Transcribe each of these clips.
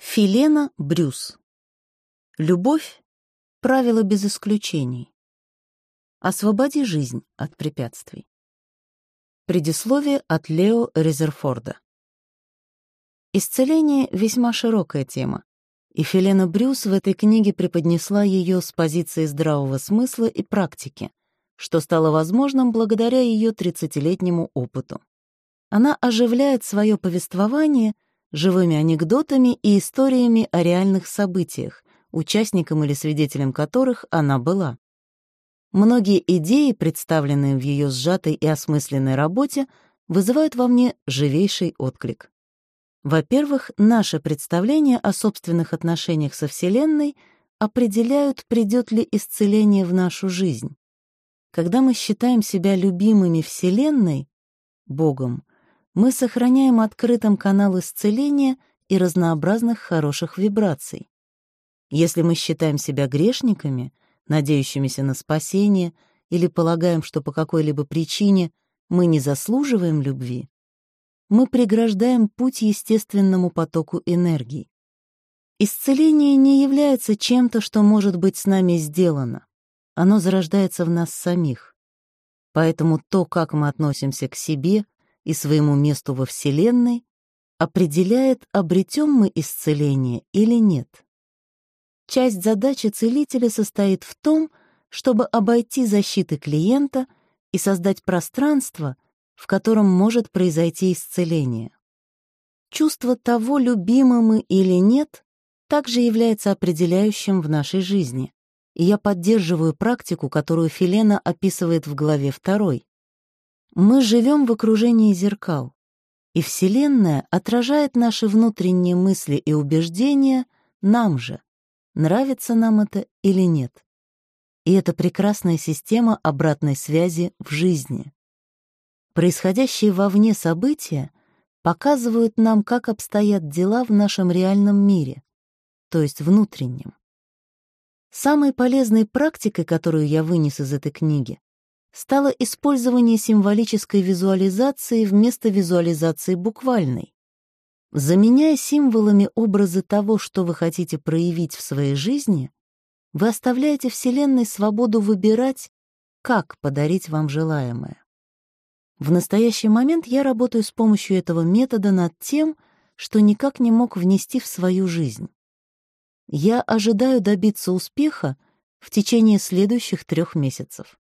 Филена Брюс. Любовь — правило без исключений. Освободи жизнь от препятствий. Предисловие от Лео Резерфорда. Исцеление — весьма широкая тема, и Филена Брюс в этой книге преподнесла ее с позиции здравого смысла и практики, что стало возможным благодаря ее 30-летнему опыту. Она оживляет свое повествование — живыми анекдотами и историями о реальных событиях, участником или свидетелем которых она была. Многие идеи, представленные в ее сжатой и осмысленной работе, вызывают во мне живейший отклик. Во-первых, наше представление о собственных отношениях со Вселенной определяют, придет ли исцеление в нашу жизнь. Когда мы считаем себя любимыми Вселенной, Богом, мы сохраняем открытым канал исцеления и разнообразных хороших вибраций. Если мы считаем себя грешниками, надеющимися на спасение, или полагаем, что по какой-либо причине мы не заслуживаем любви, мы преграждаем путь естественному потоку энергии. Исцеление не является чем-то, что может быть с нами сделано. Оно зарождается в нас самих. Поэтому то, как мы относимся к себе, и своему месту во Вселенной определяет, обретем мы исцеление или нет. Часть задачи целителя состоит в том, чтобы обойти защиты клиента и создать пространство, в котором может произойти исцеление. Чувство того, любимы мы или нет, также является определяющим в нашей жизни, и я поддерживаю практику, которую Филена описывает в главе 2. Мы живем в окружении зеркал, и Вселенная отражает наши внутренние мысли и убеждения нам же, нравится нам это или нет. И это прекрасная система обратной связи в жизни. Происходящие вовне события показывают нам, как обстоят дела в нашем реальном мире, то есть внутреннем. Самой полезной практикой, которую я вынес из этой книги, стало использование символической визуализации вместо визуализации буквальной. Заменяя символами образы того, что вы хотите проявить в своей жизни, вы оставляете Вселенной свободу выбирать, как подарить вам желаемое. В настоящий момент я работаю с помощью этого метода над тем, что никак не мог внести в свою жизнь. Я ожидаю добиться успеха в течение следующих трех месяцев.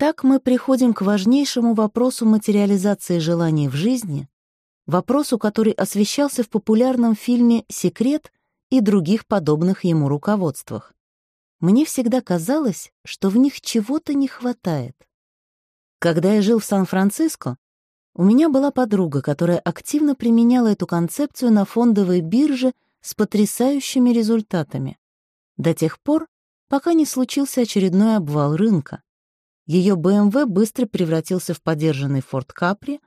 Так мы приходим к важнейшему вопросу материализации желаний в жизни, вопросу, который освещался в популярном фильме «Секрет» и других подобных ему руководствах. Мне всегда казалось, что в них чего-то не хватает. Когда я жил в Сан-Франциско, у меня была подруга, которая активно применяла эту концепцию на фондовой бирже с потрясающими результатами, до тех пор, пока не случился очередной обвал рынка. Ее БМВ быстро превратился в подержанный Форд Капри,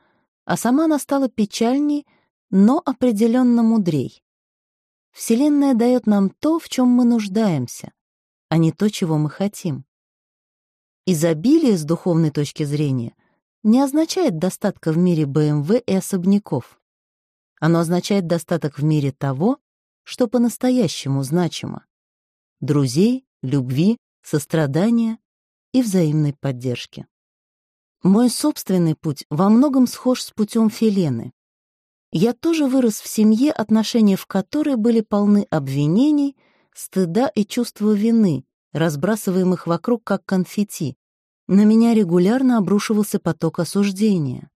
а сама она стала печальней, но определенно мудрей. Вселенная дает нам то, в чем мы нуждаемся, а не то, чего мы хотим. Изобилие с духовной точки зрения не означает достатка в мире БМВ и особняков. Оно означает достаток в мире того, что по-настоящему значимо. Друзей, любви, сострадания, и взаимной поддержки. Мой собственный путь во многом схож с путем Филены. Я тоже вырос в семье, отношения в которой были полны обвинений, стыда и чувства вины, разбрасываемых вокруг как конфетти. На меня регулярно обрушивался поток осуждения.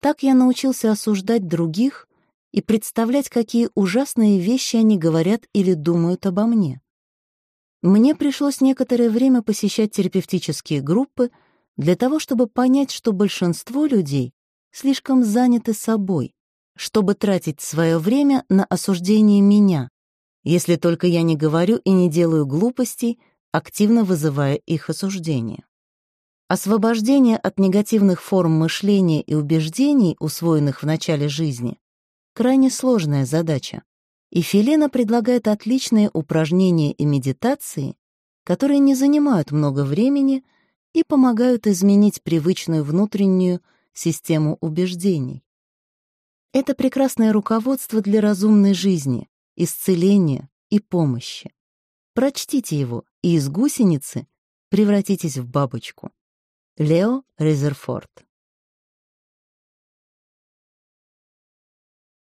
Так я научился осуждать других и представлять, какие ужасные вещи они говорят или думают обо мне. Мне пришлось некоторое время посещать терапевтические группы для того, чтобы понять, что большинство людей слишком заняты собой, чтобы тратить свое время на осуждение меня, если только я не говорю и не делаю глупостей, активно вызывая их осуждение. Освобождение от негативных форм мышления и убеждений, усвоенных в начале жизни, крайне сложная задача. И Филена предлагает отличные упражнения и медитации, которые не занимают много времени и помогают изменить привычную внутреннюю систему убеждений. Это прекрасное руководство для разумной жизни, исцеления и помощи. Прочтите его, и из гусеницы превратитесь в бабочку. Лео Резерфорд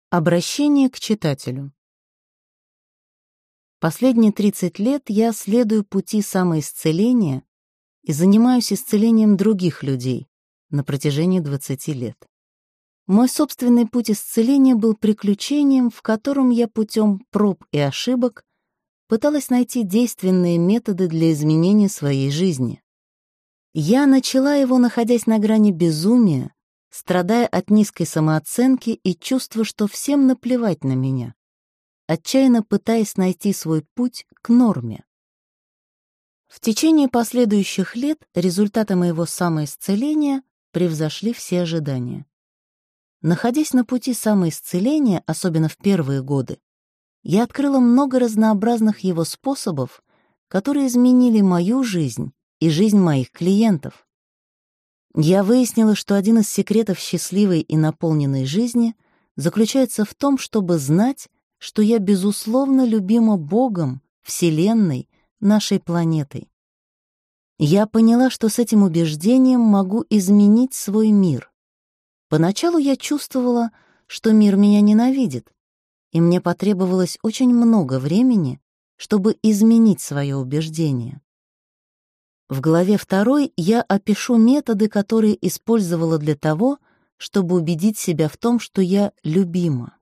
Обращение к читателю Последние 30 лет я следую пути самоисцеления и занимаюсь исцелением других людей на протяжении 20 лет. Мой собственный путь исцеления был приключением, в котором я путем проб и ошибок пыталась найти действенные методы для изменения своей жизни. Я начала его, находясь на грани безумия, страдая от низкой самооценки и чувства, что всем наплевать на меня отчаянно пытаясь найти свой путь к норме. В течение последующих лет результаты моего самоисцеления превзошли все ожидания. Находясь на пути самоисцеления, особенно в первые годы, я открыла много разнообразных его способов, которые изменили мою жизнь и жизнь моих клиентов. Я выяснила, что один из секретов счастливой и наполненной жизни заключается в том, чтобы знать, что я, безусловно, любима Богом, Вселенной, нашей планетой. Я поняла, что с этим убеждением могу изменить свой мир. Поначалу я чувствовала, что мир меня ненавидит, и мне потребовалось очень много времени, чтобы изменить свое убеждение. В главе второй я опишу методы, которые использовала для того, чтобы убедить себя в том, что я любима.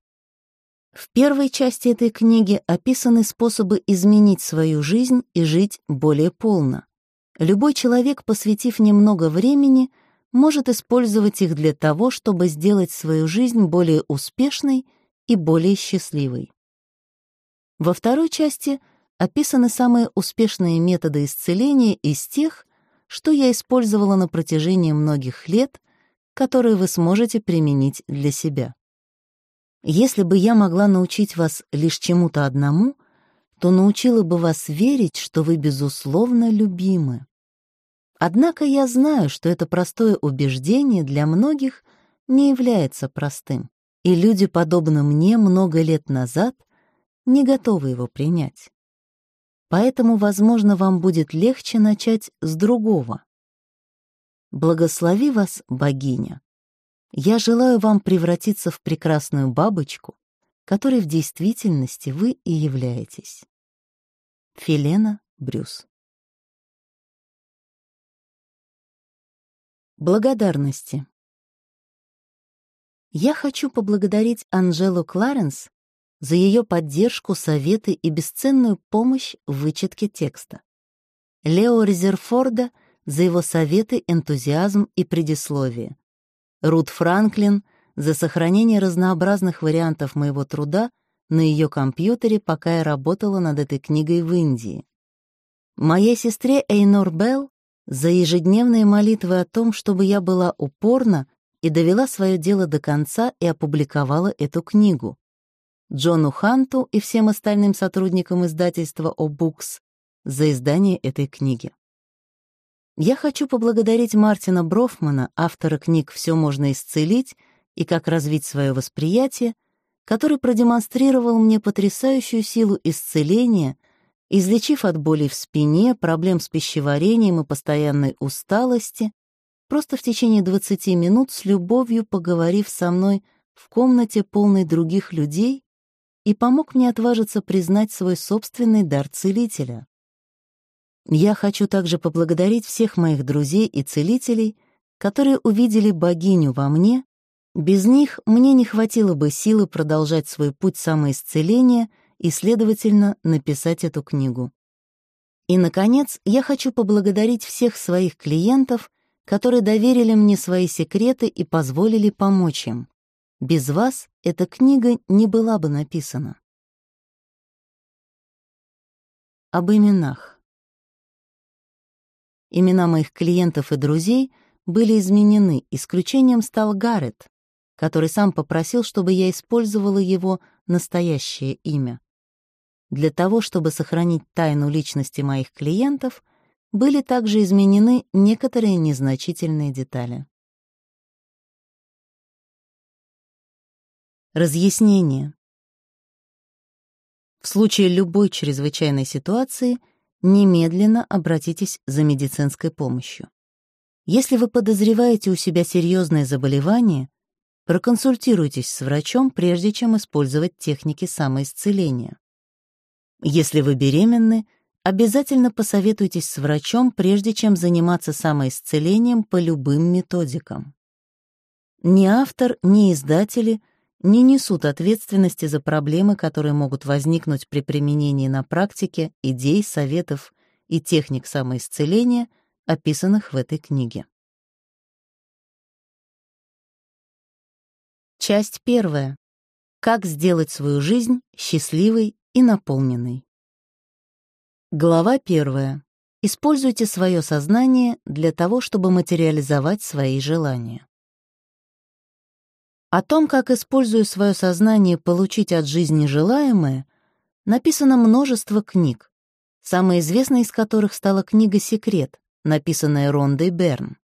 В первой части этой книги описаны способы изменить свою жизнь и жить более полно. Любой человек, посвятив немного времени, может использовать их для того, чтобы сделать свою жизнь более успешной и более счастливой. Во второй части описаны самые успешные методы исцеления из тех, что я использовала на протяжении многих лет, которые вы сможете применить для себя. Если бы я могла научить вас лишь чему-то одному, то научила бы вас верить, что вы, безусловно, любимы. Однако я знаю, что это простое убеждение для многих не является простым, и люди, подобно мне, много лет назад не готовы его принять. Поэтому, возможно, вам будет легче начать с другого. Благослови вас, богиня, я желаю вам превратиться в прекрасную бабочку, которой в действительности вы и являетесь. Филена Брюс Благодарности Я хочу поблагодарить Анжелу Кларенс за ее поддержку, советы и бесценную помощь в вычетке текста. Лео Резерфорда за его советы, энтузиазм и предисловие. Рут Франклин за сохранение разнообразных вариантов моего труда на ее компьютере, пока я работала над этой книгой в Индии. Моей сестре Эйнор Белл за ежедневные молитвы о том, чтобы я была упорна и довела свое дело до конца и опубликовала эту книгу. Джону Ханту и всем остальным сотрудникам издательства «О-Букс» за издание этой книги. Я хочу поблагодарить Мартина Брофмана, автора книг «Все можно исцелить» и «Как развить свое восприятие», который продемонстрировал мне потрясающую силу исцеления, излечив от боли в спине, проблем с пищеварением и постоянной усталости, просто в течение 20 минут с любовью поговорив со мной в комнате, полной других людей, и помог мне отважиться признать свой собственный дар целителя. Я хочу также поблагодарить всех моих друзей и целителей, которые увидели богиню во мне. Без них мне не хватило бы силы продолжать свой путь самоисцеления и, следовательно, написать эту книгу. И, наконец, я хочу поблагодарить всех своих клиентов, которые доверили мне свои секреты и позволили помочь им. Без вас эта книга не была бы написана. Об именах. Имена моих клиентов и друзей были изменены, исключением стал Гаррет, который сам попросил, чтобы я использовала его настоящее имя. Для того, чтобы сохранить тайну личности моих клиентов, были также изменены некоторые незначительные детали. Разъяснение. В случае любой чрезвычайной ситуации немедленно обратитесь за медицинской помощью. Если вы подозреваете у себя серьезное заболевание, проконсультируйтесь с врачом, прежде чем использовать техники самоисцеления. Если вы беременны, обязательно посоветуйтесь с врачом, прежде чем заниматься самоисцелением по любым методикам. Ни автор, ни издатели не несут ответственности за проблемы, которые могут возникнуть при применении на практике идей, советов и техник самоисцеления, описанных в этой книге. Часть первая. Как сделать свою жизнь счастливой и наполненной. Глава первая. Используйте свое сознание для того, чтобы материализовать свои желания. О том, как, используя свое сознание, получить от жизни желаемое, написано множество книг, самой известной из которых стала книга «Секрет», написанная Рондой Берн.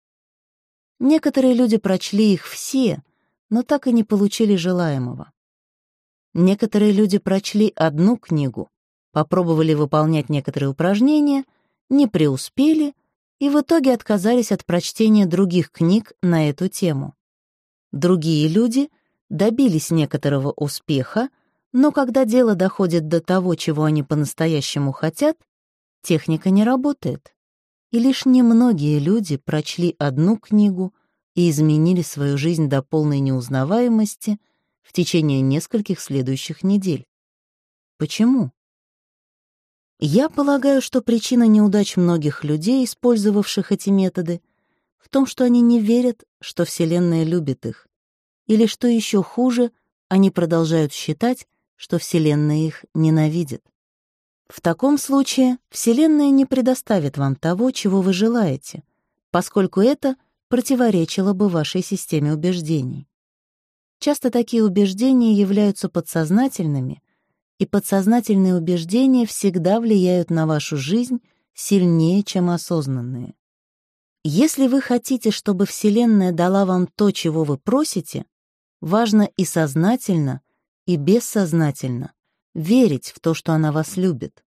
Некоторые люди прочли их все, но так и не получили желаемого. Некоторые люди прочли одну книгу, попробовали выполнять некоторые упражнения, не преуспели и в итоге отказались от прочтения других книг на эту тему. Другие люди добились некоторого успеха, но когда дело доходит до того, чего они по-настоящему хотят, техника не работает. И лишь немногие люди прочли одну книгу и изменили свою жизнь до полной неузнаваемости — в течение нескольких следующих недель. Почему? Я полагаю, что причина неудач многих людей, использовавших эти методы, в том, что они не верят, что Вселенная любит их, или, что еще хуже, они продолжают считать, что Вселенная их ненавидит. В таком случае Вселенная не предоставит вам того, чего вы желаете, поскольку это противоречило бы вашей системе убеждений. Часто такие убеждения являются подсознательными, и подсознательные убеждения всегда влияют на вашу жизнь сильнее, чем осознанные. Если вы хотите, чтобы Вселенная дала вам то, чего вы просите, важно и сознательно, и бессознательно верить в то, что она вас любит.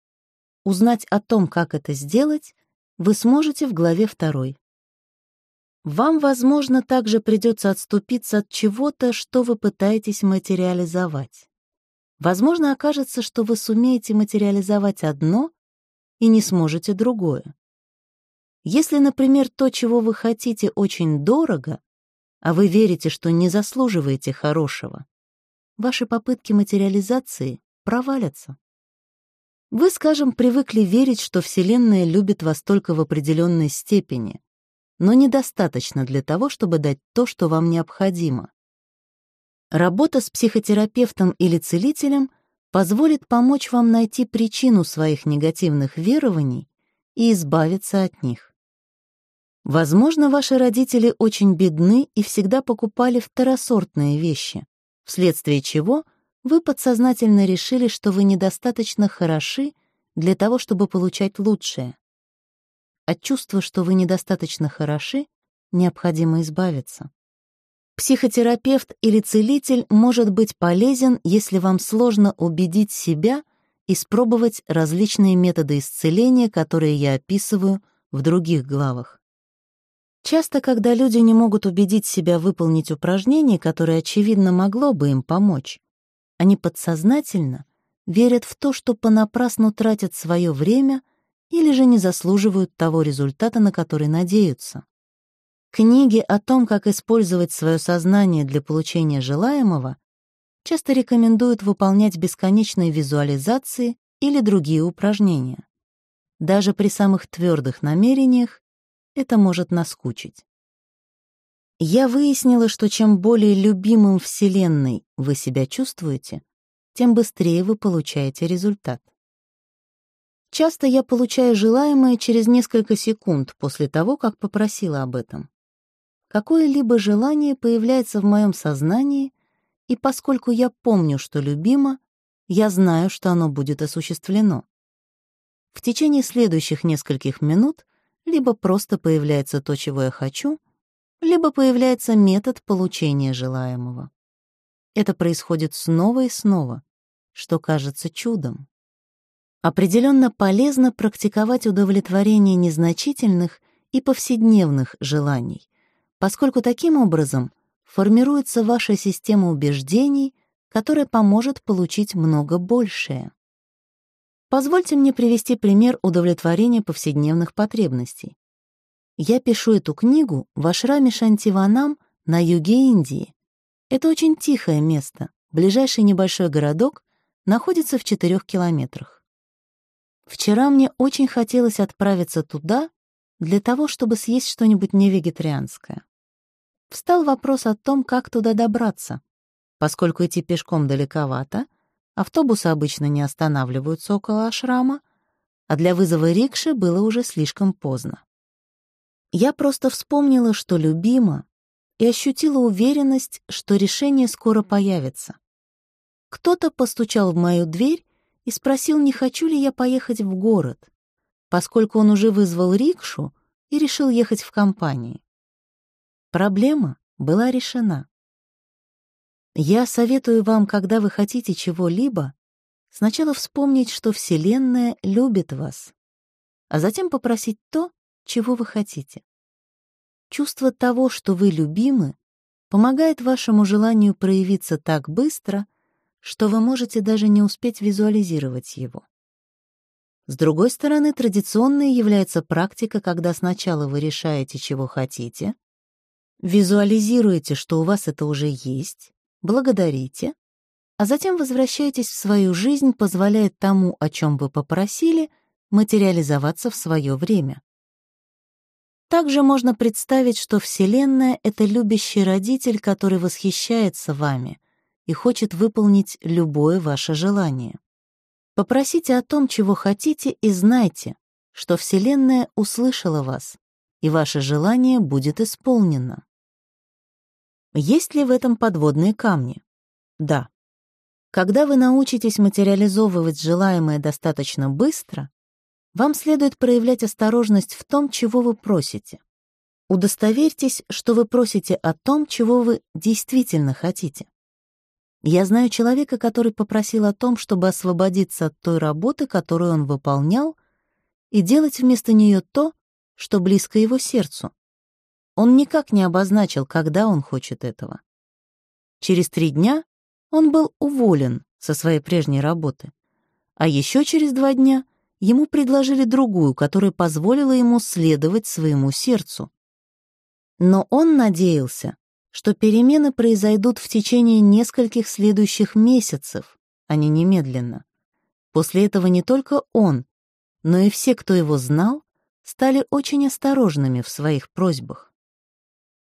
Узнать о том, как это сделать, вы сможете в главе 2. Вам, возможно, также придется отступиться от чего-то, что вы пытаетесь материализовать. Возможно, окажется, что вы сумеете материализовать одно и не сможете другое. Если, например, то, чего вы хотите, очень дорого, а вы верите, что не заслуживаете хорошего, ваши попытки материализации провалятся. Вы, скажем, привыкли верить, что Вселенная любит вас только в определенной степени, но недостаточно для того, чтобы дать то, что вам необходимо. Работа с психотерапевтом или целителем позволит помочь вам найти причину своих негативных верований и избавиться от них. Возможно, ваши родители очень бедны и всегда покупали второсортные вещи, вследствие чего вы подсознательно решили, что вы недостаточно хороши для того, чтобы получать лучшее. От чувства, что вы недостаточно хороши, необходимо избавиться. Психотерапевт или целитель может быть полезен, если вам сложно убедить себя испробовать различные методы исцеления, которые я описываю в других главах. Часто, когда люди не могут убедить себя выполнить упражнение, которое, очевидно, могло бы им помочь, они подсознательно верят в то, что понапрасну тратят свое время или же не заслуживают того результата, на который надеются. Книги о том, как использовать свое сознание для получения желаемого, часто рекомендуют выполнять бесконечные визуализации или другие упражнения. Даже при самых твердых намерениях это может наскучить. Я выяснила, что чем более любимым Вселенной вы себя чувствуете, тем быстрее вы получаете результат. Часто я получаю желаемое через несколько секунд после того, как попросила об этом. Какое-либо желание появляется в моем сознании, и поскольку я помню, что любимо, я знаю, что оно будет осуществлено. В течение следующих нескольких минут либо просто появляется то, чего я хочу, либо появляется метод получения желаемого. Это происходит снова и снова, что кажется чудом. Определенно полезно практиковать удовлетворение незначительных и повседневных желаний, поскольку таким образом формируется ваша система убеждений, которая поможет получить много большее. Позвольте мне привести пример удовлетворения повседневных потребностей. Я пишу эту книгу в ашраме Шантиванам на юге Индии. Это очень тихое место. Ближайший небольшой городок находится в четырех километрах. Вчера мне очень хотелось отправиться туда для того, чтобы съесть что-нибудь невегетарианское. Встал вопрос о том, как туда добраться. Поскольку идти пешком далековато, автобусы обычно не останавливаются около ашрама, а для вызова рикши было уже слишком поздно. Я просто вспомнила, что любима, и ощутила уверенность, что решение скоро появится. Кто-то постучал в мою дверь и спросил, не хочу ли я поехать в город, поскольку он уже вызвал рикшу и решил ехать в компании. Проблема была решена. Я советую вам, когда вы хотите чего-либо, сначала вспомнить, что Вселенная любит вас, а затем попросить то, чего вы хотите. Чувство того, что вы любимы, помогает вашему желанию проявиться так быстро, что вы можете даже не успеть визуализировать его. С другой стороны, традиционной является практика, когда сначала вы решаете, чего хотите, визуализируете, что у вас это уже есть, благодарите, а затем возвращаетесь в свою жизнь, позволяя тому, о чем вы попросили, материализоваться в свое время. Также можно представить, что Вселенная — это любящий родитель, который восхищается вами и хочет выполнить любое ваше желание. Попросите о том, чего хотите, и знайте, что Вселенная услышала вас, и ваше желание будет исполнено. Есть ли в этом подводные камни? Да. Когда вы научитесь материализовывать желаемое достаточно быстро, вам следует проявлять осторожность в том, чего вы просите. Удостоверьтесь, что вы просите о том, чего вы действительно хотите. Я знаю человека, который попросил о том, чтобы освободиться от той работы, которую он выполнял, и делать вместо нее то, что близко его сердцу. Он никак не обозначил, когда он хочет этого. Через три дня он был уволен со своей прежней работы, а еще через два дня ему предложили другую, которая позволила ему следовать своему сердцу. Но он надеялся, что перемены произойдут в течение нескольких следующих месяцев, а не немедленно. После этого не только он, но и все, кто его знал, стали очень осторожными в своих просьбах.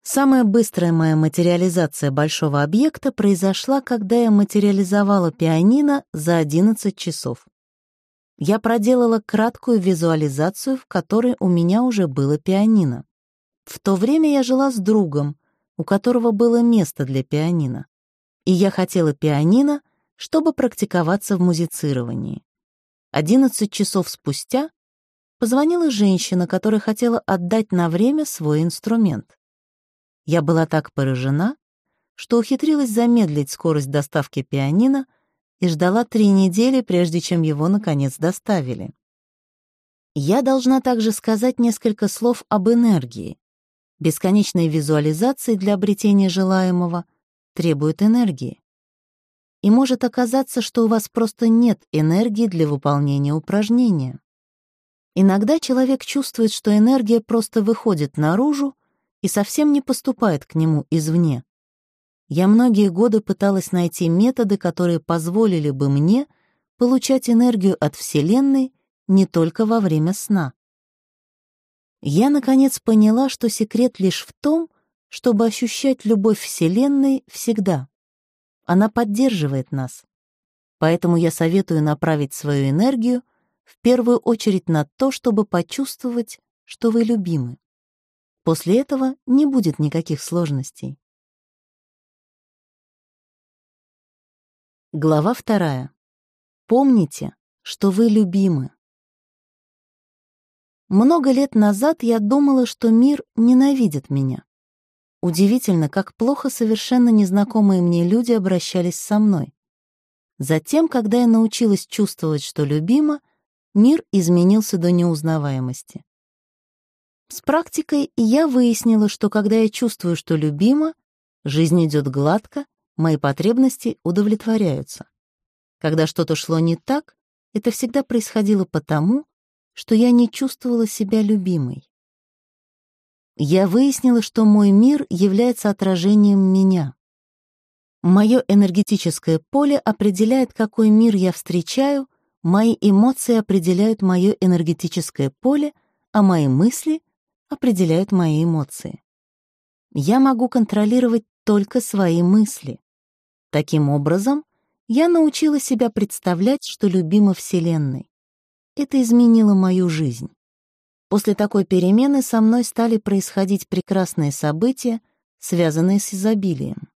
Самая быстрая моя материализация большого объекта произошла, когда я материализовала пианино за 11 часов я проделала краткую визуализацию, в которой у меня уже было пианино. В то время я жила с другом, у которого было место для пианино. И я хотела пианино, чтобы практиковаться в музицировании. Одиннадцать часов спустя позвонила женщина, которая хотела отдать на время свой инструмент. Я была так поражена, что ухитрилась замедлить скорость доставки пианино и ждала три недели, прежде чем его, наконец, доставили. Я должна также сказать несколько слов об энергии. Бесконечные визуализации для обретения желаемого требуют энергии. И может оказаться, что у вас просто нет энергии для выполнения упражнения. Иногда человек чувствует, что энергия просто выходит наружу и совсем не поступает к нему извне. Я многие годы пыталась найти методы, которые позволили бы мне получать энергию от Вселенной не только во время сна. Я, наконец, поняла, что секрет лишь в том, чтобы ощущать любовь Вселенной всегда. Она поддерживает нас. Поэтому я советую направить свою энергию в первую очередь на то, чтобы почувствовать, что вы любимы. После этого не будет никаких сложностей. Глава вторая. Помните, что вы любимы. Много лет назад я думала, что мир ненавидит меня. Удивительно, как плохо совершенно незнакомые мне люди обращались со мной. Затем, когда я научилась чувствовать, что любима, мир изменился до неузнаваемости. С практикой я выяснила, что когда я чувствую, что любима, жизнь идет гладко, мои потребности удовлетворяются. Когда что-то шло не так, это всегда происходило потому, что я не чувствовала себя любимой. Я выяснила, что мой мир является отражением меня. Мое энергетическое поле определяет, какой мир я встречаю, мои эмоции определяют мое энергетическое поле, а мои мысли определяют мои эмоции. Я могу контролировать только свои мысли. Таким образом, я научила себя представлять, что любима Вселенной. Это изменило мою жизнь. После такой перемены со мной стали происходить прекрасные события, связанные с изобилием.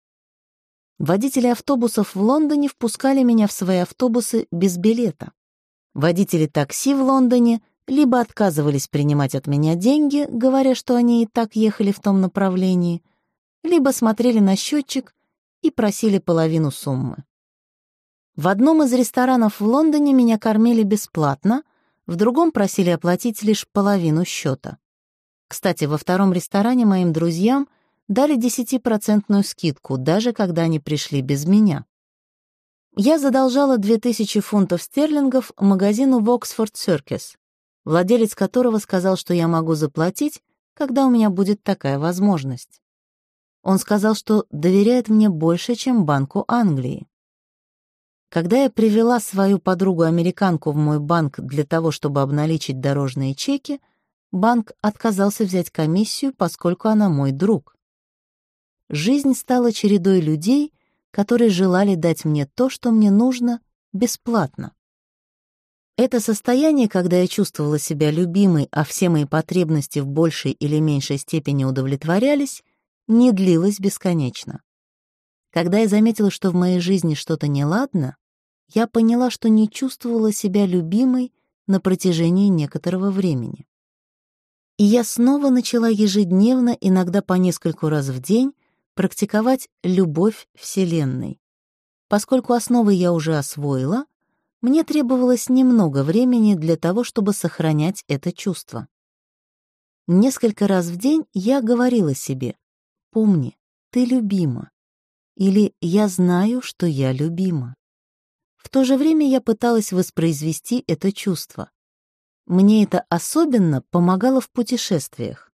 Водители автобусов в Лондоне впускали меня в свои автобусы без билета. Водители такси в Лондоне либо отказывались принимать от меня деньги, говоря, что они и так ехали в том направлении, либо смотрели на счетчик и просили половину суммы. В одном из ресторанов в Лондоне меня кормили бесплатно, в другом просили оплатить лишь половину счета. Кстати, во втором ресторане моим друзьям дали 10% скидку, даже когда они пришли без меня. Я задолжала 2000 фунтов стерлингов магазину в Оксфорд Circus, владелец которого сказал, что я могу заплатить, когда у меня будет такая возможность. Он сказал, что доверяет мне больше, чем Банку Англии. Когда я привела свою подругу-американку в мой банк для того, чтобы обналичить дорожные чеки, банк отказался взять комиссию, поскольку она мой друг. Жизнь стала чередой людей, которые желали дать мне то, что мне нужно, бесплатно. Это состояние, когда я чувствовала себя любимой, а все мои потребности в большей или меньшей степени удовлетворялись, не длилось бесконечно. Когда я заметила, что в моей жизни что-то неладно, я поняла, что не чувствовала себя любимой на протяжении некоторого времени. И я снова начала ежедневно, иногда по нескольку раз в день, практиковать любовь Вселенной. Поскольку основы я уже освоила, мне требовалось немного времени для того, чтобы сохранять это чувство. Несколько раз в день я говорила себе «Помни, ты любима» или «Я знаю, что я любима». В то же время я пыталась воспроизвести это чувство. Мне это особенно помогало в путешествиях.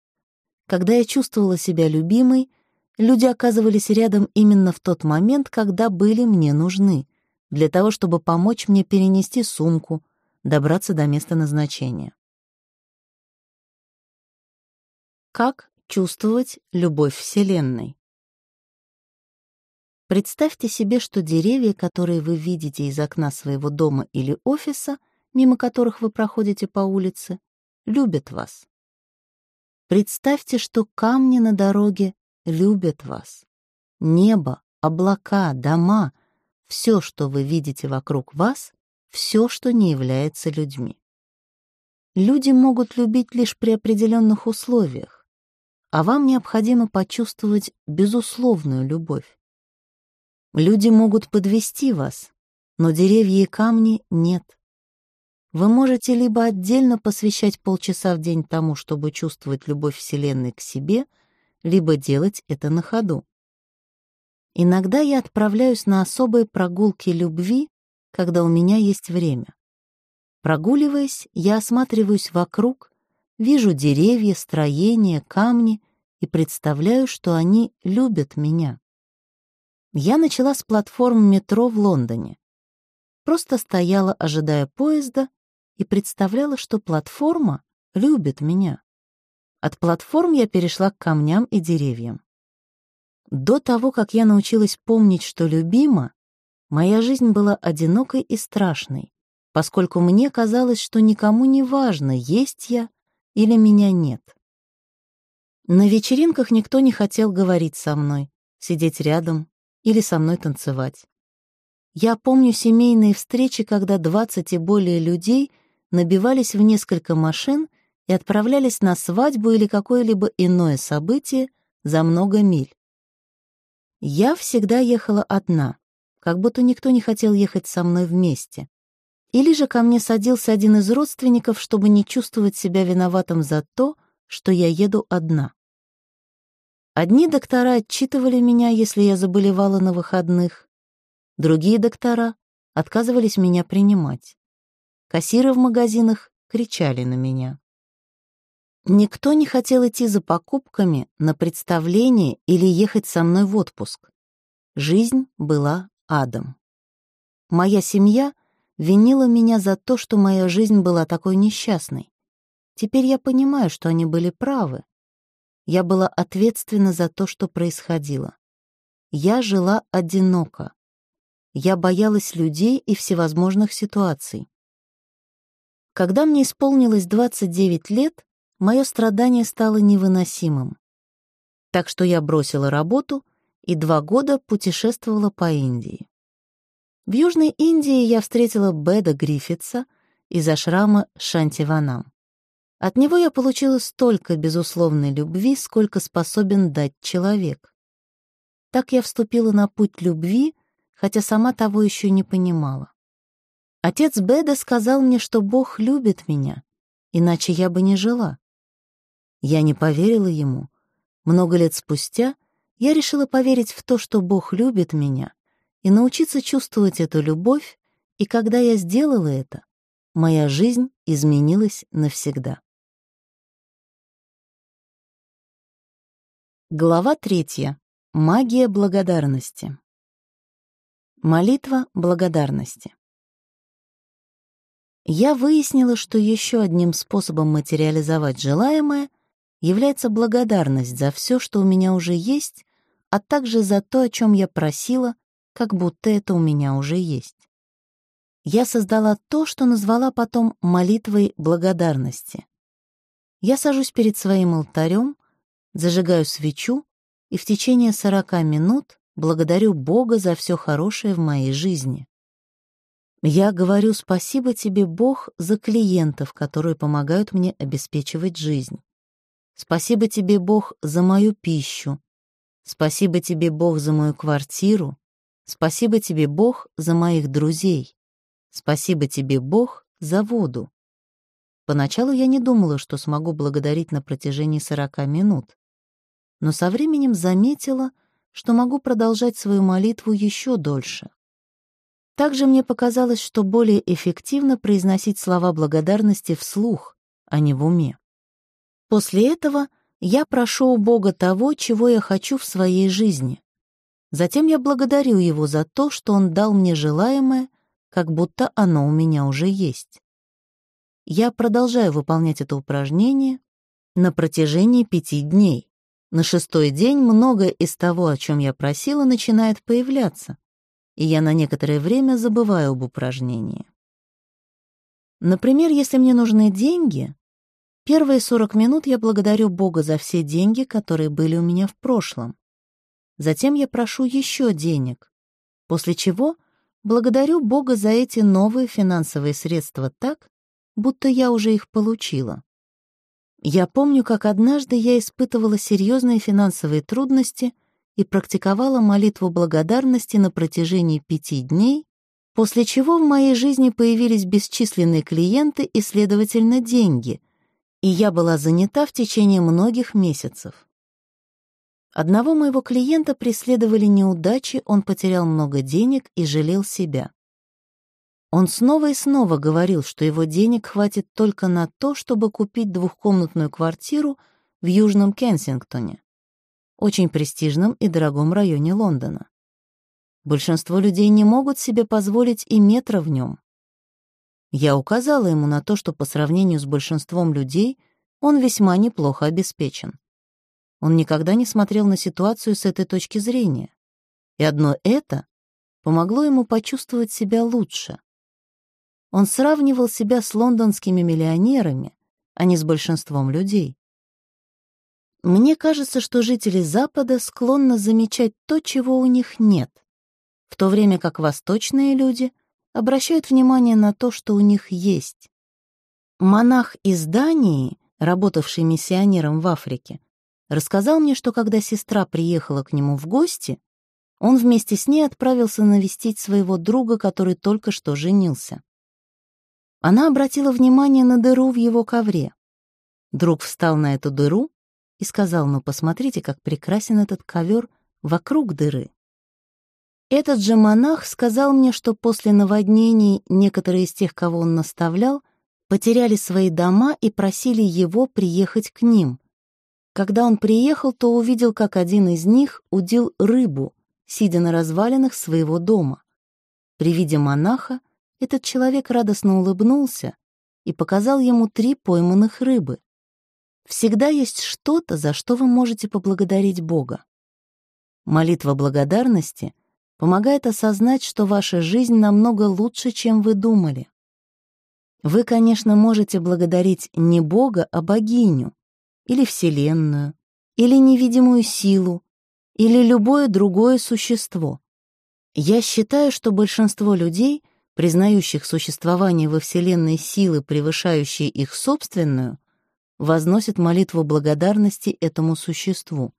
Когда я чувствовала себя любимой, люди оказывались рядом именно в тот момент, когда были мне нужны — для того, чтобы помочь мне перенести сумку, добраться до места назначения. Как чувствовать любовь Вселенной? Представьте себе, что деревья, которые вы видите из окна своего дома или офиса, мимо которых вы проходите по улице, любят вас. Представьте, что камни на дороге любят вас. Небо, облака, дома — все, что вы видите вокруг вас, все, что не является людьми. Люди могут любить лишь при определенных условиях, а вам необходимо почувствовать безусловную любовь. Люди могут подвести вас, но деревья и камни нет. Вы можете либо отдельно посвящать полчаса в день тому, чтобы чувствовать любовь Вселенной к себе, либо делать это на ходу. Иногда я отправляюсь на особые прогулки любви, когда у меня есть время. Прогуливаясь, я осматриваюсь вокруг, вижу деревья, строения, камни и представляю, что они любят меня. Я начала с платформ метро в Лондоне. Просто стояла, ожидая поезда, и представляла, что платформа любит меня. От платформ я перешла к камням и деревьям. До того, как я научилась помнить, что любима, моя жизнь была одинокой и страшной, поскольку мне казалось, что никому не важно, есть я или меня нет. На вечеринках никто не хотел говорить со мной, сидеть рядом или со мной танцевать. Я помню семейные встречи, когда 20 и более людей набивались в несколько машин и отправлялись на свадьбу или какое-либо иное событие за много миль. Я всегда ехала одна, как будто никто не хотел ехать со мной вместе. Или же ко мне садился один из родственников, чтобы не чувствовать себя виноватым за то, что я еду одна. Одни доктора отчитывали меня, если я заболевала на выходных, другие доктора отказывались меня принимать. Кассиры в магазинах кричали на меня. Никто не хотел идти за покупками на представление или ехать со мной в отпуск. Жизнь была адом. Моя семья винила меня за то, что моя жизнь была такой несчастной. Теперь я понимаю, что они были правы. Я была ответственна за то, что происходило. Я жила одиноко. Я боялась людей и всевозможных ситуаций. Когда мне исполнилось 29 лет, мое страдание стало невыносимым. Так что я бросила работу и два года путешествовала по Индии. В Южной Индии я встретила Беда Гриффитса из ашрама Шантиванам. От него я получила столько безусловной любви, сколько способен дать человек. Так я вступила на путь любви, хотя сама того еще не понимала. Отец Беда сказал мне, что Бог любит меня, иначе я бы не жила. Я не поверила ему. Много лет спустя я решила поверить в то, что Бог любит меня, и научиться чувствовать эту любовь, и когда я сделала это, моя жизнь изменилась навсегда. Глава третья. Магия благодарности. Молитва благодарности. Я выяснила, что еще одним способом материализовать желаемое является благодарность за все, что у меня уже есть, а также за то, о чем я просила, как будто это у меня уже есть. Я создала то, что назвала потом молитвой благодарности. Я сажусь перед своим алтарем, зажигаю свечу и в течение 40 минут благодарю Бога за все хорошее в моей жизни. Я говорю спасибо тебе, Бог, за клиентов, которые помогают мне обеспечивать жизнь. Спасибо тебе, Бог, за мою пищу. Спасибо тебе, Бог, за мою квартиру. Спасибо тебе, Бог, за моих друзей. Спасибо тебе, Бог, за воду. Поначалу я не думала, что смогу благодарить на протяжении 40 минут но со временем заметила, что могу продолжать свою молитву еще дольше. Также мне показалось, что более эффективно произносить слова благодарности вслух, а не в уме. После этого я прошу у Бога того, чего я хочу в своей жизни. Затем я благодарю Его за то, что Он дал мне желаемое, как будто оно у меня уже есть. Я продолжаю выполнять это упражнение на протяжении пяти дней. На шестой день многое из того, о чем я просила, начинает появляться, и я на некоторое время забываю об упражнении. Например, если мне нужны деньги, первые 40 минут я благодарю Бога за все деньги, которые были у меня в прошлом. Затем я прошу еще денег, после чего благодарю Бога за эти новые финансовые средства так, будто я уже их получила. Я помню, как однажды я испытывала серьезные финансовые трудности и практиковала молитву благодарности на протяжении пяти дней, после чего в моей жизни появились бесчисленные клиенты и, следовательно, деньги, и я была занята в течение многих месяцев. Одного моего клиента преследовали неудачи, он потерял много денег и жалел себя. Он снова и снова говорил, что его денег хватит только на то, чтобы купить двухкомнатную квартиру в Южном Кенсингтоне, очень престижном и дорогом районе Лондона. Большинство людей не могут себе позволить и метра в нем. Я указала ему на то, что по сравнению с большинством людей он весьма неплохо обеспечен. Он никогда не смотрел на ситуацию с этой точки зрения. И одно это помогло ему почувствовать себя лучше. Он сравнивал себя с лондонскими миллионерами, а не с большинством людей. Мне кажется, что жители Запада склонны замечать то, чего у них нет, в то время как восточные люди обращают внимание на то, что у них есть. Монах из Дании, работавший миссионером в Африке, рассказал мне, что когда сестра приехала к нему в гости, он вместе с ней отправился навестить своего друга, который только что женился. Она обратила внимание на дыру в его ковре. Друг встал на эту дыру и сказал, ну посмотрите, как прекрасен этот ковер вокруг дыры. Этот же монах сказал мне, что после наводнений некоторые из тех, кого он наставлял, потеряли свои дома и просили его приехать к ним. Когда он приехал, то увидел, как один из них удил рыбу, сидя на развалинах своего дома. При виде монаха этот человек радостно улыбнулся и показал ему три пойманных рыбы. Всегда есть что-то, за что вы можете поблагодарить Бога. Молитва благодарности помогает осознать, что ваша жизнь намного лучше, чем вы думали. Вы, конечно, можете благодарить не Бога, а богиню, или Вселенную, или невидимую силу, или любое другое существо. Я считаю, что большинство людей, признающих существование во Вселенной силы, превышающие их собственную, возносят молитву благодарности этому существу.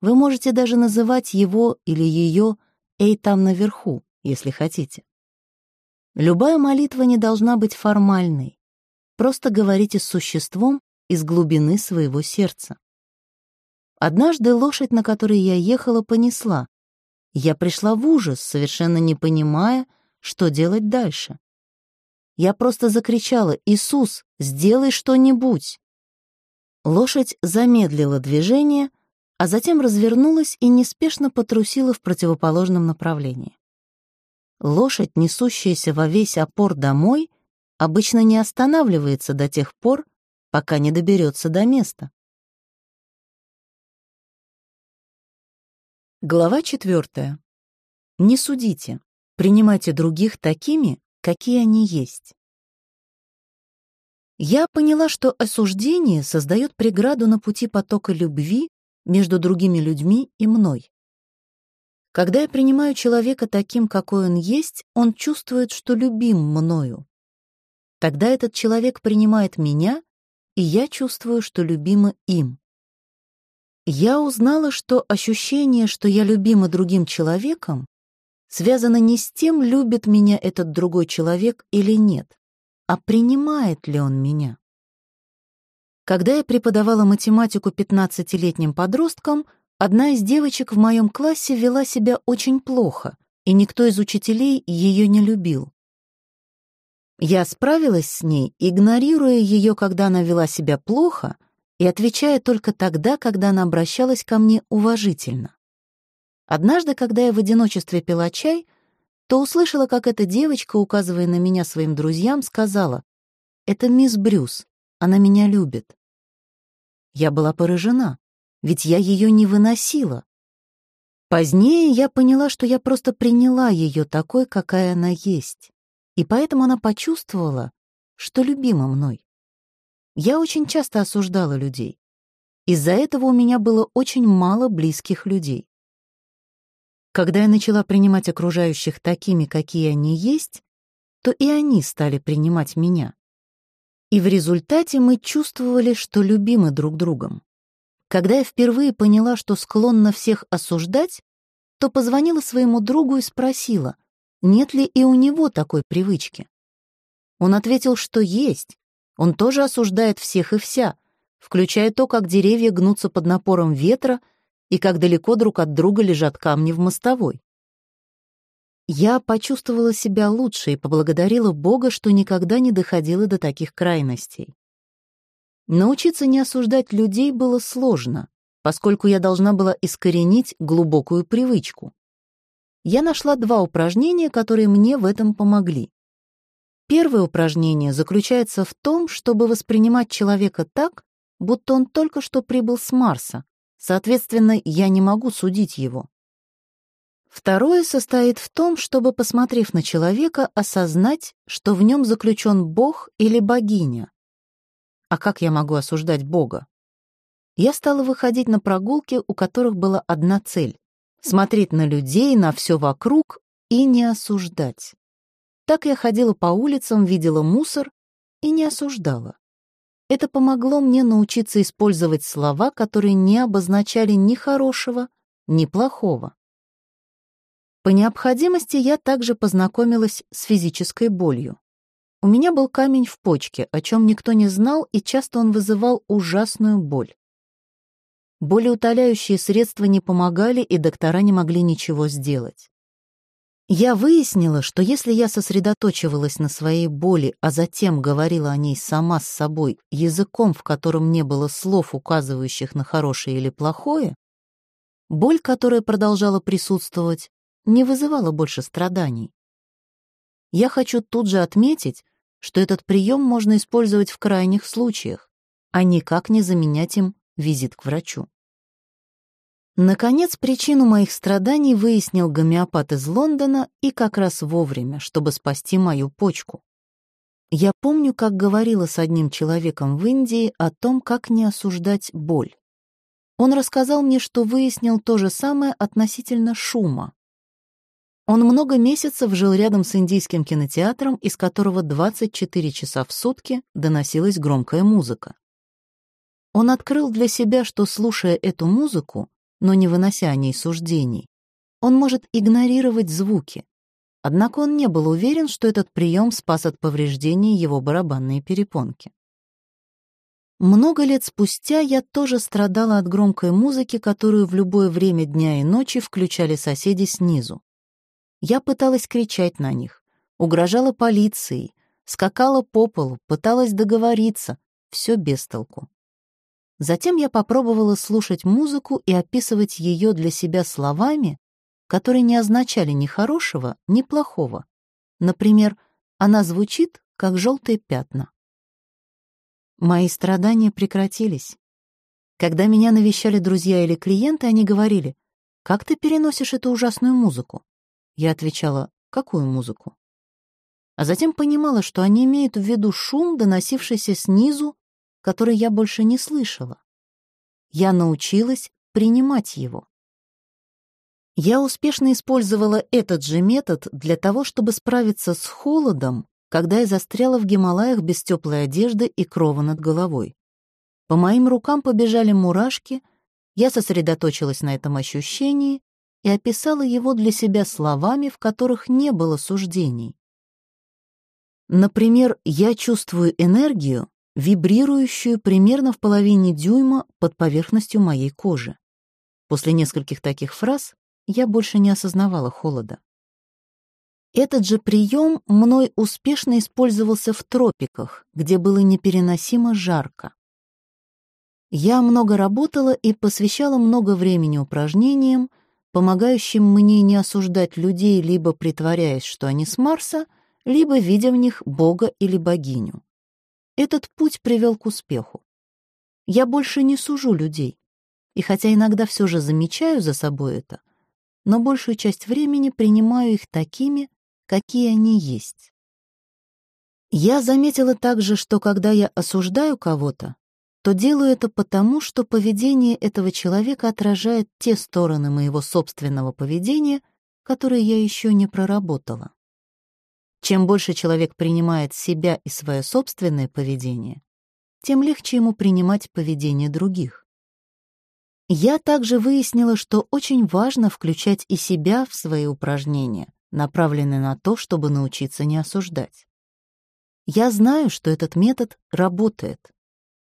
Вы можете даже называть его или ее «эй там наверху», если хотите. Любая молитва не должна быть формальной. Просто говорите с существом из глубины своего сердца. Однажды лошадь, на которой я ехала, понесла. Я пришла в ужас, совершенно не понимая, что делать дальше. Я просто закричала «Иисус, сделай что-нибудь!» Лошадь замедлила движение, а затем развернулась и неспешно потрусила в противоположном направлении. Лошадь, несущаяся во весь опор домой, обычно не останавливается до тех пор, пока не доберется до места. Глава четвертая. Не судите, принимайте других такими, какие они есть. Я поняла, что осуждение создает преграду на пути потока любви между другими людьми и мной. Когда я принимаю человека таким, какой он есть, он чувствует, что любим мною. Тогда этот человек принимает меня, и я чувствую, что любима им. Я узнала, что ощущение, что я любима другим человеком, связано не с тем, любит меня этот другой человек или нет, а принимает ли он меня. Когда я преподавала математику 15-летним подросткам, одна из девочек в моем классе вела себя очень плохо, и никто из учителей ее не любил. Я справилась с ней, игнорируя ее, когда она вела себя плохо, и отвечая только тогда, когда она обращалась ко мне уважительно. Однажды, когда я в одиночестве пила чай, то услышала, как эта девочка, указывая на меня своим друзьям, сказала, «Это мисс Брюс, она меня любит». Я была поражена, ведь я ее не выносила. Позднее я поняла, что я просто приняла ее такой, какая она есть, и поэтому она почувствовала, что любима мной. Я очень часто осуждала людей. Из-за этого у меня было очень мало близких людей. Когда я начала принимать окружающих такими, какие они есть, то и они стали принимать меня. И в результате мы чувствовали, что любимы друг другом. Когда я впервые поняла, что склонна всех осуждать, то позвонила своему другу и спросила, нет ли и у него такой привычки. Он ответил, что есть. Он тоже осуждает всех и вся, включая то, как деревья гнутся под напором ветра и как далеко друг от друга лежат камни в мостовой. Я почувствовала себя лучше и поблагодарила Бога, что никогда не доходила до таких крайностей. Научиться не осуждать людей было сложно, поскольку я должна была искоренить глубокую привычку. Я нашла два упражнения, которые мне в этом помогли. Первое упражнение заключается в том, чтобы воспринимать человека так, будто он только что прибыл с Марса, Соответственно, я не могу судить его. Второе состоит в том, чтобы, посмотрев на человека, осознать, что в нем заключен Бог или богиня. А как я могу осуждать Бога? Я стала выходить на прогулки, у которых была одна цель — смотреть на людей, на все вокруг и не осуждать. Так я ходила по улицам, видела мусор и не осуждала. Это помогло мне научиться использовать слова, которые не обозначали ни хорошего, ни плохого. По необходимости я также познакомилась с физической болью. У меня был камень в почке, о чем никто не знал, и часто он вызывал ужасную боль. Болеутоляющие средства не помогали, и доктора не могли ничего сделать. Я выяснила, что если я сосредоточивалась на своей боли, а затем говорила о ней сама с собой языком, в котором не было слов, указывающих на хорошее или плохое, боль, которая продолжала присутствовать, не вызывала больше страданий. Я хочу тут же отметить, что этот прием можно использовать в крайних случаях, а никак не заменять им визит к врачу. Наконец, причину моих страданий выяснил гомеопат из Лондона и как раз вовремя, чтобы спасти мою почку. Я помню, как говорила с одним человеком в Индии о том, как не осуждать боль. Он рассказал мне, что выяснил то же самое относительно шума. Он много месяцев жил рядом с индийским кинотеатром, из которого 24 часа в сутки доносилась громкая музыка. Он открыл для себя, что, слушая эту музыку, но не вынося о ней суждений, он может игнорировать звуки. Однако он не был уверен, что этот прием спас от повреждений его барабанные перепонки. Много лет спустя я тоже страдала от громкой музыки, которую в любое время дня и ночи включали соседи снизу. Я пыталась кричать на них, угрожала полицией, скакала по полу, пыталась договориться, все без толку. Затем я попробовала слушать музыку и описывать ее для себя словами, которые не означали ни хорошего, ни плохого. Например, она звучит, как желтые пятна. Мои страдания прекратились. Когда меня навещали друзья или клиенты, они говорили, «Как ты переносишь эту ужасную музыку?» Я отвечала, какую музыку? А затем понимала, что они имеют в виду шум, доносившийся снизу, который я больше не слышала. Я научилась принимать его. Я успешно использовала этот же метод для того, чтобы справиться с холодом, когда я застряла в Гималаях без теплой одежды и крова над головой. По моим рукам побежали мурашки, я сосредоточилась на этом ощущении и описала его для себя словами, в которых не было суждений. Например, я чувствую энергию, вибрирующую примерно в половине дюйма под поверхностью моей кожи. После нескольких таких фраз я больше не осознавала холода. Этот же прием мной успешно использовался в тропиках, где было непереносимо жарко. Я много работала и посвящала много времени упражнениям, помогающим мне не осуждать людей, либо притворяясь, что они с Марса, либо видя в них Бога или богиню. Этот путь привел к успеху. Я больше не сужу людей, и хотя иногда все же замечаю за собой это, но большую часть времени принимаю их такими, какие они есть. Я заметила также, что когда я осуждаю кого-то, то делаю это потому, что поведение этого человека отражает те стороны моего собственного поведения, которые я еще не проработала. Чем больше человек принимает себя и свое собственное поведение, тем легче ему принимать поведение других. Я также выяснила, что очень важно включать и себя в свои упражнения, направленные на то, чтобы научиться не осуждать. Я знаю, что этот метод работает.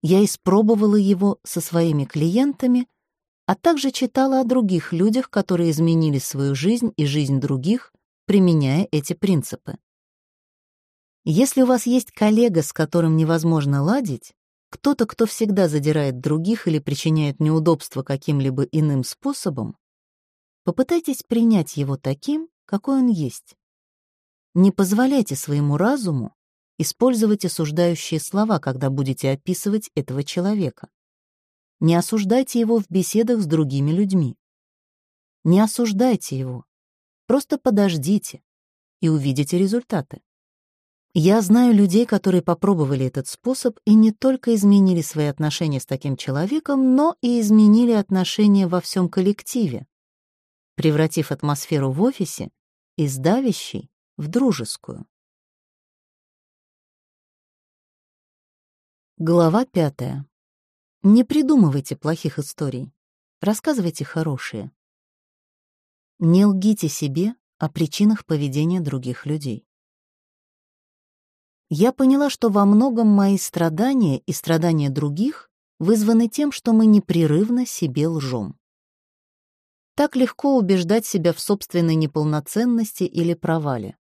Я испробовала его со своими клиентами, а также читала о других людях, которые изменили свою жизнь и жизнь других, применяя эти принципы. Если у вас есть коллега, с которым невозможно ладить, кто-то, кто всегда задирает других или причиняет неудобства каким-либо иным способом, попытайтесь принять его таким, какой он есть. Не позволяйте своему разуму использовать осуждающие слова, когда будете описывать этого человека. Не осуждайте его в беседах с другими людьми. Не осуждайте его. Просто подождите и увидите результаты. Я знаю людей, которые попробовали этот способ и не только изменили свои отношения с таким человеком, но и изменили отношения во всем коллективе, превратив атмосферу в офисе из давящей в дружескую. Глава пятая. Не придумывайте плохих историй. Рассказывайте хорошие. Не лгите себе о причинах поведения других людей. я поняла, что во многом мои страдания и страдания других вызваны тем, что мы непрерывно себе лжем. Так легко убеждать себя в собственной неполноценности или провале.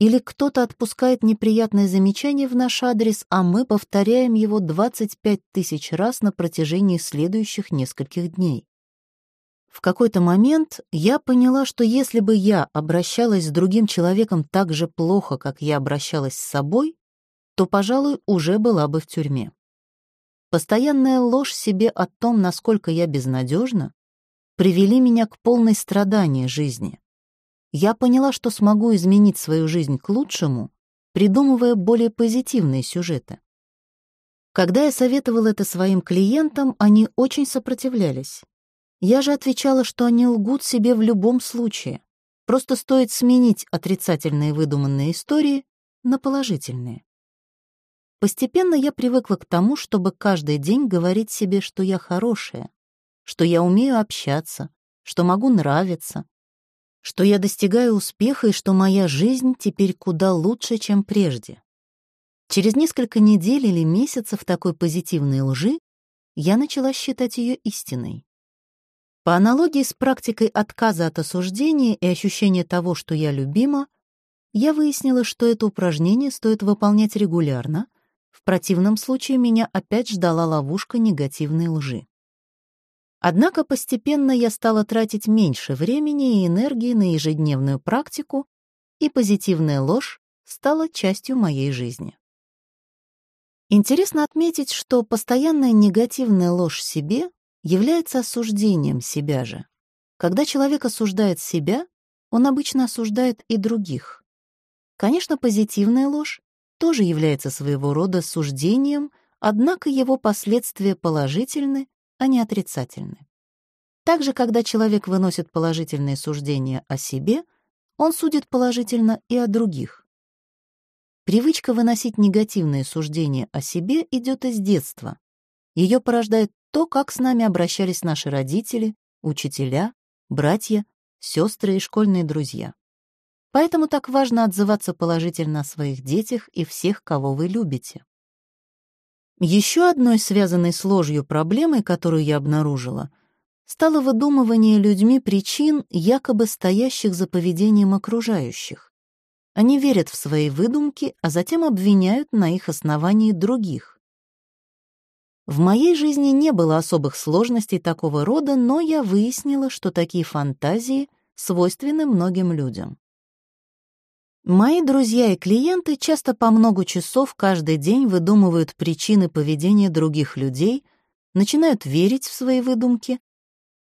Или кто-то отпускает неприятное замечание в наш адрес, а мы повторяем его 25 тысяч раз на протяжении следующих нескольких дней. В какой-то момент я поняла, что если бы я обращалась с другим человеком так же плохо, как я обращалась с собой, то, пожалуй, уже была бы в тюрьме. Постоянная ложь себе о том, насколько я безнадежна, привели меня к полной страдании жизни. Я поняла, что смогу изменить свою жизнь к лучшему, придумывая более позитивные сюжеты. Когда я советовала это своим клиентам, они очень сопротивлялись. Я же отвечала, что они лгут себе в любом случае. Просто стоит сменить отрицательные выдуманные истории на положительные. Постепенно я привыкла к тому, чтобы каждый день говорить себе, что я хорошая, что я умею общаться, что могу нравиться, что я достигаю успеха и что моя жизнь теперь куда лучше, чем прежде. Через несколько недель или месяцев такой позитивной лжи я начала считать ее истиной. По аналогии с практикой отказа от осуждения и ощущения того, что я любима, я выяснила, что это упражнение стоит выполнять регулярно, в противном случае меня опять ждала ловушка негативной лжи. Однако постепенно я стала тратить меньше времени и энергии на ежедневную практику, и позитивная ложь стала частью моей жизни. Интересно отметить, что постоянная негативная ложь себе является осуждением себя же. Когда человек осуждает себя, он обычно осуждает и других. Конечно, позитивная ложь тоже является своего рода суждением, однако его последствия положительны, не отрицательны. Также, когда человек выносит положительные суждения о себе, он судит положительно и о других. Привычка выносить негативные суждения о себе идет из детства. Ее порождает то, как с нами обращались наши родители, учителя, братья, сестры и школьные друзья. Поэтому так важно отзываться положительно о своих детях и всех, кого вы любите. Еще одной связанной с ложью проблемой, которую я обнаружила, стало выдумывание людьми причин, якобы стоящих за поведением окружающих. Они верят в свои выдумки, а затем обвиняют на их основании других. В моей жизни не было особых сложностей такого рода, но я выяснила, что такие фантазии свойственны многим людям. Мои друзья и клиенты часто по много часов каждый день выдумывают причины поведения других людей, начинают верить в свои выдумки,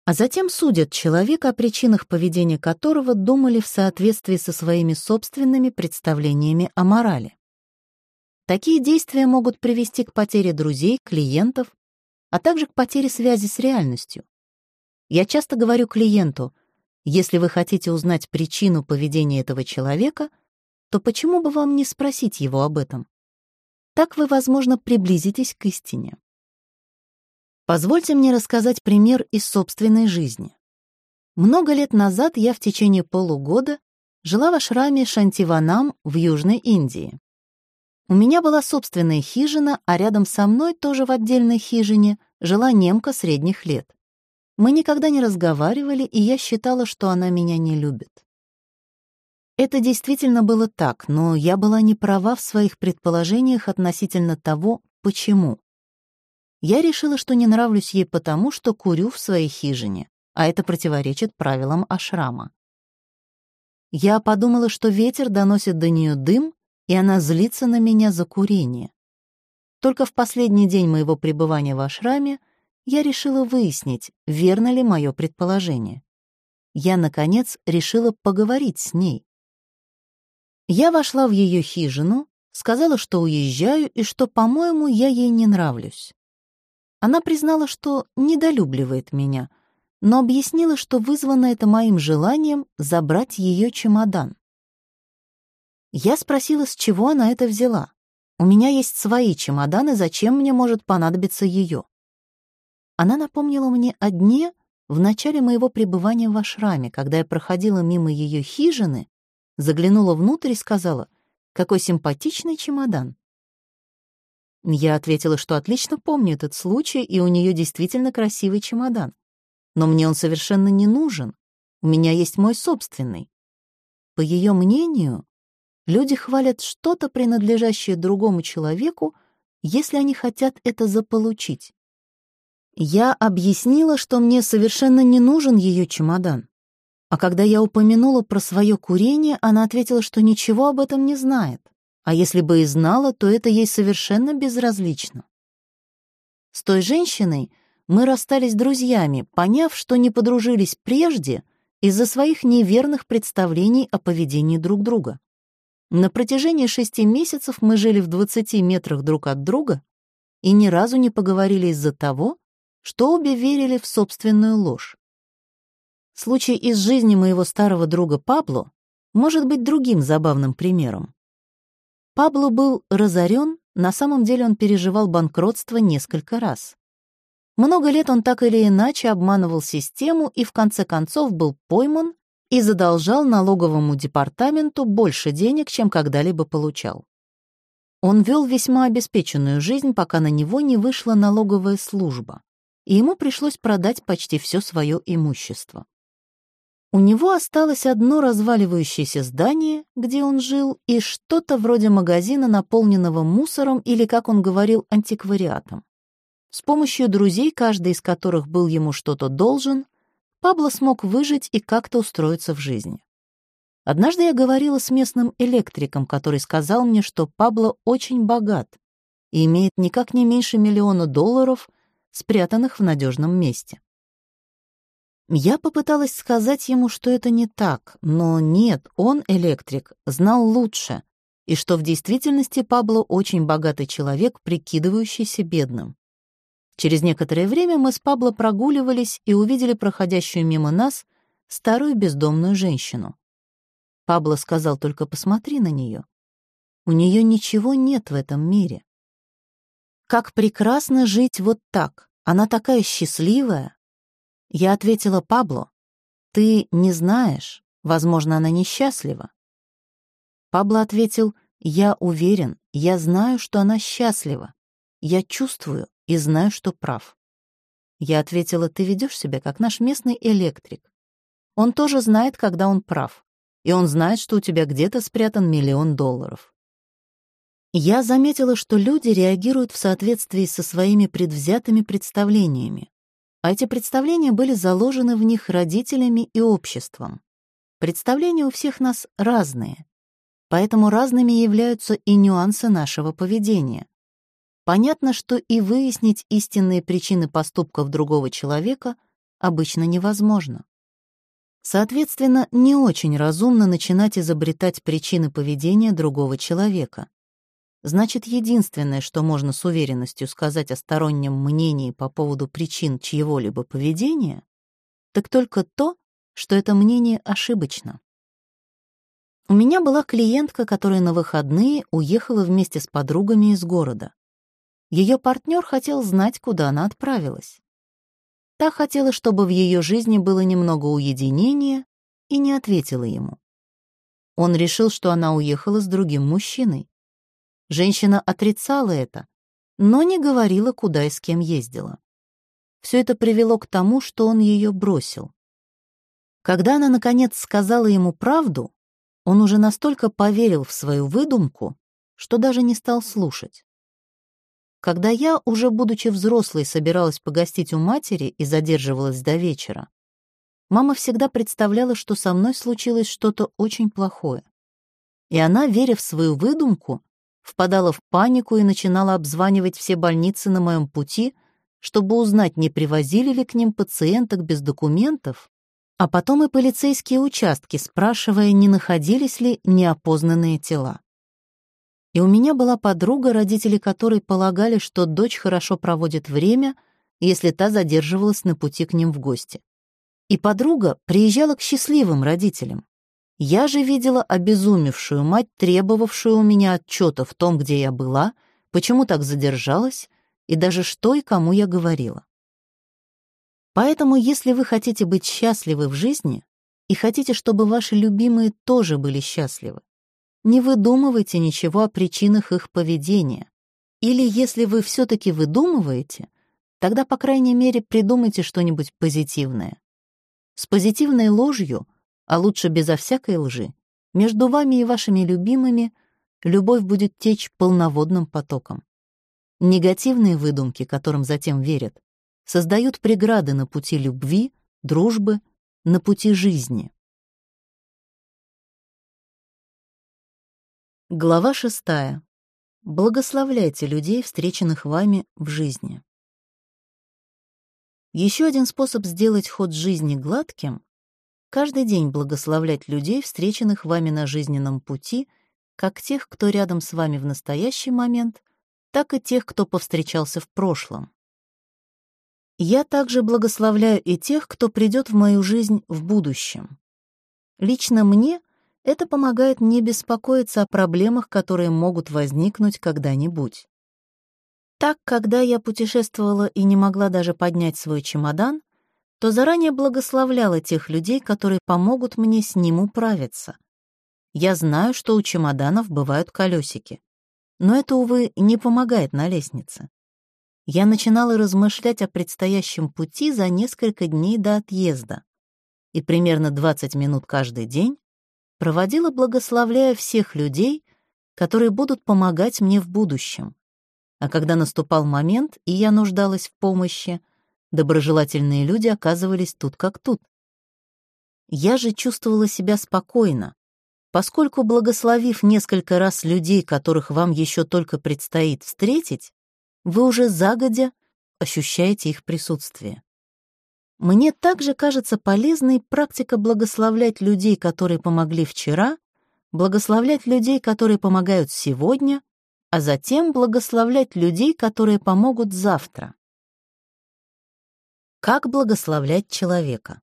а затем судят человека, о причинах поведения которого думали в соответствии со своими собственными представлениями о морали. Такие действия могут привести к потере друзей, клиентов, а также к потере связи с реальностью. Я часто говорю клиенту, если вы хотите узнать причину поведения этого человека, то почему бы вам не спросить его об этом? Так вы, возможно, приблизитесь к истине. Позвольте мне рассказать пример из собственной жизни. Много лет назад я в течение полугода жила в ашраме Шантиванам в Южной Индии. У меня была собственная хижина, а рядом со мной, тоже в отдельной хижине, жила немка средних лет. Мы никогда не разговаривали, и я считала, что она меня не любит. Это действительно было так, но я была не права в своих предположениях относительно того, почему. Я решила, что не нравлюсь ей потому, что курю в своей хижине, а это противоречит правилам ашрама. Я подумала, что ветер доносит до нее дым, и она злится на меня за курение. Только в последний день моего пребывания в ашраме я решила выяснить, верно ли мое предположение. Я, наконец, решила поговорить с ней. Я вошла в ее хижину, сказала, что уезжаю и что, по-моему, я ей не нравлюсь. Она признала, что недолюбливает меня, но объяснила, что вызвано это моим желанием забрать ее чемодан. Я спросила, с чего она это взяла. У меня есть свои чемоданы, зачем мне может понадобиться ее? Она напомнила мне о дне в начале моего пребывания в ашраме, когда я проходила мимо ее хижины, заглянула внутрь и сказала, Какой симпатичный чемодан. Я ответила, что отлично помню этот случай, и у нее действительно красивый чемодан. Но мне он совершенно не нужен. У меня есть мой собственный. По ее мнению, люди хвалят что-то, принадлежащее другому человеку, если они хотят это заполучить. Я объяснила, что мне совершенно не нужен ее чемодан. А когда я упомянула про свое курение, она ответила, что ничего об этом не знает. А если бы и знала, то это ей совершенно безразлично. С той женщиной мы расстались друзьями, поняв, что не подружились прежде из-за своих неверных представлений о поведении друг друга. На протяжении шести месяцев мы жили в 20 метрах друг от друга и ни разу не поговорили из-за того, что обе верили в собственную ложь. Случай из жизни моего старого друга Пабло может быть другим забавным примером. Пабло был разорен, на самом деле он переживал банкротство несколько раз. Много лет он так или иначе обманывал систему и в конце концов был пойман и задолжал налоговому департаменту больше денег, чем когда-либо получал. Он вел весьма обеспеченную жизнь, пока на него не вышла налоговая служба, и ему пришлось продать почти все свое имущество. У него осталось одно разваливающееся здание, где он жил, и что-то вроде магазина, наполненного мусором или, как он говорил, антиквариатом. С помощью друзей, каждый из которых был ему что-то должен, Пабло смог выжить и как-то устроиться в жизни. Однажды я говорила с местным электриком, который сказал мне, что Пабло очень богат и имеет никак не меньше миллиона долларов, спрятанных в надежном месте. Я попыталась сказать ему, что это не так, но нет, он, электрик, знал лучше, и что в действительности Пабло очень богатый человек, прикидывающийся бедным. Через некоторое время мы с Пабло прогуливались и увидели проходящую мимо нас старую бездомную женщину. Пабло сказал только «посмотри на нее». У нее ничего нет в этом мире. Как прекрасно жить вот так. Она такая счастливая, я ответила Пабло, «Ты не знаешь, возможно, она несчастлива». Пабло ответил, «Я уверен, я знаю, что она счастлива. Я чувствую и знаю, что прав». Я ответила, «Ты ведешь себя, как наш местный электрик. Он тоже знает, когда он прав, и он знает, что у тебя где-то спрятан миллион долларов». Я заметила, что люди реагируют в соответствии со своими предвзятыми представлениями, а эти представления были заложены в них родителями и обществом. Представления у всех нас разные, поэтому разными являются и нюансы нашего поведения. Понятно, что и выяснить истинные причины поступков другого человека обычно невозможно. Соответственно, не очень разумно начинать изобретать причины поведения другого человека. Значит, единственное, что можно с уверенностью сказать о стороннем мнении по поводу причин чьего-либо поведения, так только то, что это мнение ошибочно. У меня была клиентка, которая на выходные уехала вместе с подругами из города. Ее партнер хотел знать, куда она отправилась. Та хотела, чтобы в ее жизни было немного уединения, и не ответила ему. Он решил, что она уехала с другим мужчиной. Женщина отрицала это, но не говорила, куда и с кем ездила. Все это привело к тому, что он ее бросил. Когда она, наконец, сказала ему правду, он уже настолько поверил в свою выдумку, что даже не стал слушать. Когда я, уже будучи взрослой, собиралась погостить у матери и задерживалась до вечера, мама всегда представляла, что со мной случилось что-то очень плохое. И она, веря в свою выдумку, впадала в панику и начинала обзванивать все больницы на моем пути, чтобы узнать, не привозили ли к ним пациенток без документов, а потом и полицейские участки, спрашивая, не находились ли неопознанные тела. И у меня была подруга, родители которой полагали, что дочь хорошо проводит время, если та задерживалась на пути к ним в гости. И подруга приезжала к счастливым родителям. Я же видела обезумевшую мать, требовавшую у меня отчета в том, где я была, почему так задержалась и даже что и кому я говорила. Поэтому, если вы хотите быть счастливы в жизни и хотите, чтобы ваши любимые тоже были счастливы, не выдумывайте ничего о причинах их поведения. Или если вы все-таки выдумываете, тогда, по крайней мере, придумайте что-нибудь позитивное. С позитивной ложью, а лучше безо всякой лжи, между вами и вашими любимыми любовь будет течь полноводным потоком. Негативные выдумки, которым затем верят, создают преграды на пути любви, дружбы, на пути жизни. Глава шестая. Благословляйте людей, встреченных вами в жизни. Еще один способ сделать ход жизни гладким — каждый день благословлять людей, встреченных вами на жизненном пути, как тех, кто рядом с вами в настоящий момент, так и тех, кто повстречался в прошлом. Я также благословляю и тех, кто придет в мою жизнь в будущем. Лично мне — это помогает не беспокоиться о проблемах, которые могут возникнуть когда-нибудь. Так, когда я путешествовала и не могла даже поднять свой чемодан, то заранее благословляла тех людей, которые помогут мне с ним управиться. Я знаю, что у чемоданов бывают колесики. Но это, увы, не помогает на лестнице. Я начинала размышлять о предстоящем пути за несколько дней до отъезда. И примерно 20 минут каждый день проводила, благословляя всех людей, которые будут помогать мне в будущем. А когда наступал момент, и я нуждалась в помощи, доброжелательные люди оказывались тут как тут. Я же чувствовала себя спокойно, поскольку, благословив несколько раз людей, которых вам еще только предстоит встретить, вы уже загодя ощущаете их присутствие. Мне также кажется полезной практика благословлять людей, которые помогли вчера, благословлять людей, которые помогают сегодня, а затем благословлять людей, которые помогут завтра. Как благословлять человека?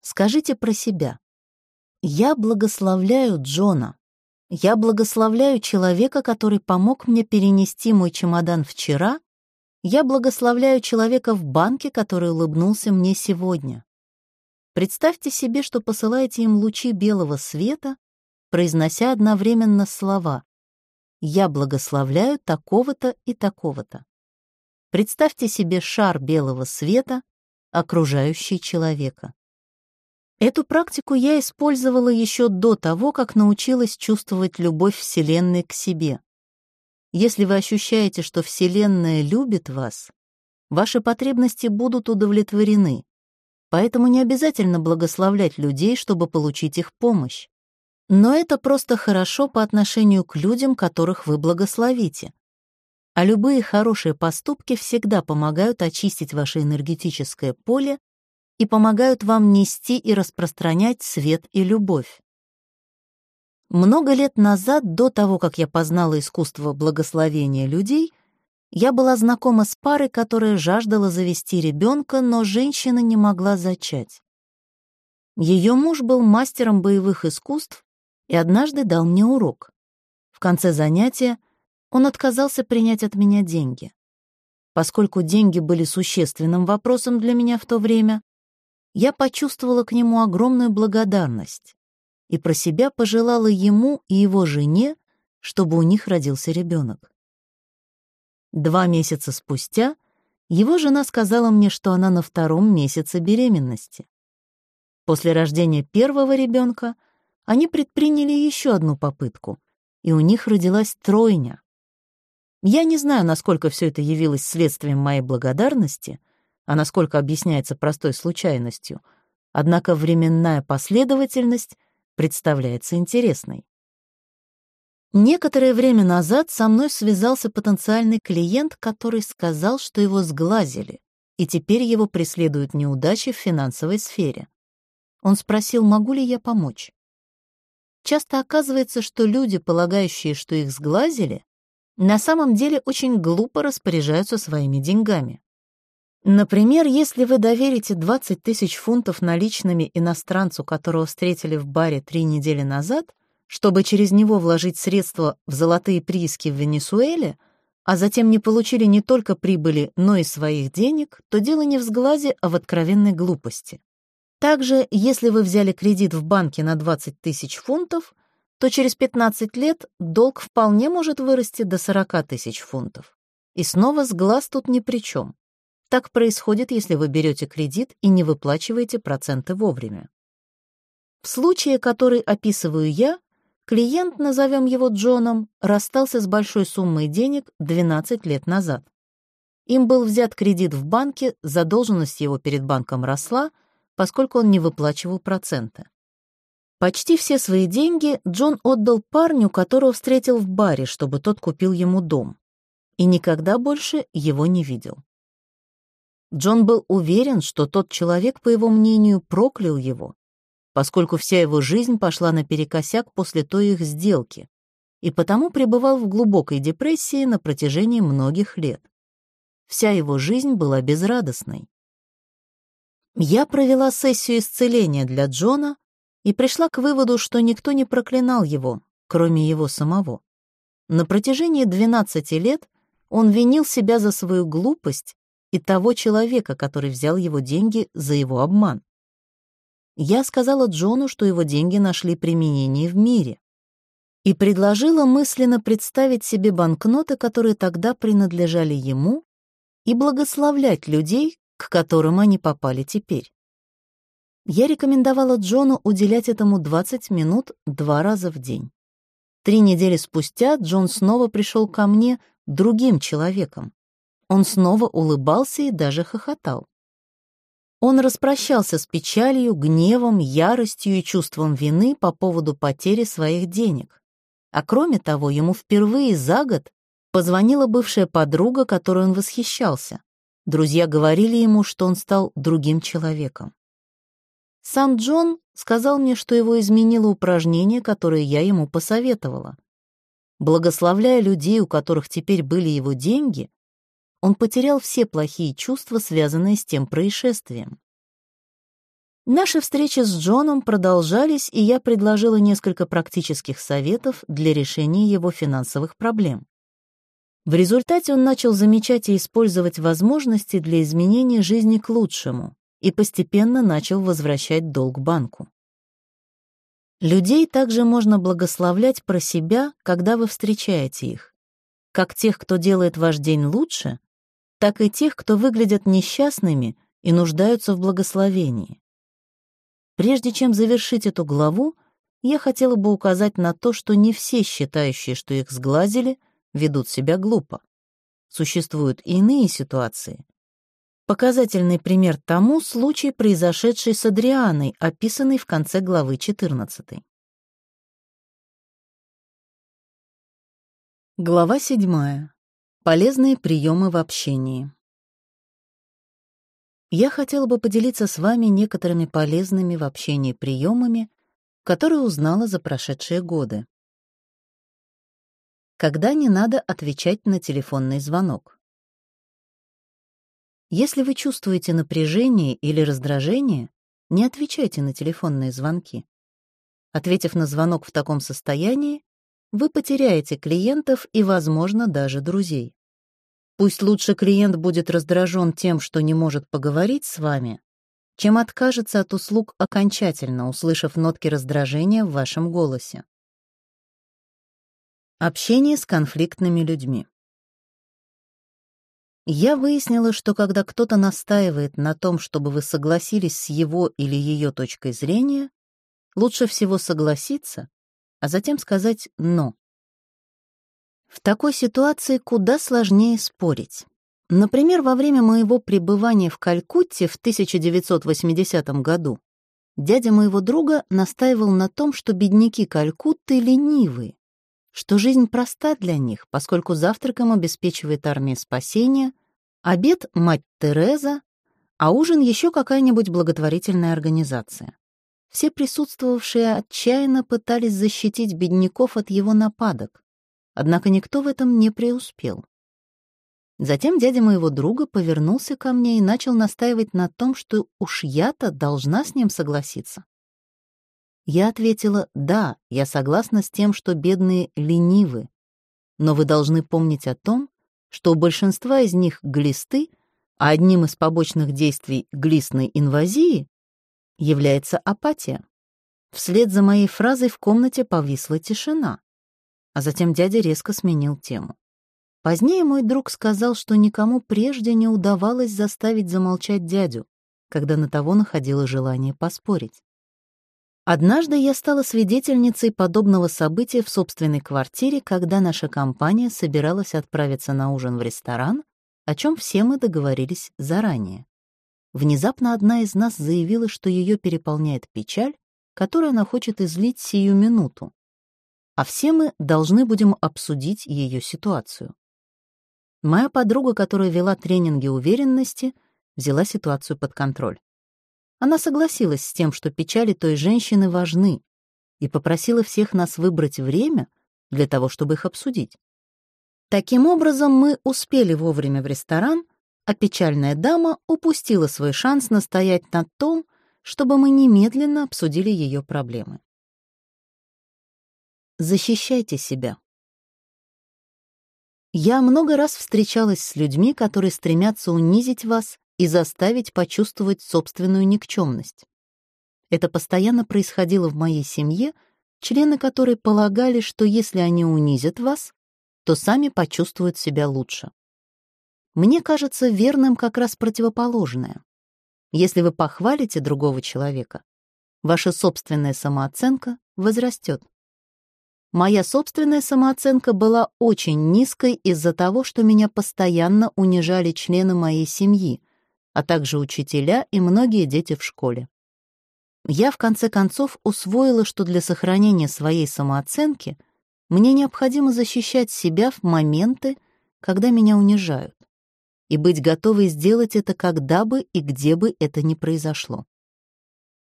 Скажите про себя. Я благословляю Джона. Я благословляю человека, который помог мне перенести мой чемодан вчера я благословляю человека в банке, который улыбнулся мне сегодня. Представьте себе, что посылаете им лучи белого света, произнося одновременно слова «Я благословляю такого-то и такого-то». Представьте себе шар белого света, окружающий человека. Эту практику я использовала еще до того, как научилась чувствовать любовь Вселенной к себе. Если вы ощущаете, что Вселенная любит вас, ваши потребности будут удовлетворены, поэтому не обязательно благословлять людей, чтобы получить их помощь. Но это просто хорошо по отношению к людям, которых вы благословите. А любые хорошие поступки всегда помогают очистить ваше энергетическое поле и помогают вам нести и распространять свет и любовь. Много лет назад, до того, как я познала искусство благословения людей, я была знакома с парой, которая жаждала завести ребенка, но женщина не могла зачать. Ее муж был мастером боевых искусств и однажды дал мне урок. В конце занятия он отказался принять от меня деньги. Поскольку деньги были существенным вопросом для меня в то время, я почувствовала к нему огромную благодарность и про себя пожелала ему и его жене, чтобы у них родился ребенок. Два месяца спустя его жена сказала мне, что она на втором месяце беременности. После рождения первого ребенка они предприняли еще одну попытку, и у них родилась тройня. Я не знаю, насколько все это явилось следствием моей благодарности, а насколько объясняется простой случайностью, однако временная последовательность представляется интересной. Некоторое время назад со мной связался потенциальный клиент, который сказал, что его сглазили, и теперь его преследуют неудачи в финансовой сфере. Он спросил, могу ли я помочь. Часто оказывается, что люди, полагающие, что их сглазили, на самом деле очень глупо распоряжаются своими деньгами. Например, если вы доверите 20 тысяч фунтов наличными иностранцу, которого встретили в баре три недели назад, чтобы через него вложить средства в золотые прииски в Венесуэле, а затем не получили не только прибыли, но и своих денег, то дело не в сглазе, а в откровенной глупости. Также, если вы взяли кредит в банке на 20 тысяч фунтов, то через 15 лет долг вполне может вырасти до 40 тысяч фунтов. И снова с глаз тут ни при чем. Так происходит, если вы берете кредит и не выплачиваете проценты вовремя. В случае, который описываю я, клиент, назовем его Джоном, расстался с большой суммой денег 12 лет назад. Им был взят кредит в банке, задолженность его перед банком росла, поскольку он не выплачивал проценты. Почти все свои деньги Джон отдал парню, которого встретил в баре, чтобы тот купил ему дом, и никогда больше его не видел. Джон был уверен, что тот человек, по его мнению, проклял его, поскольку вся его жизнь пошла наперекосяк после той их сделки, и потому пребывал в глубокой депрессии на протяжении многих лет. Вся его жизнь была безрадостной. Я провела сессию исцеления для Джона и пришла к выводу, что никто не проклинал его, кроме его самого. На протяжении 12 лет он винил себя за свою глупость и того человека, который взял его деньги за его обман. Я сказала Джону, что его деньги нашли применение в мире, и предложила мысленно представить себе банкноты, которые тогда принадлежали ему, и благословлять людей, к которым они попали теперь. Я рекомендовала Джону уделять этому 20 минут два раза в день. Три недели спустя Джон снова пришел ко мне другим человеком. Он снова улыбался и даже хохотал. Он распрощался с печалью, гневом, яростью и чувством вины по поводу потери своих денег. А кроме того, ему впервые за год позвонила бывшая подруга, которой он восхищался. Друзья говорили ему, что он стал другим человеком. Сам Джон сказал мне, что его изменило упражнение, которое я ему посоветовала. Благословляя людей, у которых теперь были его деньги, он потерял все плохие чувства, связанные с тем происшествием. Наши встречи с Джоном продолжались, и я предложила несколько практических советов для решения его финансовых проблем. В результате он начал замечать и использовать возможности для изменения жизни к лучшему и постепенно начал возвращать долг банку. Людей также можно благословлять про себя, когда вы встречаете их. Как тех, кто делает ваш день лучше, так и тех, кто выглядят несчастными и нуждаются в благословении. Прежде чем завершить эту главу, я хотела бы указать на то, что не все считающие, что их сглазили — ведут себя глупо. Существуют и иные ситуации. Показательный пример тому случай, произошедший с Адрианой, описанный в конце главы 14. Глава 7. Полезные приемы в общении. Я хотела бы поделиться с вами некоторыми полезными в общении приемами, которые узнала за прошедшие годы когда не надо отвечать на телефонный звонок. Если вы чувствуете напряжение или раздражение, не отвечайте на телефонные звонки. Ответив на звонок в таком состоянии, вы потеряете клиентов и, возможно, даже друзей. Пусть лучше клиент будет раздражен тем, что не может поговорить с вами, чем откажется от услуг окончательно, услышав нотки раздражения в вашем голосе. Общение с конфликтными людьми. Я выяснила, что когда кто-то настаивает на том, чтобы вы согласились с его или ее точкой зрения, лучше всего согласиться, а затем сказать «но». В такой ситуации куда сложнее спорить. Например, во время моего пребывания в Калькутте в 1980 году дядя моего друга настаивал на том, что бедняки Калькутты ленивые, что жизнь проста для них, поскольку завтраком обеспечивает армия спасения, обед — мать Тереза, а ужин еще какая-нибудь благотворительная организация. Все присутствовавшие отчаянно пытались защитить бедняков от его нападок, однако никто в этом не преуспел. Затем дядя моего друга повернулся ко мне и начал настаивать на том, что уж я-то должна с ним согласиться. Я ответила, да, я согласна с тем, что бедные ленивы, но вы должны помнить о том, что у большинства из них глисты, а одним из побочных действий глистной инвазии является апатия. Вслед за моей фразой в комнате повисла тишина, а затем дядя резко сменил тему. Позднее мой друг сказал, что никому прежде не удавалось заставить замолчать дядю, когда на того находило желание поспорить. Однажды я стала свидетельницей подобного события в собственной квартире, когда наша компания собиралась отправиться на ужин в ресторан, о чем все мы договорились заранее. Внезапно одна из нас заявила, что ее переполняет печаль, которую она хочет излить сию минуту, а все мы должны будем обсудить ее ситуацию. Моя подруга, которая вела тренинги уверенности, взяла ситуацию под контроль. Она согласилась с тем, что печали той женщины важны, и попросила всех нас выбрать время для того, чтобы их обсудить. Таким образом, мы успели вовремя в ресторан, а печальная дама упустила свой шанс настоять на том, чтобы мы немедленно обсудили ее проблемы. Защищайте себя. Я много раз встречалась с людьми, которые стремятся унизить вас и заставить почувствовать собственную никчемность. Это постоянно происходило в моей семье, члены которой полагали, что если они унизят вас, то сами почувствуют себя лучше. Мне кажется верным как раз противоположное. Если вы похвалите другого человека, ваша собственная самооценка возрастет. Моя собственная самооценка была очень низкой из-за того, что меня постоянно унижали члены моей семьи, а также учителя и многие дети в школе. Я, в конце концов, усвоила, что для сохранения своей самооценки мне необходимо защищать себя в моменты, когда меня унижают, и быть готовой сделать это когда бы и где бы это ни произошло.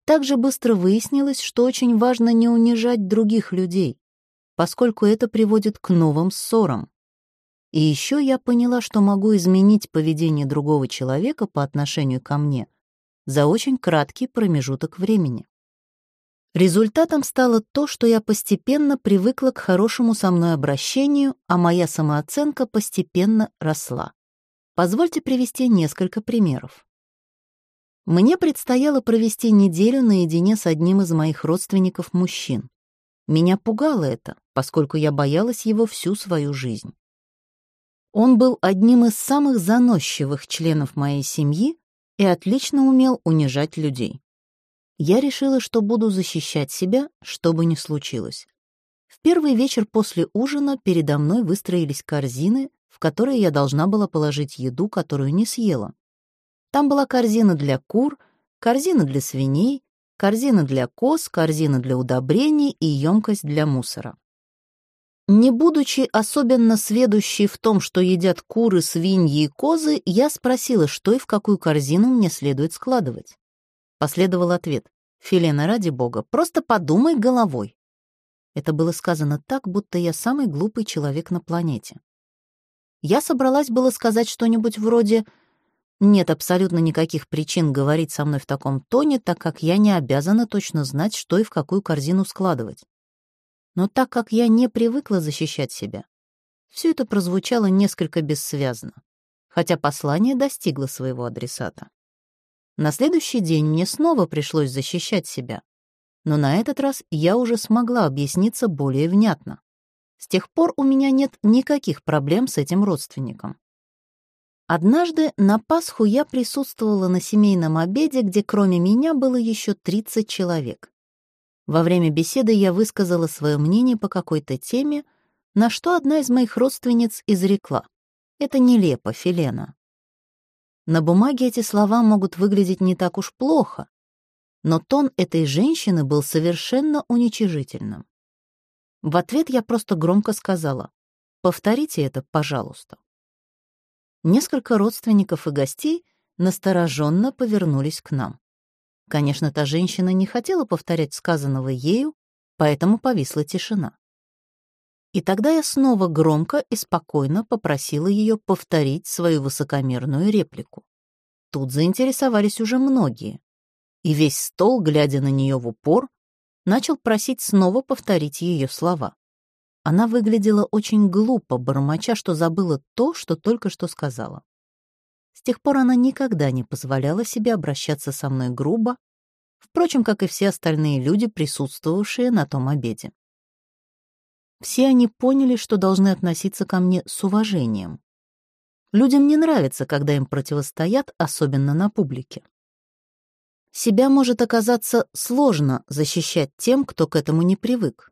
Также быстро выяснилось, что очень важно не унижать других людей, поскольку это приводит к новым ссорам. И еще я поняла, что могу изменить поведение другого человека по отношению ко мне за очень краткий промежуток времени. Результатом стало то, что я постепенно привыкла к хорошему со мной обращению, а моя самооценка постепенно росла. Позвольте привести несколько примеров. Мне предстояло провести неделю наедине с одним из моих родственников-мужчин. Меня пугало это, поскольку я боялась его всю свою жизнь. Он был одним из самых заносчивых членов моей семьи и отлично умел унижать людей. Я решила, что буду защищать себя, что бы ни случилось. В первый вечер после ужина передо мной выстроились корзины, в которые я должна была положить еду, которую не съела. Там была корзина для кур, корзина для свиней, корзина для коз, корзина для удобрений и емкость для мусора. Не будучи особенно сведущей в том, что едят куры, свиньи и козы, я спросила, что и в какую корзину мне следует складывать. Последовал ответ. «Филена, ради бога, просто подумай головой». Это было сказано так, будто я самый глупый человек на планете. Я собралась было сказать что-нибудь вроде «Нет абсолютно никаких причин говорить со мной в таком тоне, так как я не обязана точно знать, что и в какую корзину складывать». Но так как я не привыкла защищать себя, все это прозвучало несколько бессвязно, хотя послание достигло своего адресата. На следующий день мне снова пришлось защищать себя, но на этот раз я уже смогла объясниться более внятно. С тех пор у меня нет никаких проблем с этим родственником. Однажды на Пасху я присутствовала на семейном обеде, где кроме меня было еще 30 человек. Во время беседы я высказала свое мнение по какой-то теме, на что одна из моих родственниц изрекла. Это нелепо, Филена. На бумаге эти слова могут выглядеть не так уж плохо, но тон этой женщины был совершенно уничижительным. В ответ я просто громко сказала «Повторите это, пожалуйста». Несколько родственников и гостей настороженно повернулись к нам. Конечно, та женщина не хотела повторять сказанного ею, поэтому повисла тишина. И тогда я снова громко и спокойно попросила ее повторить свою высокомерную реплику. Тут заинтересовались уже многие, и весь стол, глядя на нее в упор, начал просить снова повторить ее слова. Она выглядела очень глупо, бормоча, что забыла то, что только что сказала. Тех пор она никогда не позволяла себе обращаться со мной грубо, впрочем, как и все остальные люди, присутствовавшие на том обеде. Все они поняли, что должны относиться ко мне с уважением. Людям не нравится, когда им противостоят, особенно на публике. Себя может оказаться сложно защищать тем, кто к этому не привык.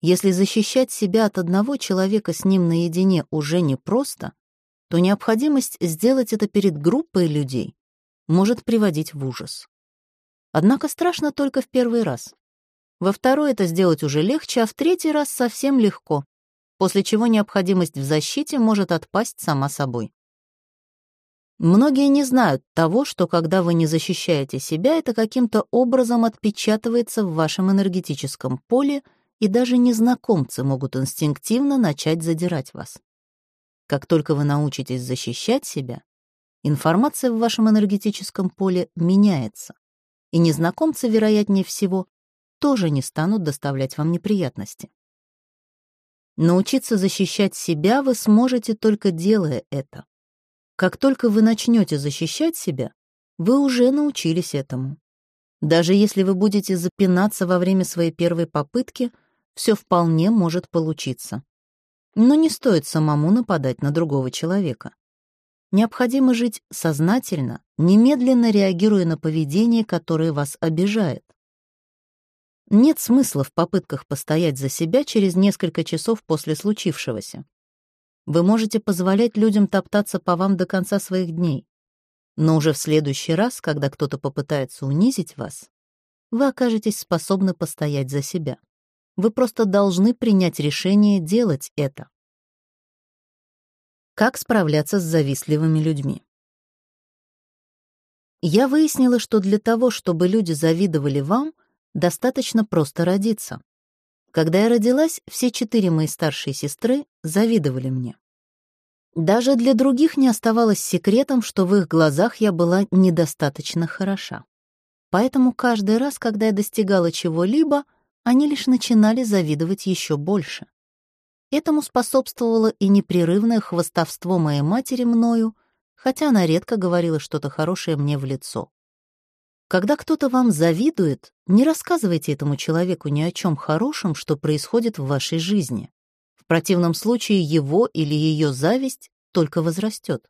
Если защищать себя от одного человека с ним наедине уже непросто, то необходимость сделать это перед группой людей может приводить в ужас. Однако страшно только в первый раз. Во второй это сделать уже легче, а в третий раз совсем легко, после чего необходимость в защите может отпасть сама собой. Многие не знают того, что когда вы не защищаете себя, это каким-то образом отпечатывается в вашем энергетическом поле, и даже незнакомцы могут инстинктивно начать задирать вас. Как только вы научитесь защищать себя, информация в вашем энергетическом поле меняется, и незнакомцы, вероятнее всего, тоже не станут доставлять вам неприятности. Научиться защищать себя вы сможете только делая это. Как только вы начнете защищать себя, вы уже научились этому. Даже если вы будете запинаться во время своей первой попытки, все вполне может получиться. Но не стоит самому нападать на другого человека. Необходимо жить сознательно, немедленно реагируя на поведение, которое вас обижает. Нет смысла в попытках постоять за себя через несколько часов после случившегося. Вы можете позволять людям топтаться по вам до конца своих дней. Но уже в следующий раз, когда кто-то попытается унизить вас, вы окажетесь способны постоять за себя. Вы просто должны принять решение делать это. Как справляться с завистливыми людьми? Я выяснила, что для того, чтобы люди завидовали вам, достаточно просто родиться. Когда я родилась, все четыре мои старшие сестры завидовали мне. Даже для других не оставалось секретом, что в их глазах я была недостаточно хороша. Поэтому каждый раз, когда я достигала чего-либо, они лишь начинали завидовать еще больше. Этому способствовало и непрерывное хвостовство моей матери мною, хотя она редко говорила что-то хорошее мне в лицо. Когда кто-то вам завидует, не рассказывайте этому человеку ни о чем хорошем, что происходит в вашей жизни. В противном случае его или ее зависть только возрастет.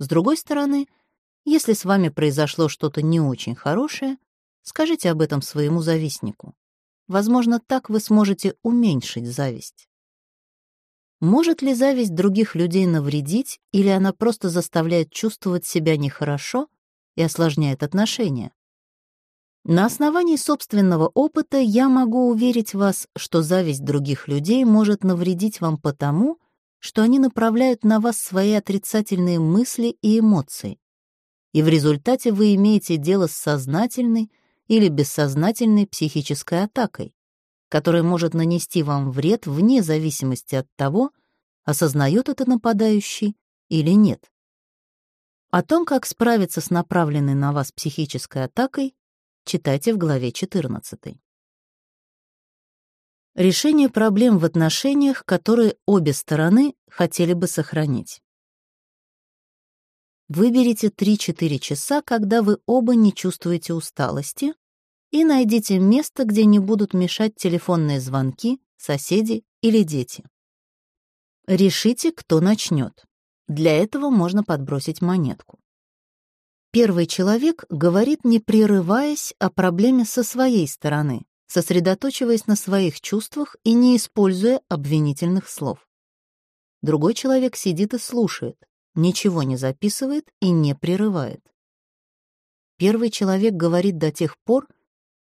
С другой стороны, если с вами произошло что-то не очень хорошее, скажите об этом своему завистнику. Возможно, так вы сможете уменьшить зависть. Может ли зависть других людей навредить, или она просто заставляет чувствовать себя нехорошо и осложняет отношения. На основании собственного опыта я могу уверить вас, что зависть других людей может навредить вам потому, что они направляют на вас свои отрицательные мысли и эмоции. И в результате вы имеете дело с сознательной или бессознательной психической атакой, которая может нанести вам вред вне зависимости от того, осознает это нападающий или нет. О том, как справиться с направленной на вас психической атакой, читайте в главе 14. Решение проблем в отношениях, которые обе стороны хотели бы сохранить. Выберите 3-4 часа, когда вы оба не чувствуете усталости, и найдите место, где не будут мешать телефонные звонки, соседи или дети. Решите, кто начнет. Для этого можно подбросить монетку. Первый человек говорит, не прерываясь о проблеме со своей стороны, сосредоточиваясь на своих чувствах и не используя обвинительных слов. Другой человек сидит и слушает, ничего не записывает и не прерывает. Первый человек говорит до тех пор,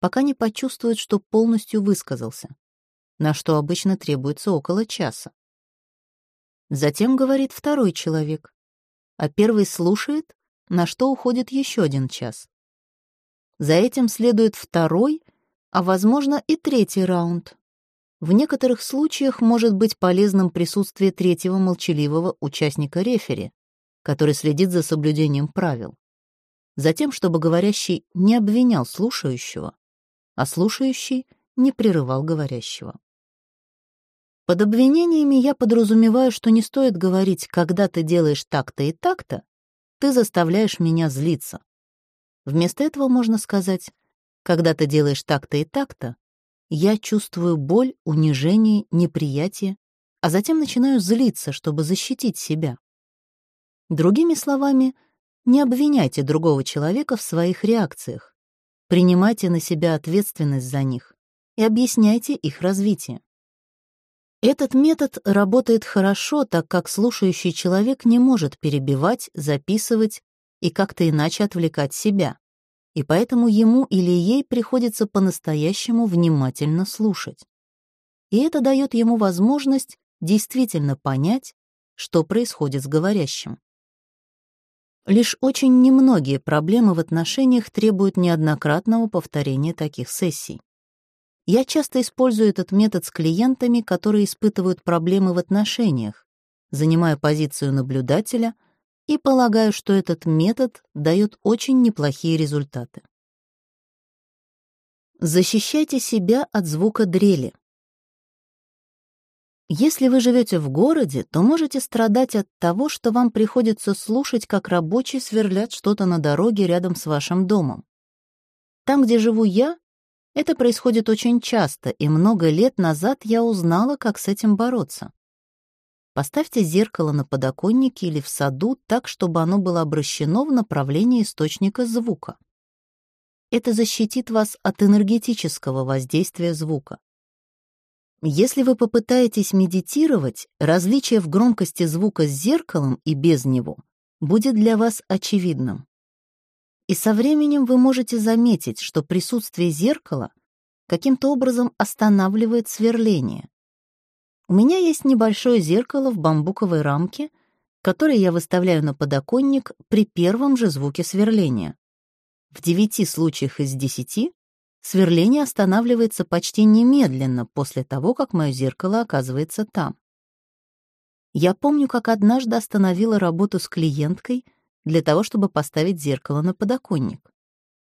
пока не почувствует, что полностью высказался, на что обычно требуется около часа. Затем говорит второй человек, а первый слушает, на что уходит еще один час. За этим следует второй, а, возможно, и третий раунд. В некоторых случаях может быть полезным присутствие третьего молчаливого участника рефери, который следит за соблюдением правил. Затем, чтобы говорящий не обвинял слушающего, а слушающий не прерывал говорящего. Под обвинениями я подразумеваю, что не стоит говорить, когда ты делаешь так-то и так-то, ты заставляешь меня злиться. Вместо этого можно сказать, Когда ты делаешь так-то и так-то, я чувствую боль, унижение, неприятие, а затем начинаю злиться, чтобы защитить себя. Другими словами, не обвиняйте другого человека в своих реакциях. Принимайте на себя ответственность за них и объясняйте их развитие. Этот метод работает хорошо, так как слушающий человек не может перебивать, записывать и как-то иначе отвлекать себя, и поэтому ему или ей приходится по-настоящему внимательно слушать. И это дает ему возможность действительно понять, что происходит с говорящим. Лишь очень немногие проблемы в отношениях требуют неоднократного повторения таких сессий. Я часто использую этот метод с клиентами, которые испытывают проблемы в отношениях, занимая позицию наблюдателя и полагаю, что этот метод дает очень неплохие результаты. Защищайте себя от звука дрели. Если вы живете в городе, то можете страдать от того, что вам приходится слушать, как рабочие сверлят что-то на дороге рядом с вашим домом. Там, где живу я, это происходит очень часто, и много лет назад я узнала, как с этим бороться. Поставьте зеркало на подоконнике или в саду так, чтобы оно было обращено в направлении источника звука. Это защитит вас от энергетического воздействия звука. Если вы попытаетесь медитировать, различие в громкости звука с зеркалом и без него будет для вас очевидным. И со временем вы можете заметить, что присутствие зеркала каким-то образом останавливает сверление. У меня есть небольшое зеркало в бамбуковой рамке, которое я выставляю на подоконник при первом же звуке сверления. В девяти случаях из десяти сверление останавливается почти немедленно после того, как мое зеркало оказывается там. Я помню, как однажды остановила работу с клиенткой для того, чтобы поставить зеркало на подоконник.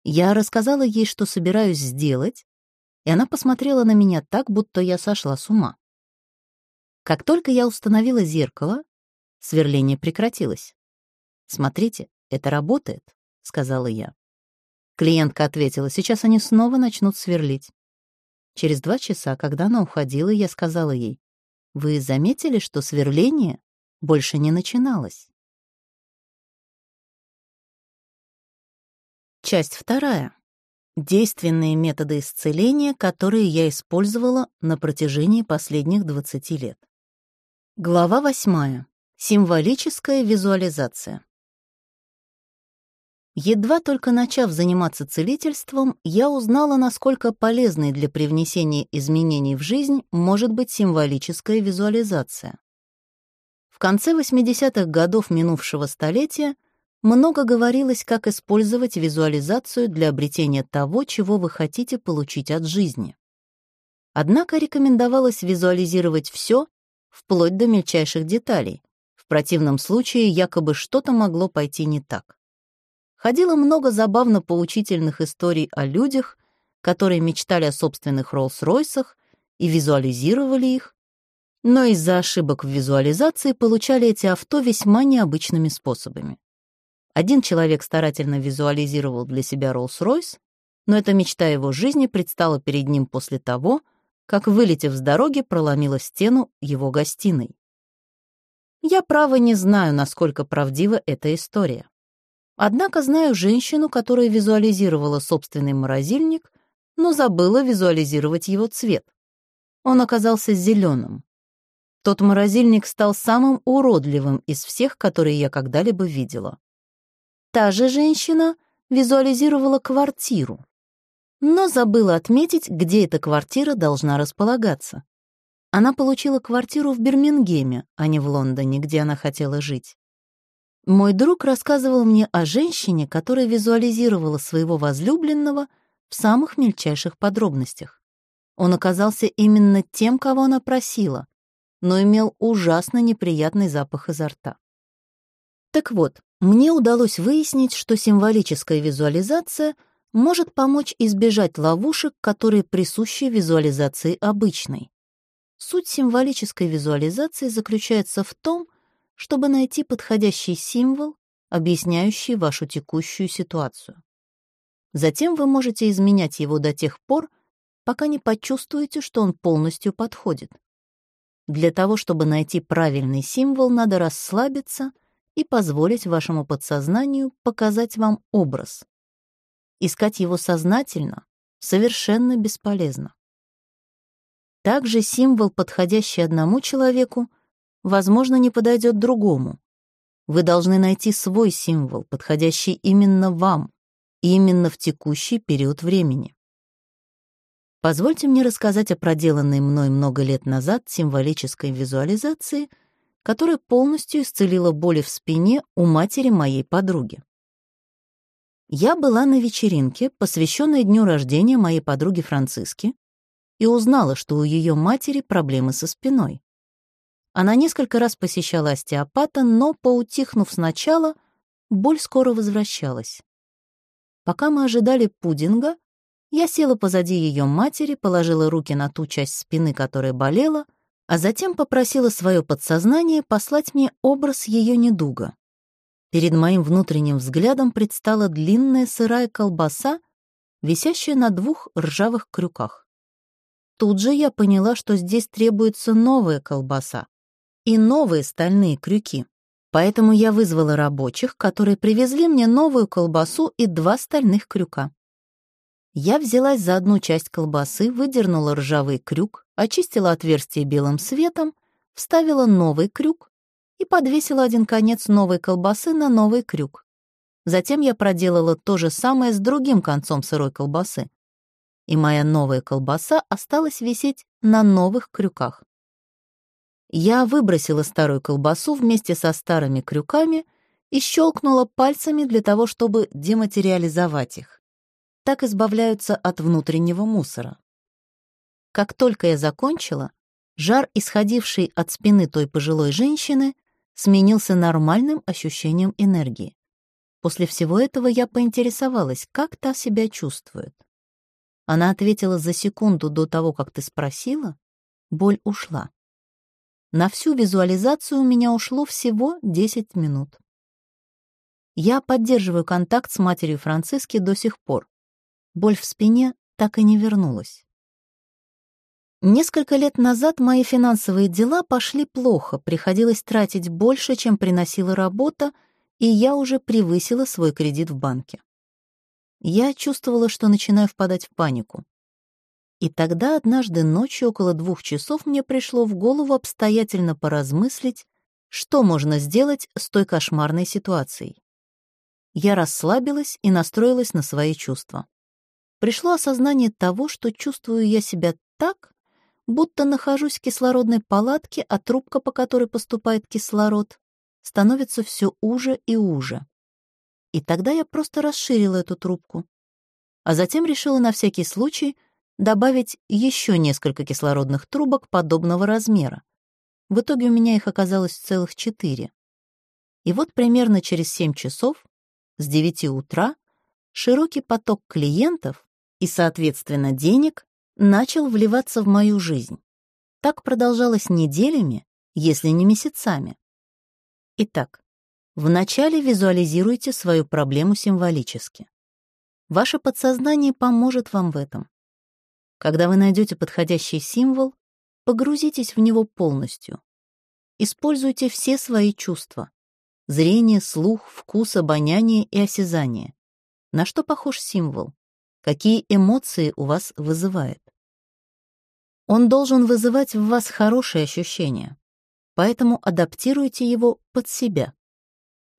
Я рассказала ей, что собираюсь сделать, и она посмотрела на меня так, будто я сошла с ума. Как только я установила зеркало, сверление прекратилось. «Смотрите, это работает», — сказала я. Клиентка ответила, сейчас они снова начнут сверлить. Через два часа, когда она уходила, я сказала ей, «Вы заметили, что сверление больше не начиналось?» Часть вторая. Действенные методы исцеления, которые я использовала на протяжении последних 20 лет. Глава восьмая. Символическая визуализация. Едва только начав заниматься целительством, я узнала, насколько полезной для привнесения изменений в жизнь может быть символическая визуализация. В конце 80-х годов минувшего столетия много говорилось, как использовать визуализацию для обретения того, чего вы хотите получить от жизни. Однако рекомендовалось визуализировать все, вплоть до мельчайших деталей. В противном случае якобы что-то могло пойти не так. Ходило много забавно поучительных историй о людях, которые мечтали о собственных Роллс-Ройсах и визуализировали их, но из-за ошибок в визуализации получали эти авто весьма необычными способами. Один человек старательно визуализировал для себя Роллс-Ройс, но эта мечта его жизни предстала перед ним после того, как, вылетев с дороги, проломила стену его гостиной. Я, право, не знаю, насколько правдива эта история. Однако знаю женщину, которая визуализировала собственный морозильник, но забыла визуализировать его цвет. Он оказался зеленым. Тот морозильник стал самым уродливым из всех, которые я когда-либо видела. Та же женщина визуализировала квартиру, но забыла отметить, где эта квартира должна располагаться. Она получила квартиру в Бирмингеме, а не в Лондоне, где она хотела жить. Мой друг рассказывал мне о женщине, которая визуализировала своего возлюбленного в самых мельчайших подробностях. Он оказался именно тем, кого она просила, но имел ужасно неприятный запах изо рта. Так вот, мне удалось выяснить, что символическая визуализация может помочь избежать ловушек, которые присущи визуализации обычной. Суть символической визуализации заключается в том, чтобы найти подходящий символ, объясняющий вашу текущую ситуацию. Затем вы можете изменять его до тех пор, пока не почувствуете, что он полностью подходит. Для того, чтобы найти правильный символ, надо расслабиться и позволить вашему подсознанию показать вам образ. Искать его сознательно совершенно бесполезно. Также символ, подходящий одному человеку, возможно, не подойдет другому. Вы должны найти свой символ, подходящий именно вам, именно в текущий период времени. Позвольте мне рассказать о проделанной мной много лет назад символической визуализации, которая полностью исцелила боли в спине у матери моей подруги. Я была на вечеринке, посвященной дню рождения моей подруги Франциски, и узнала, что у ее матери проблемы со спиной. Она несколько раз посещала остеопата, но, поутихнув сначала, боль скоро возвращалась. Пока мы ожидали пудинга, я села позади ее матери, положила руки на ту часть спины, которая болела, а затем попросила свое подсознание послать мне образ ее недуга. Перед моим внутренним взглядом предстала длинная сырая колбаса, висящая на двух ржавых крюках. Тут же я поняла, что здесь требуется новая колбаса и новые стальные крюки. Поэтому я вызвала рабочих, которые привезли мне новую колбасу и два стальных крюка. Я взялась за одну часть колбасы, выдернула ржавый крюк, очистила отверстие белым светом, вставила новый крюк, и подвесила один конец новой колбасы на новый крюк. Затем я проделала то же самое с другим концом сырой колбасы. И моя новая колбаса осталась висеть на новых крюках. Я выбросила старую колбасу вместе со старыми крюками и щелкнула пальцами для того, чтобы дематериализовать их. Так избавляются от внутреннего мусора. Как только я закончила, жар, исходивший от спины той пожилой женщины, сменился нормальным ощущением энергии. После всего этого я поинтересовалась, как та себя чувствует. Она ответила за секунду до того, как ты спросила, боль ушла. На всю визуализацию у меня ушло всего 10 минут. Я поддерживаю контакт с матерью Франциски до сих пор. Боль в спине так и не вернулась. Несколько лет назад мои финансовые дела пошли плохо, приходилось тратить больше, чем приносила работа, и я уже превысила свой кредит в банке. Я чувствовала, что начинаю впадать в панику. И тогда однажды ночью около двух часов мне пришло в голову обстоятельно поразмыслить, что можно сделать с той кошмарной ситуацией. Я расслабилась и настроилась на свои чувства. Пришло осознание того, что чувствую я себя так, будто нахожусь в кислородной палатке, а трубка, по которой поступает кислород, становится все уже и уже. И тогда я просто расширила эту трубку, а затем решила на всякий случай добавить еще несколько кислородных трубок подобного размера. В итоге у меня их оказалось целых четыре. И вот примерно через семь часов, с девяти утра, широкий поток клиентов и, соответственно, денег начал вливаться в мою жизнь. Так продолжалось неделями, если не месяцами. Итак, вначале визуализируйте свою проблему символически. Ваше подсознание поможет вам в этом. Когда вы найдете подходящий символ, погрузитесь в него полностью. Используйте все свои чувства — зрение, слух, вкус, обоняние и осязание. На что похож символ? Какие эмоции у вас вызывает? Он должен вызывать в вас хорошие ощущения, поэтому адаптируйте его под себя.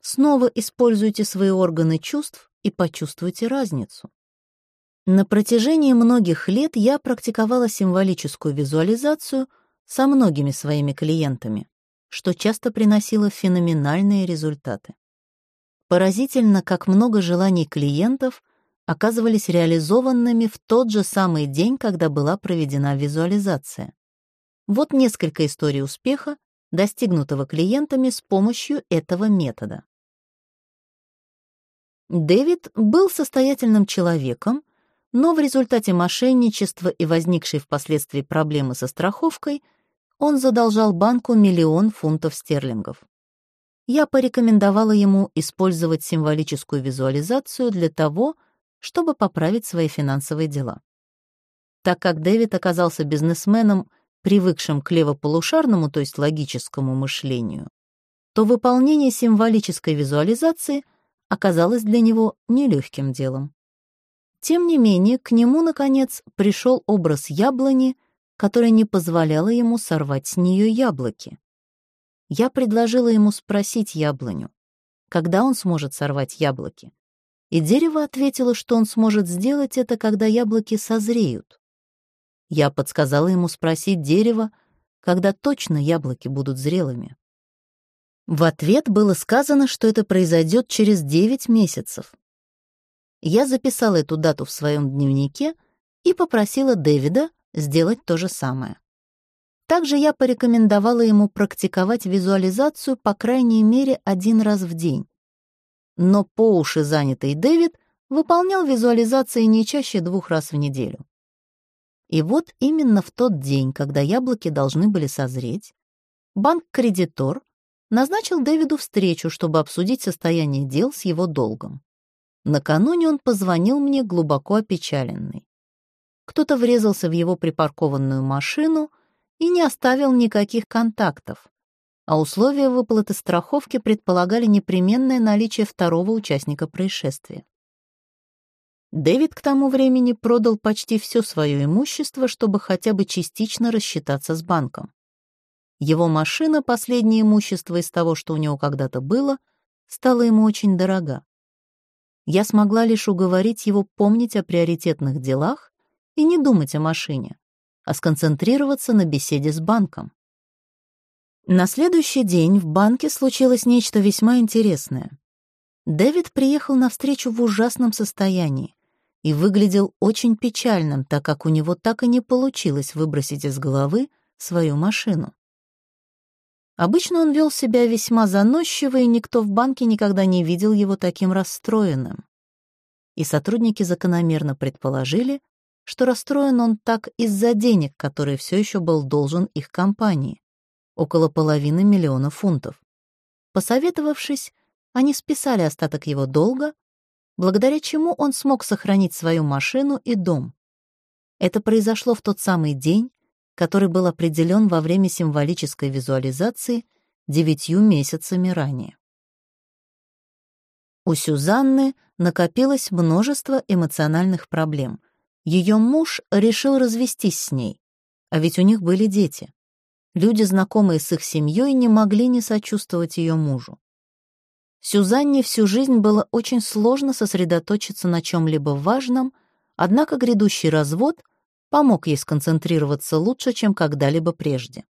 Снова используйте свои органы чувств и почувствуйте разницу. На протяжении многих лет я практиковала символическую визуализацию со многими своими клиентами, что часто приносило феноменальные результаты. Поразительно, как много желаний клиентов оказывались реализованными в тот же самый день, когда была проведена визуализация. Вот несколько историй успеха, достигнутого клиентами с помощью этого метода. Дэвид был состоятельным человеком, но в результате мошенничества и возникшей впоследствии проблемы со страховкой он задолжал банку миллион фунтов стерлингов. Я порекомендовала ему использовать символическую визуализацию для того, чтобы поправить свои финансовые дела. Так как Дэвид оказался бизнесменом, привыкшим к левополушарному, то есть логическому мышлению, то выполнение символической визуализации оказалось для него нелегким делом. Тем не менее, к нему, наконец, пришел образ яблони, которая не позволяла ему сорвать с нее яблоки. Я предложила ему спросить яблоню, когда он сможет сорвать яблоки. И дерево ответило, что он сможет сделать это, когда яблоки созреют. Я подсказала ему спросить дерево, когда точно яблоки будут зрелыми. В ответ было сказано, что это произойдет через 9 месяцев. Я записала эту дату в своем дневнике и попросила Дэвида сделать то же самое. Также я порекомендовала ему практиковать визуализацию по крайней мере один раз в день. Но по уши занятый Дэвид выполнял визуализации не чаще двух раз в неделю. И вот именно в тот день, когда яблоки должны были созреть, банк-кредитор назначил Дэвиду встречу, чтобы обсудить состояние дел с его долгом. Накануне он позвонил мне глубоко опечаленный. Кто-то врезался в его припаркованную машину и не оставил никаких контактов, а условия выплаты страховки предполагали непременное наличие второго участника происшествия. Дэвид к тому времени продал почти все свое имущество, чтобы хотя бы частично рассчитаться с банком. Его машина, последнее имущество из того, что у него когда-то было, стала ему очень дорога я смогла лишь уговорить его помнить о приоритетных делах и не думать о машине, а сконцентрироваться на беседе с банком. На следующий день в банке случилось нечто весьма интересное. Дэвид приехал на встречу в ужасном состоянии и выглядел очень печальным, так как у него так и не получилось выбросить из головы свою машину. Обычно он вел себя весьма заносчиво, и никто в банке никогда не видел его таким расстроенным. И сотрудники закономерно предположили, что расстроен он так из-за денег, которые все еще был должен их компании, около половины миллиона фунтов. Посоветовавшись, они списали остаток его долга, благодаря чему он смог сохранить свою машину и дом. Это произошло в тот самый день, который был определен во время символической визуализации девятью месяцами ранее. У Сюзанны накопилось множество эмоциональных проблем. Ее муж решил развестись с ней, а ведь у них были дети. Люди, знакомые с их семьей, не могли не сочувствовать ее мужу. Сюзанне всю жизнь было очень сложно сосредоточиться на чем-либо важном, однако грядущий развод помог ей сконцентрироваться лучше, чем когда-либо прежде.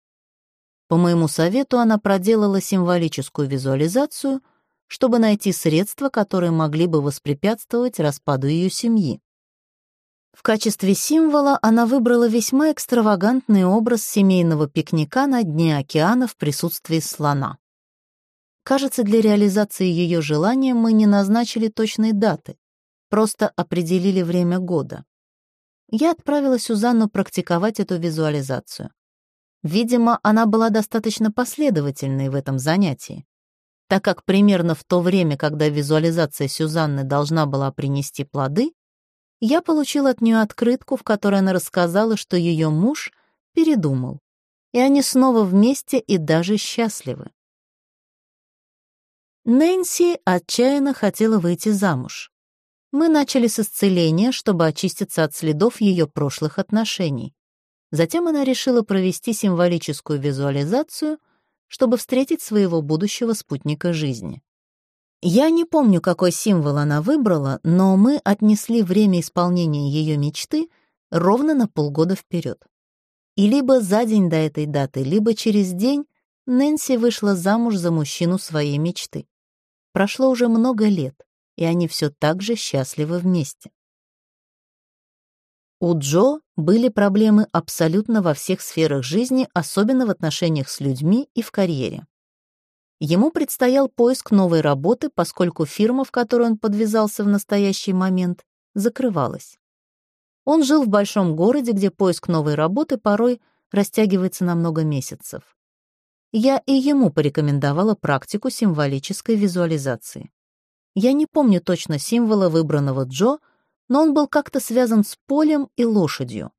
По моему совету она проделала символическую визуализацию, чтобы найти средства, которые могли бы воспрепятствовать распаду ее семьи. В качестве символа она выбрала весьма экстравагантный образ семейного пикника на дне океана в присутствии слона. Кажется, для реализации ее желания мы не назначили точной даты, просто определили время года я отправила Сюзанну практиковать эту визуализацию. Видимо, она была достаточно последовательной в этом занятии, так как примерно в то время, когда визуализация Сюзанны должна была принести плоды, я получила от нее открытку, в которой она рассказала, что ее муж передумал, и они снова вместе и даже счастливы. Нэнси отчаянно хотела выйти замуж. Мы начали с исцеления, чтобы очиститься от следов ее прошлых отношений. Затем она решила провести символическую визуализацию, чтобы встретить своего будущего спутника жизни. Я не помню, какой символ она выбрала, но мы отнесли время исполнения ее мечты ровно на полгода вперед. И либо за день до этой даты, либо через день Нэнси вышла замуж за мужчину своей мечты. Прошло уже много лет и они все так же счастливы вместе. У Джо были проблемы абсолютно во всех сферах жизни, особенно в отношениях с людьми и в карьере. Ему предстоял поиск новой работы, поскольку фирма, в которую он подвязался в настоящий момент, закрывалась. Он жил в большом городе, где поиск новой работы порой растягивается на много месяцев. Я и ему порекомендовала практику символической визуализации. Я не помню точно символа, выбранного Джо, но он был как-то связан с полем и лошадью.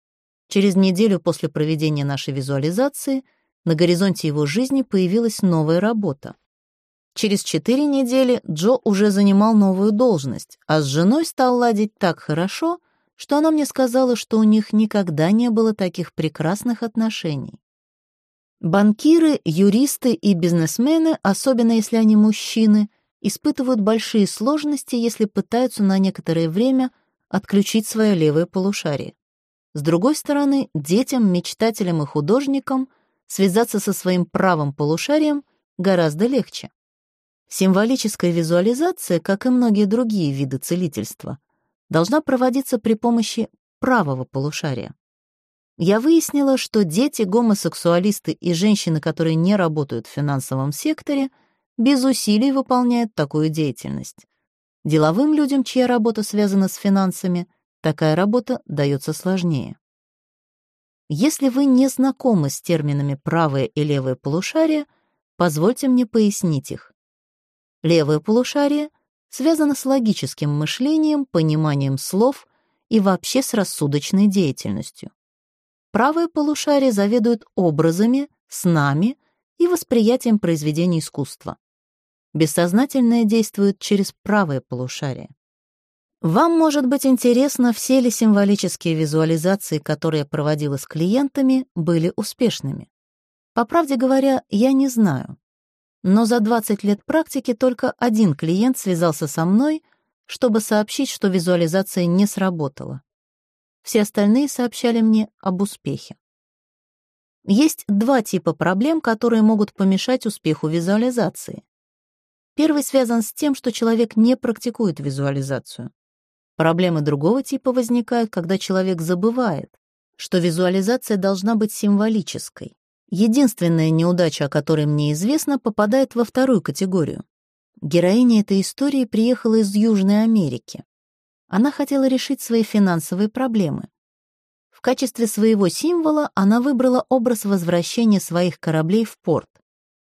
Через неделю после проведения нашей визуализации на горизонте его жизни появилась новая работа. Через четыре недели Джо уже занимал новую должность, а с женой стал ладить так хорошо, что она мне сказала, что у них никогда не было таких прекрасных отношений. Банкиры, юристы и бизнесмены, особенно если они мужчины, испытывают большие сложности, если пытаются на некоторое время отключить свое левое полушарие. С другой стороны, детям, мечтателям и художникам связаться со своим правым полушарием гораздо легче. Символическая визуализация, как и многие другие виды целительства, должна проводиться при помощи правого полушария. Я выяснила, что дети, гомосексуалисты и женщины, которые не работают в финансовом секторе, без усилий выполняют такую деятельность. Деловым людям, чья работа связана с финансами, такая работа дается сложнее. Если вы не знакомы с терминами правое и левое полушарие, позвольте мне пояснить их. Левое полушарие связано с логическим мышлением, пониманием слов и вообще с рассудочной деятельностью. Правое полушарие заведует образами, снами и восприятием произведений искусства. Бессознательное действует через правое полушарие. Вам может быть интересно, все ли символические визуализации, которые я проводила с клиентами, были успешными. По правде говоря, я не знаю. Но за 20 лет практики только один клиент связался со мной, чтобы сообщить, что визуализация не сработала. Все остальные сообщали мне об успехе. Есть два типа проблем, которые могут помешать успеху визуализации. Первый связан с тем, что человек не практикует визуализацию. Проблемы другого типа возникают, когда человек забывает, что визуализация должна быть символической. Единственная неудача, о которой мне известно, попадает во вторую категорию. Героиня этой истории приехала из Южной Америки. Она хотела решить свои финансовые проблемы. В качестве своего символа она выбрала образ возвращения своих кораблей в порт.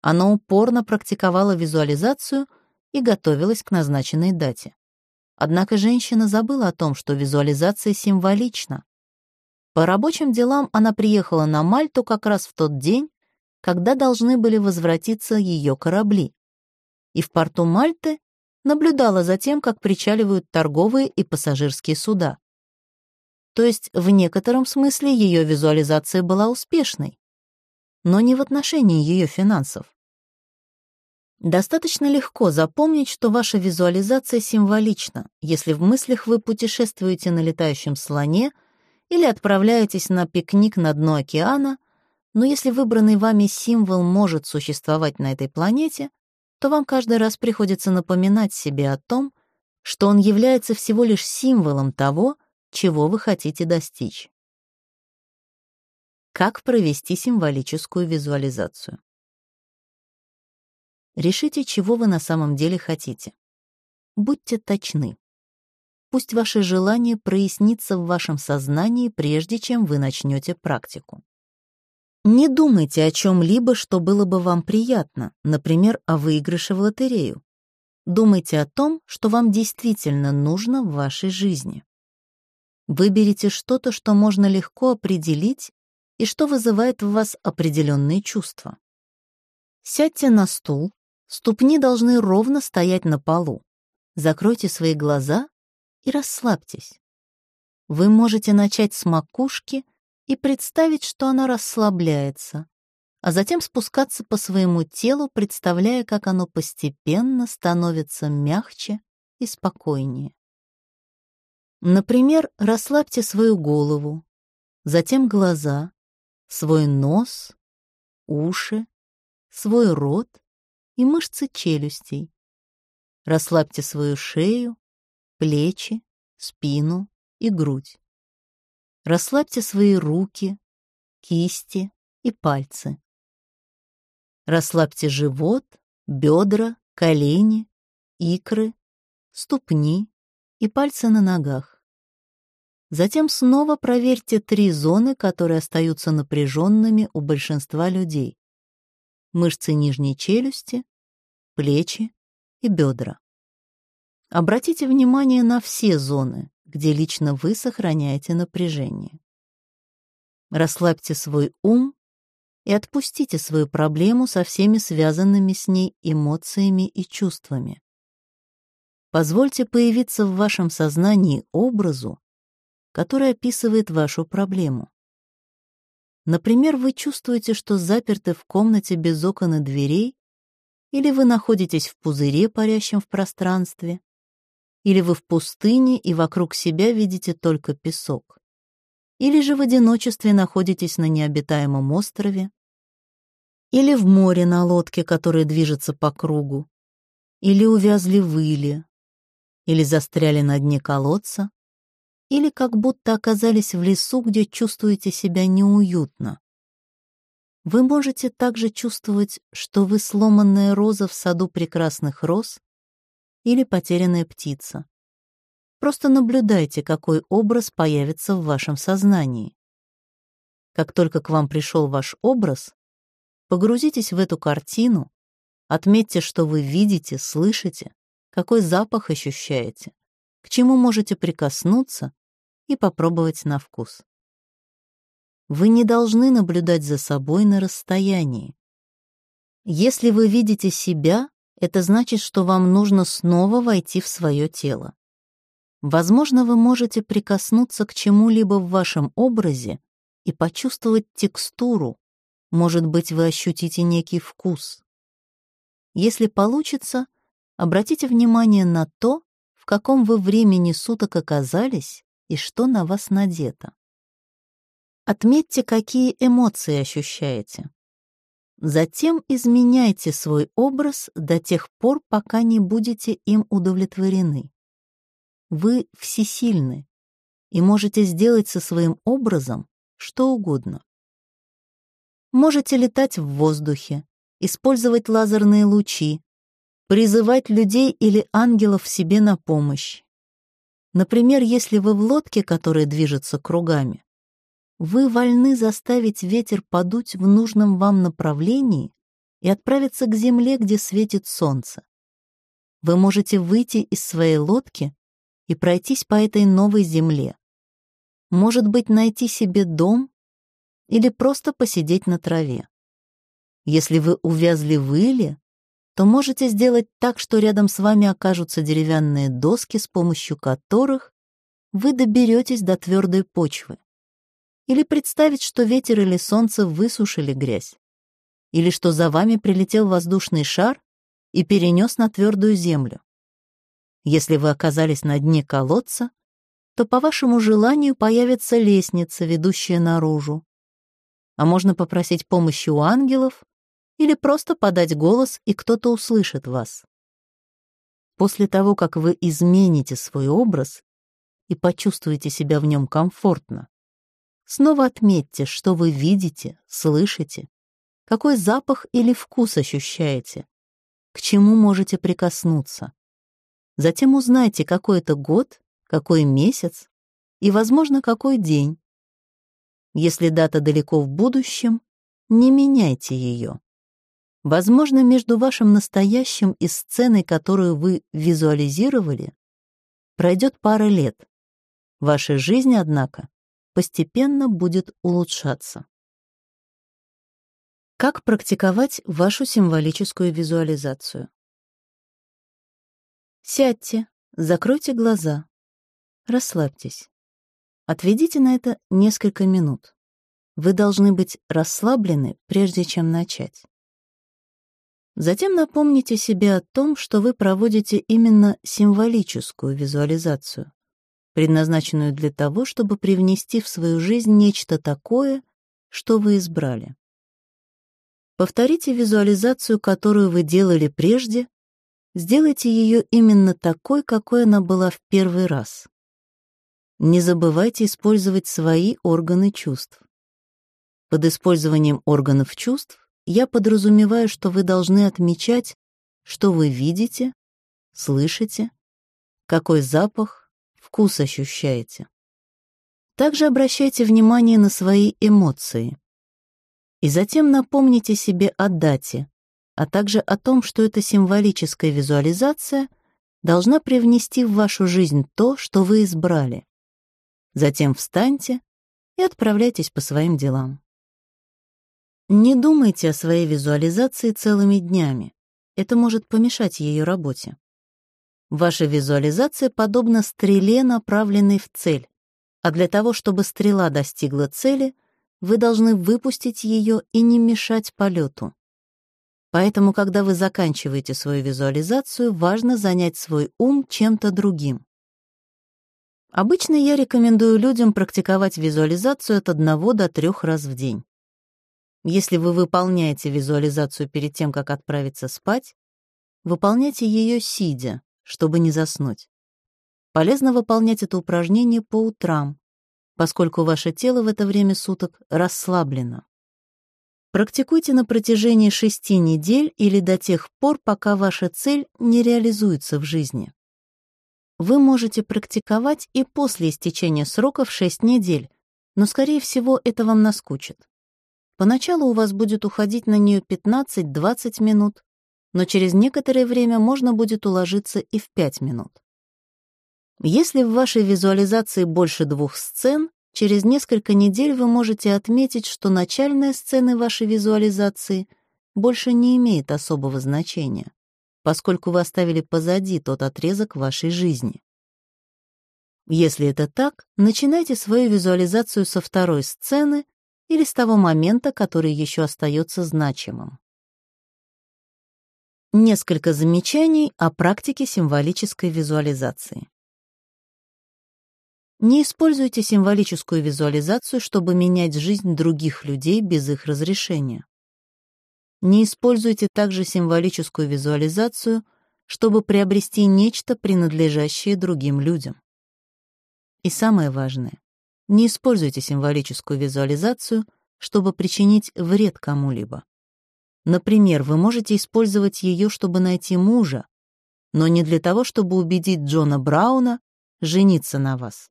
Она упорно практиковала визуализацию и готовилась к назначенной дате. Однако женщина забыла о том, что визуализация символична. По рабочим делам она приехала на Мальту как раз в тот день, когда должны были возвратиться ее корабли. И в порту Мальты наблюдала за тем, как причаливают торговые и пассажирские суда. То есть в некотором смысле ее визуализация была успешной, но не в отношении ее финансов. Достаточно легко запомнить, что ваша визуализация символична, если в мыслях вы путешествуете на летающем слоне или отправляетесь на пикник на дно океана, но если выбранный вами символ может существовать на этой планете, то вам каждый раз приходится напоминать себе о том, что он является всего лишь символом того, чего вы хотите достичь. Как провести символическую визуализацию? Решите, чего вы на самом деле хотите. Будьте точны. Пусть ваше желание прояснится в вашем сознании, прежде чем вы начнете практику. Не думайте о чем-либо, что было бы вам приятно, например, о выигрыше в лотерею. Думайте о том, что вам действительно нужно в вашей жизни. Выберите что-то, что можно легко определить и что вызывает в вас определенные чувства. Сядьте на стул, ступни должны ровно стоять на полу. Закройте свои глаза и расслабьтесь. Вы можете начать с макушки и представить, что она расслабляется, а затем спускаться по своему телу, представляя, как оно постепенно становится мягче и спокойнее. Например, расслабьте свою голову, затем глаза, свой нос, уши, свой рот и мышцы челюстей. Расслабьте свою шею, плечи, спину и грудь. Расслабьте свои руки, кисти и пальцы. Расслабьте живот, бедра, колени, икры, ступни и пальцы на ногах. Затем снова проверьте три зоны, которые остаются напряженными у большинства людей. Мышцы нижней челюсти, плечи и бедра. Обратите внимание на все зоны, где лично вы сохраняете напряжение. Расслабьте свой ум и отпустите свою проблему со всеми связанными с ней эмоциями и чувствами. Позвольте появиться в вашем сознании образу, который описывает вашу проблему. Например, вы чувствуете, что заперты в комнате без окон и дверей, или вы находитесь в пузыре, парящем в пространстве, или вы в пустыне и вокруг себя видите только песок, или же в одиночестве находитесь на необитаемом острове, или в море на лодке, которая движется по кругу, или увязли в иле, или застряли на дне колодца, или как будто оказались в лесу, где чувствуете себя неуютно. Вы можете также чувствовать, что вы сломанная роза в саду прекрасных роз или потерянная птица. Просто наблюдайте, какой образ появится в вашем сознании. Как только к вам пришел ваш образ, погрузитесь в эту картину, отметьте, что вы видите, слышите, какой запах ощущаете, к чему можете прикоснуться и попробовать на вкус. Вы не должны наблюдать за собой на расстоянии. Если вы видите себя, это значит, что вам нужно снова войти в свое тело. Возможно, вы можете прикоснуться к чему-либо в вашем образе и почувствовать текстуру. Может быть, вы ощутите некий вкус. Если получится, обратите внимание на то, в каком вы времени суток оказались и что на вас надето. Отметьте, какие эмоции ощущаете. Затем изменяйте свой образ до тех пор, пока не будете им удовлетворены. Вы всесильны и можете сделать со своим образом что угодно. Можете летать в воздухе, использовать лазерные лучи, призывать людей или ангелов себе на помощь, Например, если вы в лодке, которая движется кругами, вы вольны заставить ветер подуть в нужном вам направлении и отправиться к земле, где светит солнце. Вы можете выйти из своей лодки и пройтись по этой новой земле. Может быть, найти себе дом или просто посидеть на траве. Если вы увязли в иле, то можете сделать так, что рядом с вами окажутся деревянные доски, с помощью которых вы доберетесь до твердой почвы. Или представить, что ветер или солнце высушили грязь. Или что за вами прилетел воздушный шар и перенес на твердую землю. Если вы оказались на дне колодца, то по вашему желанию появится лестница, ведущая наружу. А можно попросить помощи у ангелов или просто подать голос, и кто-то услышит вас. После того, как вы измените свой образ и почувствуете себя в нем комфортно, снова отметьте, что вы видите, слышите, какой запах или вкус ощущаете, к чему можете прикоснуться. Затем узнайте, какой это год, какой месяц и, возможно, какой день. Если дата далеко в будущем, не меняйте ее. Возможно, между вашим настоящим и сценой, которую вы визуализировали, пройдет пара лет. Ваша жизнь, однако, постепенно будет улучшаться. Как практиковать вашу символическую визуализацию? Сядьте, закройте глаза, расслабьтесь. Отведите на это несколько минут. Вы должны быть расслаблены, прежде чем начать. Затем напомните себе о том, что вы проводите именно символическую визуализацию, предназначенную для того, чтобы привнести в свою жизнь нечто такое, что вы избрали. Повторите визуализацию, которую вы делали прежде, сделайте ее именно такой, какой она была в первый раз. Не забывайте использовать свои органы чувств. Под использованием органов чувств я подразумеваю, что вы должны отмечать, что вы видите, слышите, какой запах, вкус ощущаете. Также обращайте внимание на свои эмоции. И затем напомните себе о дате, а также о том, что эта символическая визуализация должна привнести в вашу жизнь то, что вы избрали. Затем встаньте и отправляйтесь по своим делам. Не думайте о своей визуализации целыми днями. Это может помешать ее работе. Ваша визуализация подобна стреле, направленной в цель, а для того, чтобы стрела достигла цели, вы должны выпустить ее и не мешать полету. Поэтому, когда вы заканчиваете свою визуализацию, важно занять свой ум чем-то другим. Обычно я рекомендую людям практиковать визуализацию от одного до трех раз в день. Если вы выполняете визуализацию перед тем, как отправиться спать, выполняйте ее сидя, чтобы не заснуть. Полезно выполнять это упражнение по утрам, поскольку ваше тело в это время суток расслаблено. Практикуйте на протяжении шести недель или до тех пор, пока ваша цель не реализуется в жизни. Вы можете практиковать и после истечения срока в 6 недель, но, скорее всего, это вам наскучит. Поначалу у вас будет уходить на нее 15-20 минут, но через некоторое время можно будет уложиться и в 5 минут. Если в вашей визуализации больше двух сцен, через несколько недель вы можете отметить, что начальная сцена вашей визуализации больше не имеет особого значения поскольку вы оставили позади тот отрезок вашей жизни. Если это так, начинайте свою визуализацию со второй сцены или с того момента, который еще остается значимым. Несколько замечаний о практике символической визуализации. Не используйте символическую визуализацию, чтобы менять жизнь других людей без их разрешения. Не используйте также символическую визуализацию, чтобы приобрести нечто, принадлежащее другим людям. И самое важное, не используйте символическую визуализацию, чтобы причинить вред кому-либо. Например, вы можете использовать ее, чтобы найти мужа, но не для того, чтобы убедить Джона Брауна жениться на вас.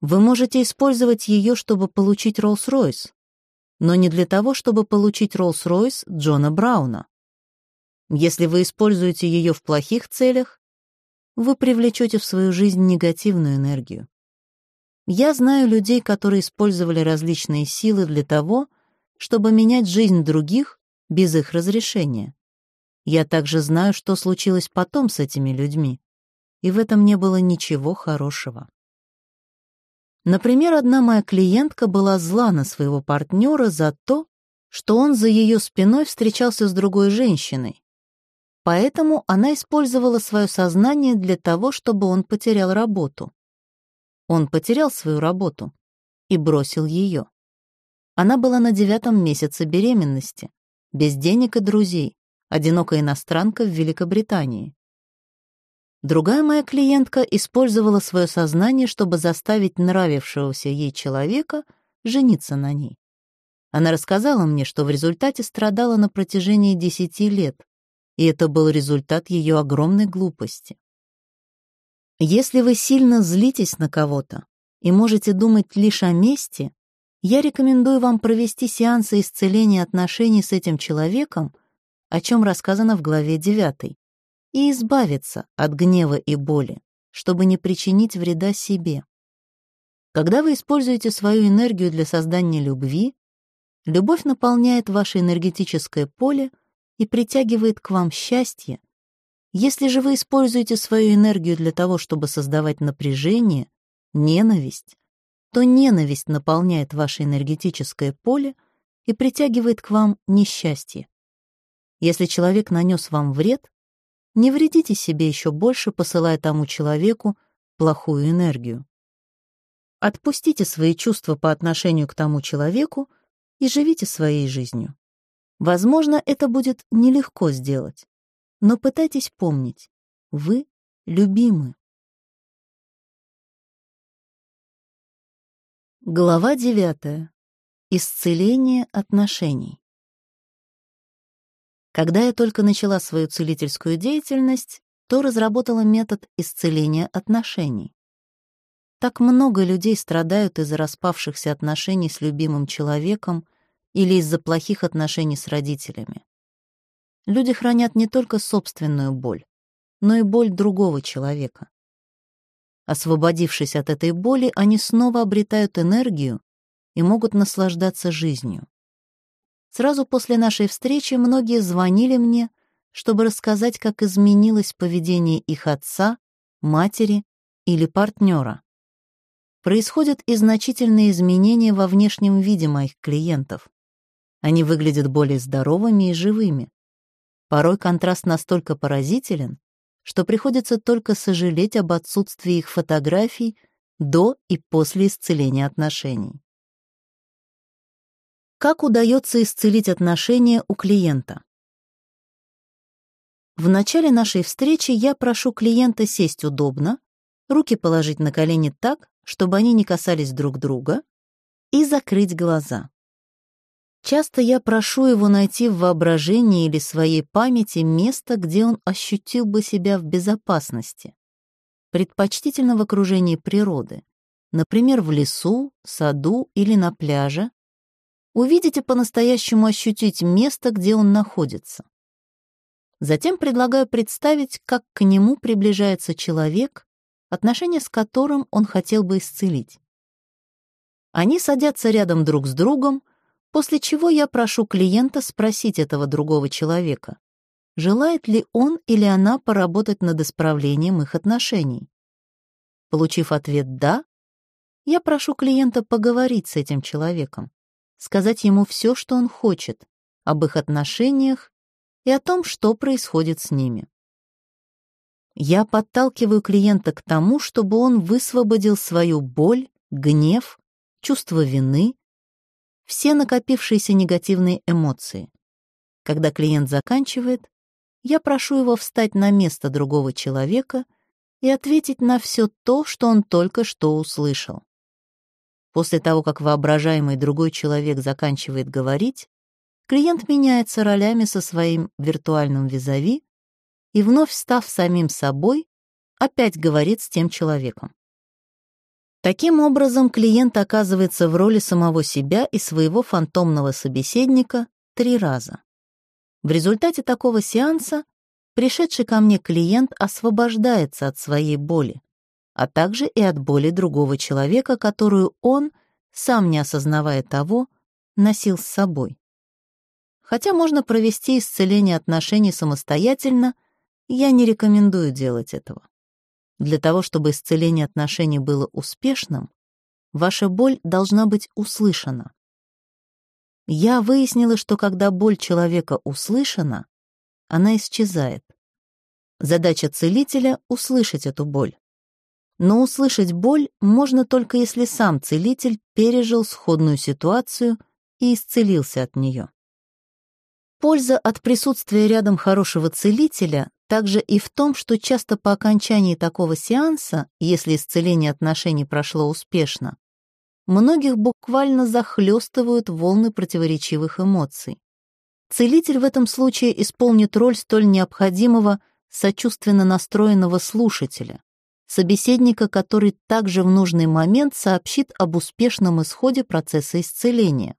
Вы можете использовать ее, чтобы получить Роллс-Ройс, но не для того, чтобы получить Роллс-Ройс Джона Брауна. Если вы используете ее в плохих целях, вы привлечете в свою жизнь негативную энергию. Я знаю людей, которые использовали различные силы для того, чтобы менять жизнь других без их разрешения. Я также знаю, что случилось потом с этими людьми, и в этом не было ничего хорошего. Например, одна моя клиентка была зла на своего партнера за то, что он за ее спиной встречался с другой женщиной. Поэтому она использовала свое сознание для того, чтобы он потерял работу. Он потерял свою работу и бросил ее. Она была на девятом месяце беременности, без денег и друзей, одинокая иностранка в Великобритании. Другая моя клиентка использовала свое сознание, чтобы заставить нравившегося ей человека жениться на ней. Она рассказала мне, что в результате страдала на протяжении десяти лет, и это был результат ее огромной глупости. Если вы сильно злитесь на кого-то и можете думать лишь о мести, я рекомендую вам провести сеансы исцеления отношений с этим человеком, о чем рассказано в главе 9 и избавиться от гнева и боли, чтобы не причинить вреда себе. Когда вы используете свою энергию для создания любви, любовь наполняет ваше энергетическое поле и притягивает к вам счастье. Если же вы используете свою энергию для того, чтобы создавать напряжение, ненависть, то ненависть наполняет ваше энергетическое поле и притягивает к вам несчастье. Если человек нанес вам вред, не вредите себе еще больше, посылая тому человеку плохую энергию. Отпустите свои чувства по отношению к тому человеку и живите своей жизнью. Возможно, это будет нелегко сделать, но пытайтесь помнить, вы любимы. Глава девятая. Исцеление отношений. Когда я только начала свою целительскую деятельность, то разработала метод исцеления отношений. Так много людей страдают из-за распавшихся отношений с любимым человеком или из-за плохих отношений с родителями. Люди хранят не только собственную боль, но и боль другого человека. Освободившись от этой боли, они снова обретают энергию и могут наслаждаться жизнью. Сразу после нашей встречи многие звонили мне, чтобы рассказать, как изменилось поведение их отца, матери или партнера. Происходят и значительные изменения во внешнем виде моих клиентов. Они выглядят более здоровыми и живыми. Порой контраст настолько поразителен, что приходится только сожалеть об отсутствии их фотографий до и после исцеления отношений. Как удается исцелить отношения у клиента? В начале нашей встречи я прошу клиента сесть удобно, руки положить на колени так, чтобы они не касались друг друга, и закрыть глаза. Часто я прошу его найти в воображении или своей памяти место, где он ощутил бы себя в безопасности, предпочтительно в окружении природы, например, в лесу, саду или на пляже. Увидите по-настоящему ощутить место, где он находится. Затем предлагаю представить, как к нему приближается человек, отношения с которым он хотел бы исцелить. Они садятся рядом друг с другом, После чего я прошу клиента спросить этого другого человека, желает ли он или она поработать над исправлением их отношений. Получив ответ «да», я прошу клиента поговорить с этим человеком, сказать ему все, что он хочет, об их отношениях и о том, что происходит с ними. Я подталкиваю клиента к тому, чтобы он высвободил свою боль, гнев, чувство вины, все накопившиеся негативные эмоции. Когда клиент заканчивает, я прошу его встать на место другого человека и ответить на все то, что он только что услышал. После того, как воображаемый другой человек заканчивает говорить, клиент меняется ролями со своим виртуальным визави и, вновь став самим собой, опять говорит с тем человеком. Таким образом, клиент оказывается в роли самого себя и своего фантомного собеседника три раза. В результате такого сеанса пришедший ко мне клиент освобождается от своей боли, а также и от боли другого человека, которую он, сам не осознавая того, носил с собой. Хотя можно провести исцеление отношений самостоятельно, я не рекомендую делать этого. Для того, чтобы исцеление отношений было успешным, ваша боль должна быть услышана. Я выяснила, что когда боль человека услышана, она исчезает. Задача целителя — услышать эту боль. Но услышать боль можно только если сам целитель пережил сходную ситуацию и исцелился от нее. Польза от присутствия рядом хорошего целителя также и в том, что часто по окончании такого сеанса, если исцеление отношений прошло успешно, многих буквально захлестывают волны противоречивых эмоций. Целитель в этом случае исполнит роль столь необходимого сочувственно настроенного слушателя, собеседника, который также в нужный момент сообщит об успешном исходе процесса исцеления.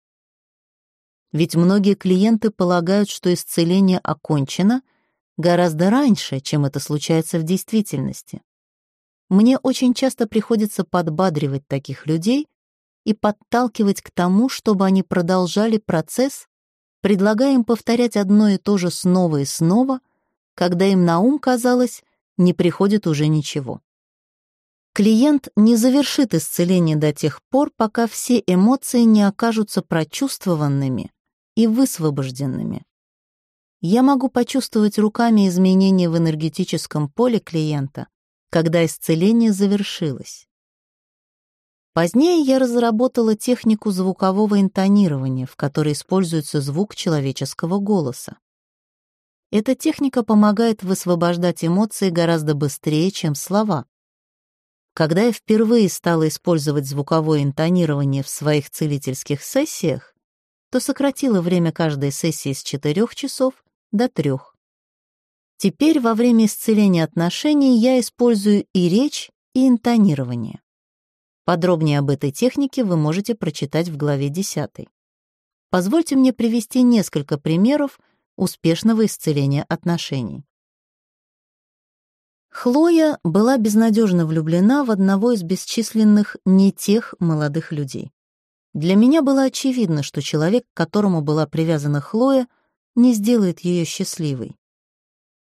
Ведь многие клиенты полагают, что исцеление окончено — гораздо раньше, чем это случается в действительности. Мне очень часто приходится подбадривать таких людей и подталкивать к тому, чтобы они продолжали процесс, предлагая им повторять одно и то же снова и снова, когда им на ум, казалось, не приходит уже ничего. Клиент не завершит исцеление до тех пор, пока все эмоции не окажутся прочувствованными и высвобожденными я могу почувствовать руками изменения в энергетическом поле клиента, когда исцеление завершилось. Позднее я разработала технику звукового интонирования, в которой используется звук человеческого голоса. Эта техника помогает высвобождать эмоции гораздо быстрее, чем слова. Когда я впервые стала использовать звуковое интонирование в своих целительских сессиях, то сократила время каждой сессии с 4 часов до трех. Теперь во время исцеления отношений я использую и речь, и интонирование. Подробнее об этой технике вы можете прочитать в главе 10. Позвольте мне привести несколько примеров успешного исцеления отношений. Хлоя была безнадежно влюблена в одного из бесчисленных не тех молодых людей. Для меня было очевидно, что человек, к которому была привязана Хлоя, не сделает ее счастливой.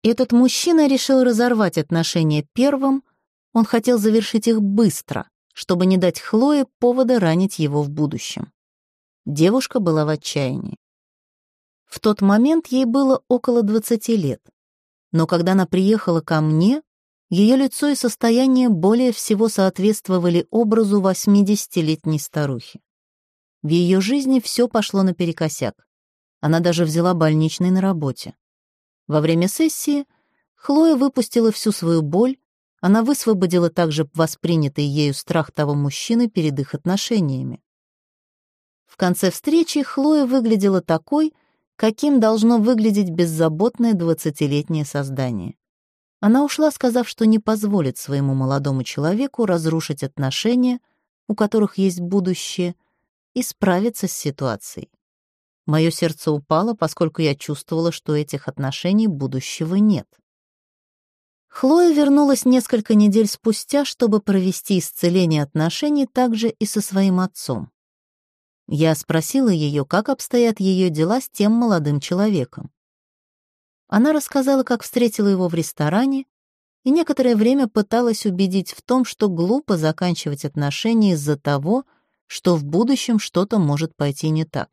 Этот мужчина решил разорвать отношения первым, он хотел завершить их быстро, чтобы не дать Хлое повода ранить его в будущем. Девушка была в отчаянии. В тот момент ей было около 20 лет, но когда она приехала ко мне, ее лицо и состояние более всего соответствовали образу 80-летней старухи. В ее жизни все пошло наперекосяк. Она даже взяла больничный на работе. Во время сессии Хлоя выпустила всю свою боль, она высвободила также воспринятый ею страх того мужчины перед их отношениями. В конце встречи Хлоя выглядела такой, каким должно выглядеть беззаботное двадцатилетнее создание. Она ушла, сказав, что не позволит своему молодому человеку разрушить отношения, у которых есть будущее, и справиться с ситуацией. Мое сердце упало, поскольку я чувствовала, что этих отношений будущего нет. Хлоя вернулась несколько недель спустя, чтобы провести исцеление отношений также и со своим отцом. Я спросила ее, как обстоят ее дела с тем молодым человеком. Она рассказала, как встретила его в ресторане, и некоторое время пыталась убедить в том, что глупо заканчивать отношения из-за того, что в будущем что-то может пойти не так.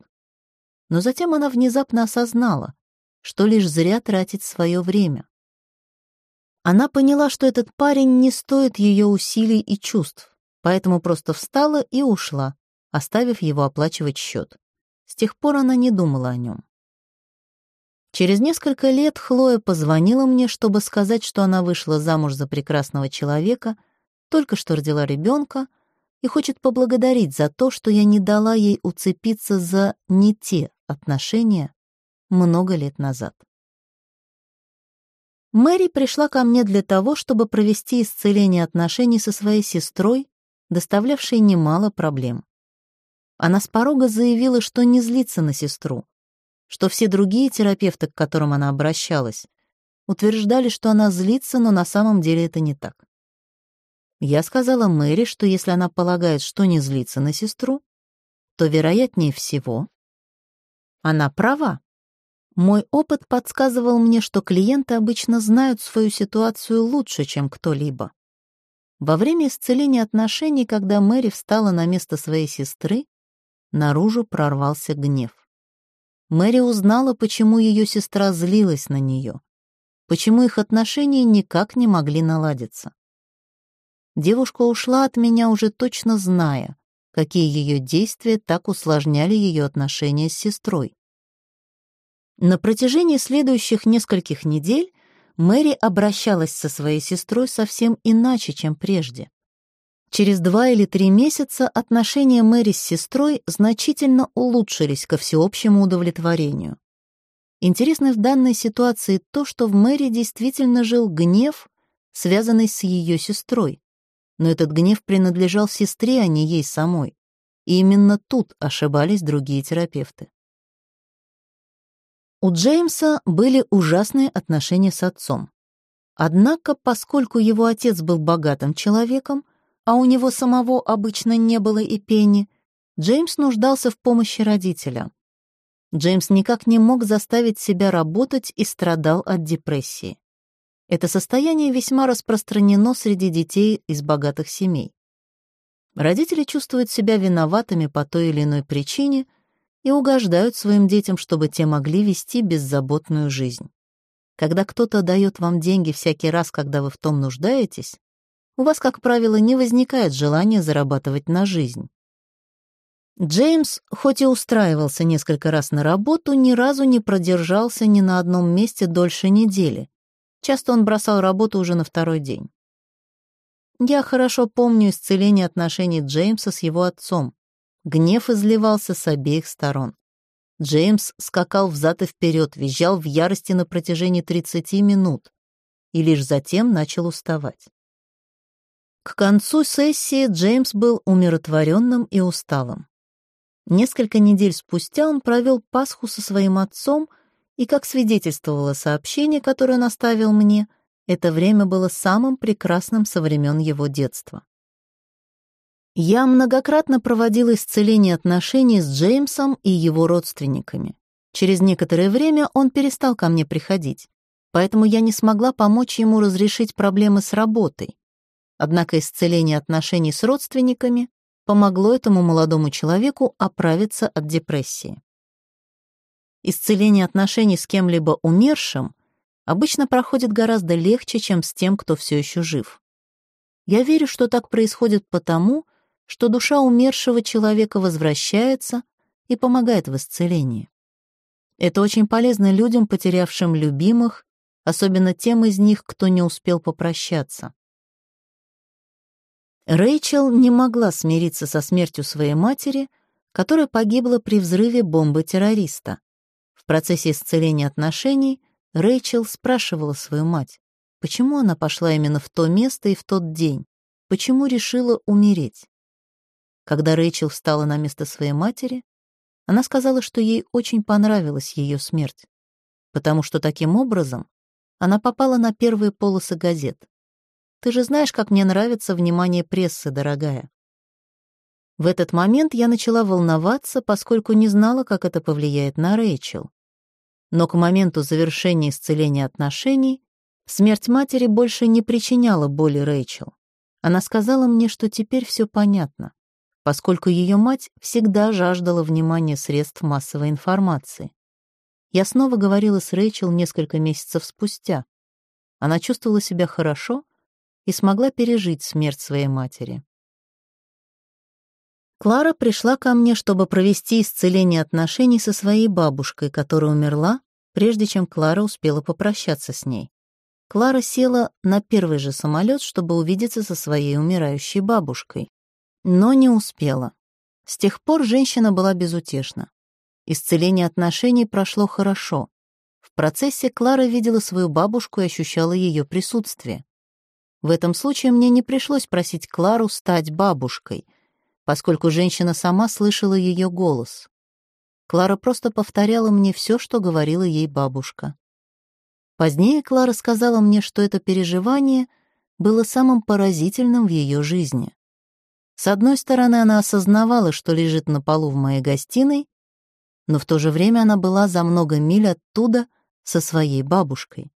Но затем она внезапно осознала, что лишь зря тратить свое время. Она поняла, что этот парень не стоит ее усилий и чувств, поэтому просто встала и ушла, оставив его оплачивать счет. С тех пор она не думала о нем. Через несколько лет Хлоя позвонила мне, чтобы сказать, что она вышла замуж за прекрасного человека, только что родила ребенка и хочет поблагодарить за то, что я не дала ей уцепиться за не те отношения много лет назад. Мэри пришла ко мне для того, чтобы провести исцеление отношений со своей сестрой, доставлявшей немало проблем. Она с порога заявила, что не злится на сестру, что все другие терапевты, к которым она обращалась, утверждали, что она злится, но на самом деле это не так. Я сказала Мэри, что если она полагает, что не злится на сестру, то, вероятнее всего, она права. Мой опыт подсказывал мне, что клиенты обычно знают свою ситуацию лучше, чем кто-либо. Во время исцеления отношений, когда Мэри встала на место своей сестры, наружу прорвался гнев. Мэри узнала, почему ее сестра злилась на нее, почему их отношения никак не могли наладиться. Девушка ушла от меня уже точно зная, какие ее действия так усложняли ее отношения с сестрой. На протяжении следующих нескольких недель Мэри обращалась со своей сестрой совсем иначе, чем прежде. Через два или три месяца отношения Мэри с сестрой значительно улучшились ко всеобщему удовлетворению. Интересно в данной ситуации то, что в Мэри действительно жил гнев, связанный с ее сестрой. Но этот гнев принадлежал сестре, а не ей самой. И именно тут ошибались другие терапевты. У Джеймса были ужасные отношения с отцом. Однако, поскольку его отец был богатым человеком, а у него самого обычно не было и пени, Джеймс нуждался в помощи родителя. Джеймс никак не мог заставить себя работать и страдал от депрессии. Это состояние весьма распространено среди детей из богатых семей. Родители чувствуют себя виноватыми по той или иной причине и угождают своим детям, чтобы те могли вести беззаботную жизнь. Когда кто-то дает вам деньги всякий раз, когда вы в том нуждаетесь, у вас, как правило, не возникает желания зарабатывать на жизнь. Джеймс, хоть и устраивался несколько раз на работу, ни разу не продержался ни на одном месте дольше недели. Часто он бросал работу уже на второй день. Я хорошо помню исцеление отношений Джеймса с его отцом. Гнев изливался с обеих сторон. Джеймс скакал взад и вперед, визжал в ярости на протяжении 30 минут и лишь затем начал уставать. К концу сессии Джеймс был умиротворенным и усталым. Несколько недель спустя он провел Пасху со своим отцом и, как свидетельствовало сообщение, которое он оставил мне, это время было самым прекрасным со времен его детства. Я многократно проводила исцеление отношений с Джеймсом и его родственниками. Через некоторое время он перестал ко мне приходить, поэтому я не смогла помочь ему разрешить проблемы с работой. Однако исцеление отношений с родственниками помогло этому молодому человеку оправиться от депрессии. Исцеление отношений с кем-либо умершим обычно проходит гораздо легче, чем с тем, кто все еще жив. Я верю, что так происходит потому, что душа умершего человека возвращается и помогает в исцелении. Это очень полезно людям, потерявшим любимых, особенно тем из них, кто не успел попрощаться. Рэйчел не могла смириться со смертью своей матери, которая погибла при взрыве бомбы террориста. В процессе исцеления отношений Рэйчел спрашивала свою мать, почему она пошла именно в то место и в тот день, почему решила умереть. Когда Рэйчел встала на место своей матери, она сказала, что ей очень понравилась ее смерть, потому что таким образом она попала на первые полосы газет. Ты же знаешь, как мне нравится внимание прессы, дорогая. В этот момент я начала волноваться, поскольку не знала, как это повлияет на Рэйчел. Но к моменту завершения исцеления отношений смерть матери больше не причиняла боли Рэйчел. Она сказала мне, что теперь все понятно поскольку ее мать всегда жаждала внимания средств массовой информации. Я снова говорила с Рэйчел несколько месяцев спустя. Она чувствовала себя хорошо и смогла пережить смерть своей матери. Клара пришла ко мне, чтобы провести исцеление отношений со своей бабушкой, которая умерла, прежде чем Клара успела попрощаться с ней. Клара села на первый же самолет, чтобы увидеться со своей умирающей бабушкой но не успела. С тех пор женщина была безутешна. Исцеление отношений прошло хорошо. В процессе Клара видела свою бабушку и ощущала ее присутствие. В этом случае мне не пришлось просить Клару стать бабушкой, поскольку женщина сама слышала ее голос. Клара просто повторяла мне все, что говорила ей бабушка. Позднее Клара сказала мне, что это переживание было самым поразительным в ее жизни. С одной стороны, она осознавала, что лежит на полу в моей гостиной, но в то же время она была за много миль оттуда со своей бабушкой.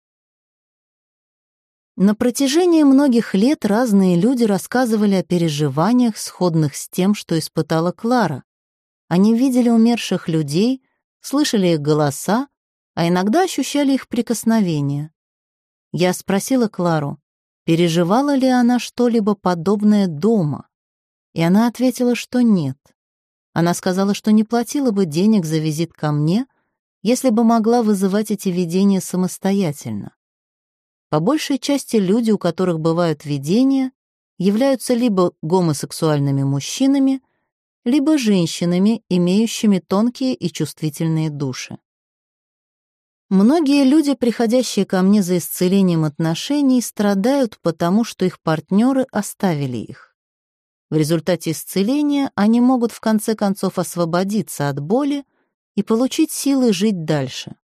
На протяжении многих лет разные люди рассказывали о переживаниях, сходных с тем, что испытала Клара. Они видели умерших людей, слышали их голоса, а иногда ощущали их прикосновения. Я спросила Клару, переживала ли она что-либо подобное дома. И она ответила, что нет. Она сказала, что не платила бы денег за визит ко мне, если бы могла вызывать эти видения самостоятельно. По большей части люди, у которых бывают видения, являются либо гомосексуальными мужчинами, либо женщинами, имеющими тонкие и чувствительные души. Многие люди, приходящие ко мне за исцелением отношений, страдают потому, что их партнеры оставили их. В результате исцеления они могут в конце концов освободиться от боли и получить силы жить дальше.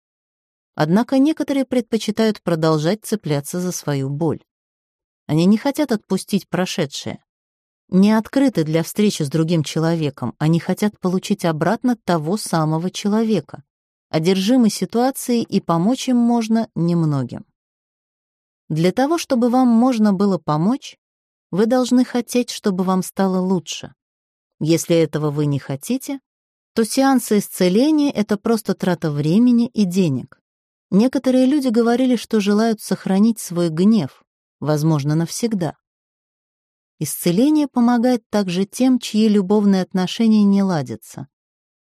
Однако некоторые предпочитают продолжать цепляться за свою боль. Они не хотят отпустить прошедшее. Не открыты для встречи с другим человеком, они хотят получить обратно того самого человека. Одержимы ситуацией, и помочь им можно немногим. Для того, чтобы вам можно было помочь, вы должны хотеть, чтобы вам стало лучше. Если этого вы не хотите, то сеансы исцеления — это просто трата времени и денег. Некоторые люди говорили, что желают сохранить свой гнев, возможно, навсегда. Исцеление помогает также тем, чьи любовные отношения не ладятся.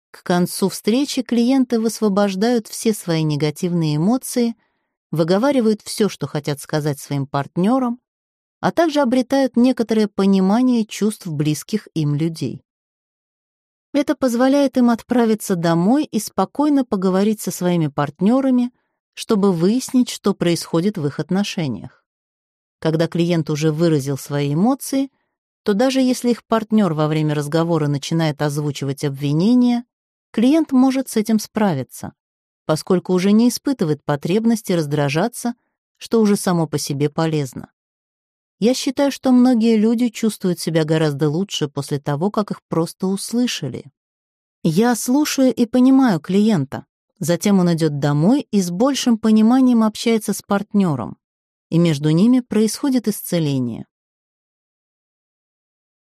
К концу встречи клиенты высвобождают все свои негативные эмоции, выговаривают все, что хотят сказать своим партнерам, а также обретают некоторое понимание чувств близких им людей. Это позволяет им отправиться домой и спокойно поговорить со своими партнерами, чтобы выяснить, что происходит в их отношениях. Когда клиент уже выразил свои эмоции, то даже если их партнер во время разговора начинает озвучивать обвинения, клиент может с этим справиться, поскольку уже не испытывает потребности раздражаться что уже само по себе полезно. Я считаю, что многие люди чувствуют себя гораздо лучше после того, как их просто услышали. Я слушаю и понимаю клиента. Затем он идет домой и с большим пониманием общается с партнером, и между ними происходит исцеление.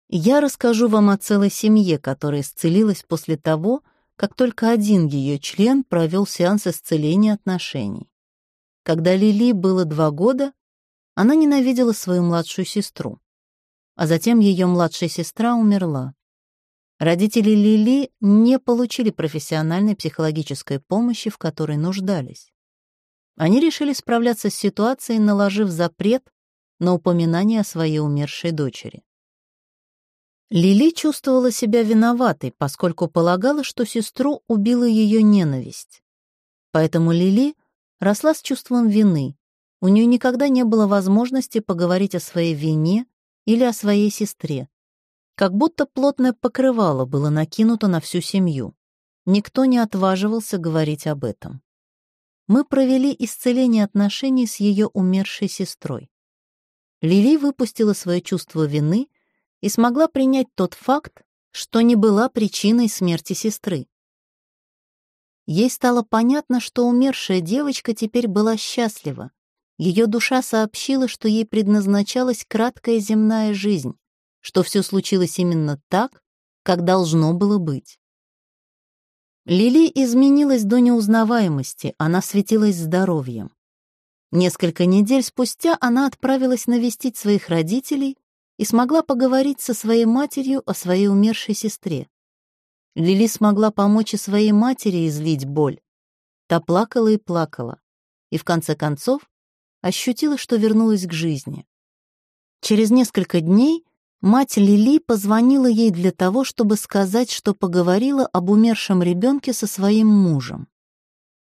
Я расскажу вам о целой семье, которая исцелилась после того, как только один ее член провел сеанс исцеления отношений. Когда Лили было два года, она ненавидела свою младшую сестру, а затем ее младшая сестра умерла. Родители Лили не получили профессиональной психологической помощи, в которой нуждались. Они решили справляться с ситуацией, наложив запрет на упоминание о своей умершей дочери. Лили чувствовала себя виноватой, поскольку полагала, что сестру убила ее ненависть. Поэтому Лили росла с чувством вины. У нее никогда не было возможности поговорить о своей вине или о своей сестре. Как будто плотное покрывало было накинуто на всю семью. Никто не отваживался говорить об этом. Мы провели исцеление отношений с ее умершей сестрой. Лили выпустила свое чувство вины — и смогла принять тот факт, что не была причиной смерти сестры. Ей стало понятно, что умершая девочка теперь была счастлива. Ее душа сообщила, что ей предназначалась краткая земная жизнь, что все случилось именно так, как должно было быть. Лили изменилась до неузнаваемости, она светилась здоровьем. Несколько недель спустя она отправилась навестить своих родителей и смогла поговорить со своей матерью о своей умершей сестре. Лили смогла помочь и своей матери излить боль. Та плакала и плакала, и в конце концов ощутила, что вернулась к жизни. Через несколько дней мать Лили позвонила ей для того, чтобы сказать, что поговорила об умершем ребенке со своим мужем.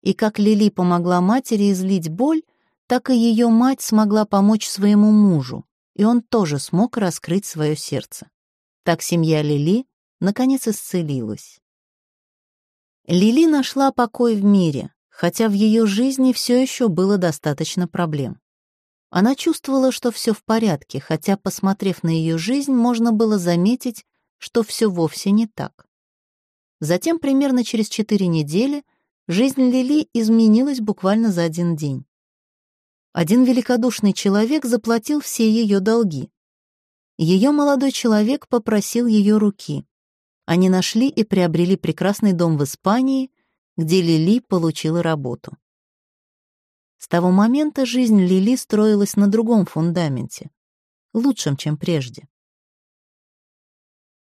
И как Лили помогла матери излить боль, так и ее мать смогла помочь своему мужу, и он тоже смог раскрыть свое сердце. Так семья Лили наконец исцелилась. Лили нашла покой в мире, хотя в ее жизни все еще было достаточно проблем. Она чувствовала, что все в порядке, хотя, посмотрев на ее жизнь, можно было заметить, что все вовсе не так. Затем, примерно через четыре недели, жизнь Лили изменилась буквально за один день. Один великодушный человек заплатил все ее долги. Ее молодой человек попросил ее руки. Они нашли и приобрели прекрасный дом в Испании, где Лили получила работу. С того момента жизнь Лили строилась на другом фундаменте, лучшем, чем прежде.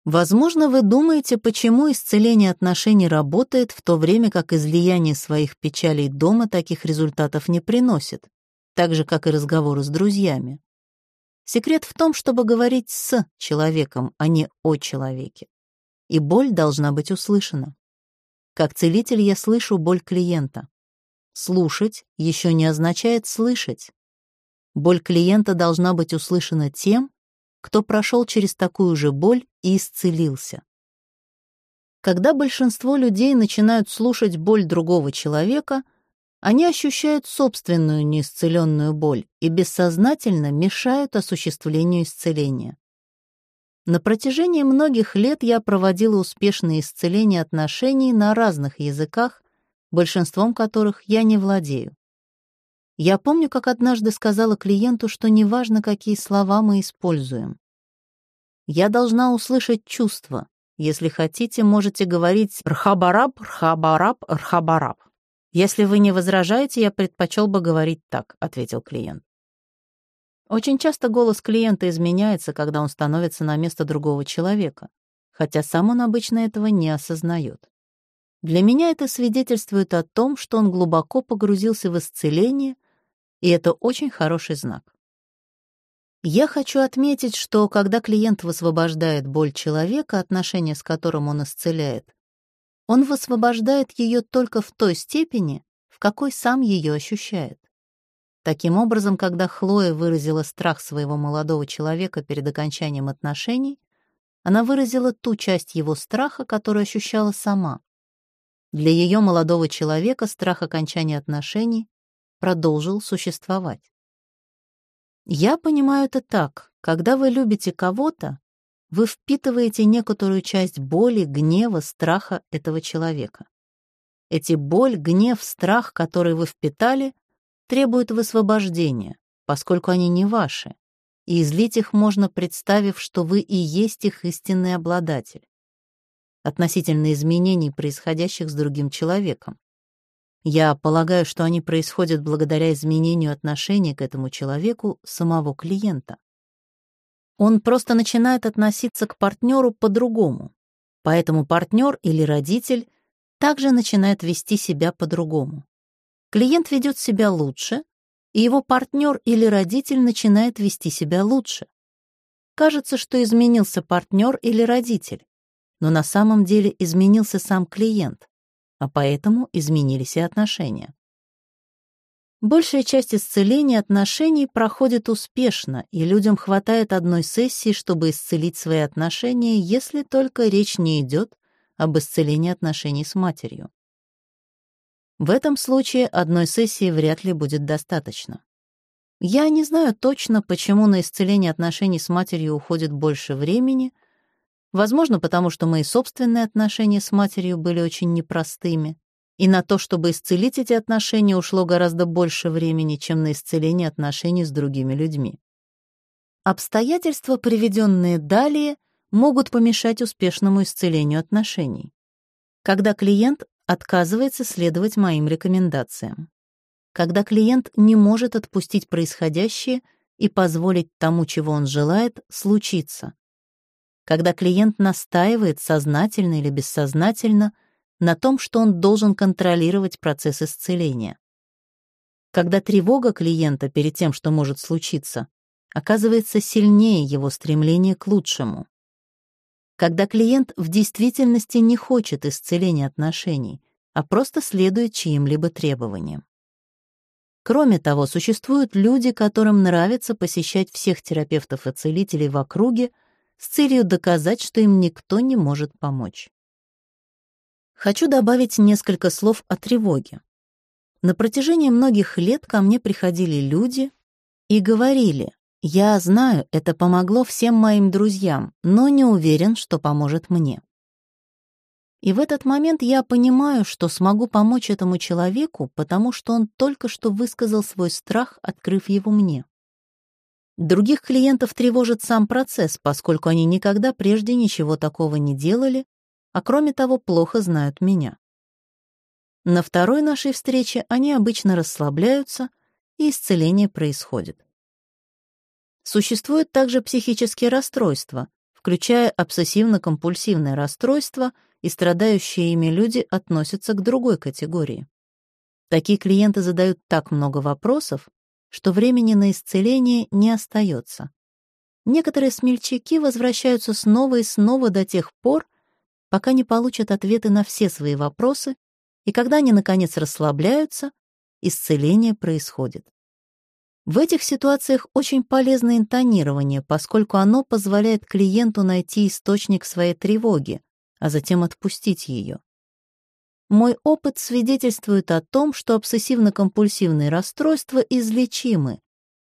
Возможно, вы думаете, почему исцеление отношений работает, в то время как излияние своих печалей дома таких результатов не приносит так же, как и разговоры с друзьями. Секрет в том, чтобы говорить с человеком, а не о человеке. И боль должна быть услышана. Как целитель я слышу боль клиента. Слушать еще не означает слышать. Боль клиента должна быть услышана тем, кто прошел через такую же боль и исцелился. Когда большинство людей начинают слушать боль другого человека, они ощущают собственную неисцеленную боль и бессознательно мешают осуществлению исцеления. На протяжении многих лет я проводила успешные исцеления отношений на разных языках, большинством которых я не владею. Я помню, как однажды сказала клиенту, что неважно, какие слова мы используем. Я должна услышать чувства. Если хотите, можете говорить «рхабараб, рхабараб, рхабараб». «Если вы не возражаете, я предпочел бы говорить так», — ответил клиент. Очень часто голос клиента изменяется, когда он становится на место другого человека, хотя сам он обычно этого не осознает. Для меня это свидетельствует о том, что он глубоко погрузился в исцеление, и это очень хороший знак. Я хочу отметить, что когда клиент высвобождает боль человека, отношения с которым он исцеляет, он высвобождает ее только в той степени, в какой сам ее ощущает. Таким образом, когда Хлоя выразила страх своего молодого человека перед окончанием отношений, она выразила ту часть его страха, которую ощущала сама. Для ее молодого человека страх окончания отношений продолжил существовать. Я понимаю это так. Когда вы любите кого-то, вы впитываете некоторую часть боли, гнева, страха этого человека. Эти боль, гнев, страх, которые вы впитали, требуют высвобождения, поскольку они не ваши, и излить их можно, представив, что вы и есть их истинный обладатель. Относительно изменений, происходящих с другим человеком. Я полагаю, что они происходят благодаря изменению отношения к этому человеку самого клиента. Он просто начинает относиться к партнеру по-другому. Поэтому партнер или родитель также начинает вести себя по-другому. Клиент ведет себя лучше, и его партнер или родитель начинает вести себя лучше. Кажется, что изменился партнер или родитель, но на самом деле изменился сам клиент, а поэтому изменились и отношения. Большая часть исцеления отношений проходит успешно, и людям хватает одной сессии, чтобы исцелить свои отношения, если только речь не идет об исцелении отношений с матерью. В этом случае одной сессии вряд ли будет достаточно. Я не знаю точно, почему на исцеление отношений с матерью уходит больше времени. Возможно, потому что мои собственные отношения с матерью были очень непростыми, и на то, чтобы исцелить эти отношения, ушло гораздо больше времени, чем на исцеление отношений с другими людьми. Обстоятельства, приведенные далее, могут помешать успешному исцелению отношений. Когда клиент отказывается следовать моим рекомендациям. Когда клиент не может отпустить происходящее и позволить тому, чего он желает, случиться. Когда клиент настаивает сознательно или бессознательно на том, что он должен контролировать процесс исцеления. Когда тревога клиента перед тем, что может случиться, оказывается сильнее его стремления к лучшему когда клиент в действительности не хочет исцеления отношений, а просто следует чьим-либо требованиям. Кроме того, существуют люди, которым нравится посещать всех терапевтов и целителей в округе с целью доказать, что им никто не может помочь. Хочу добавить несколько слов о тревоге. На протяжении многих лет ко мне приходили люди и говорили, я знаю, это помогло всем моим друзьям, но не уверен, что поможет мне. И в этот момент я понимаю, что смогу помочь этому человеку, потому что он только что высказал свой страх, открыв его мне. Других клиентов тревожит сам процесс, поскольку они никогда прежде ничего такого не делали, а кроме того плохо знают меня. На второй нашей встрече они обычно расслабляются, и исцеление происходит. Существуют также психические расстройства, включая обсессивно-компульсивное расстройство, и страдающие ими люди относятся к другой категории. Такие клиенты задают так много вопросов, что времени на исцеление не остается. Некоторые смельчаки возвращаются снова и снова до тех пор, пока не получат ответы на все свои вопросы, и когда они, наконец, расслабляются, исцеление происходит. В этих ситуациях очень полезно интонирование, поскольку оно позволяет клиенту найти источник своей тревоги, а затем отпустить ее. Мой опыт свидетельствует о том, что обсессивно-компульсивные расстройства излечимы,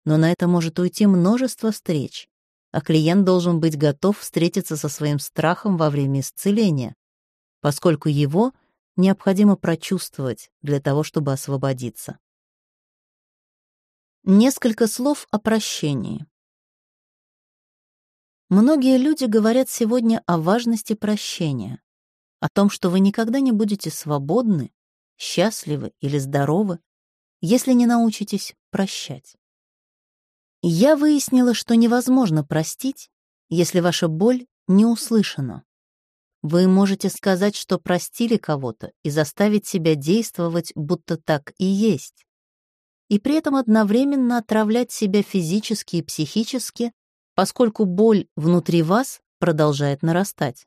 но на это может уйти множество встреч, а клиент должен быть готов встретиться со своим страхом во время исцеления, поскольку его необходимо прочувствовать для того, чтобы освободиться. Несколько слов о прощении. Многие люди говорят сегодня о важности прощения, о том, что вы никогда не будете свободны, счастливы или здоровы, если не научитесь прощать. Я выяснила, что невозможно простить, если ваша боль не услышана. Вы можете сказать, что простили кого-то и заставить себя действовать, будто так и есть и при этом одновременно отравлять себя физически и психически, поскольку боль внутри вас продолжает нарастать.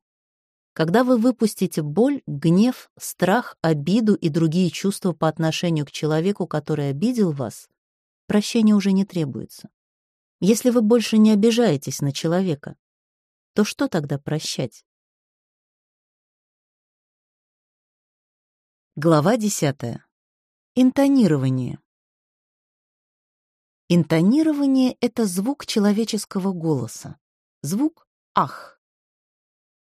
Когда вы выпустите боль, гнев, страх, обиду и другие чувства по отношению к человеку, который обидел вас, прощения уже не требуется. Если вы больше не обижаетесь на человека, то что тогда прощать? Глава 10. Интонирование. Интонирование — это звук человеческого голоса. Звук «ах».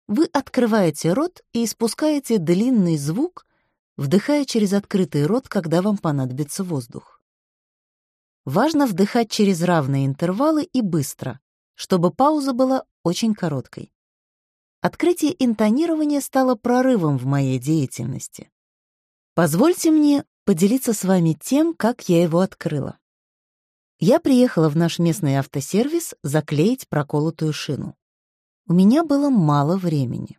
Вы открываете рот и испускаете длинный звук, вдыхая через открытый рот, когда вам понадобится воздух. Важно вдыхать через равные интервалы и быстро, чтобы пауза была очень короткой. Открытие интонирования стало прорывом в моей деятельности. Позвольте мне поделиться с вами тем, как я его открыла. Я приехала в наш местный автосервис заклеить проколотую шину. У меня было мало времени.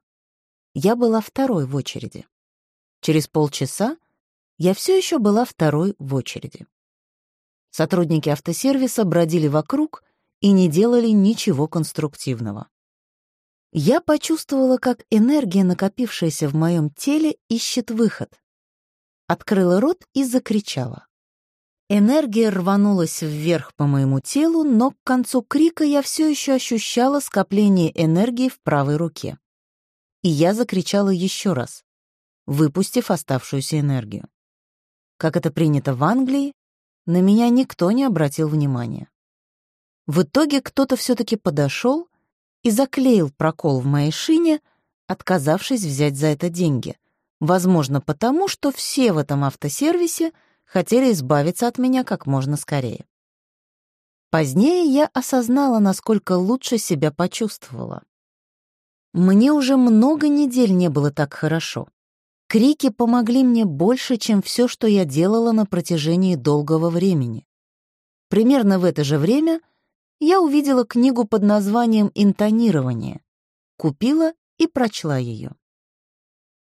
Я была второй в очереди. Через полчаса я все еще была второй в очереди. Сотрудники автосервиса бродили вокруг и не делали ничего конструктивного. Я почувствовала, как энергия, накопившаяся в моем теле, ищет выход. Открыла рот и закричала. Энергия рванулась вверх по моему телу, но к концу крика я все еще ощущала скопление энергии в правой руке. И я закричала еще раз, выпустив оставшуюся энергию. Как это принято в Англии, на меня никто не обратил внимания. В итоге кто-то все-таки подошел и заклеил прокол в моей шине, отказавшись взять за это деньги. Возможно, потому что все в этом автосервисе хотели избавиться от меня как можно скорее. Позднее я осознала, насколько лучше себя почувствовала. Мне уже много недель не было так хорошо. Крики помогли мне больше, чем все, что я делала на протяжении долгого времени. Примерно в это же время я увидела книгу под названием «Интонирование», купила и прочла ее.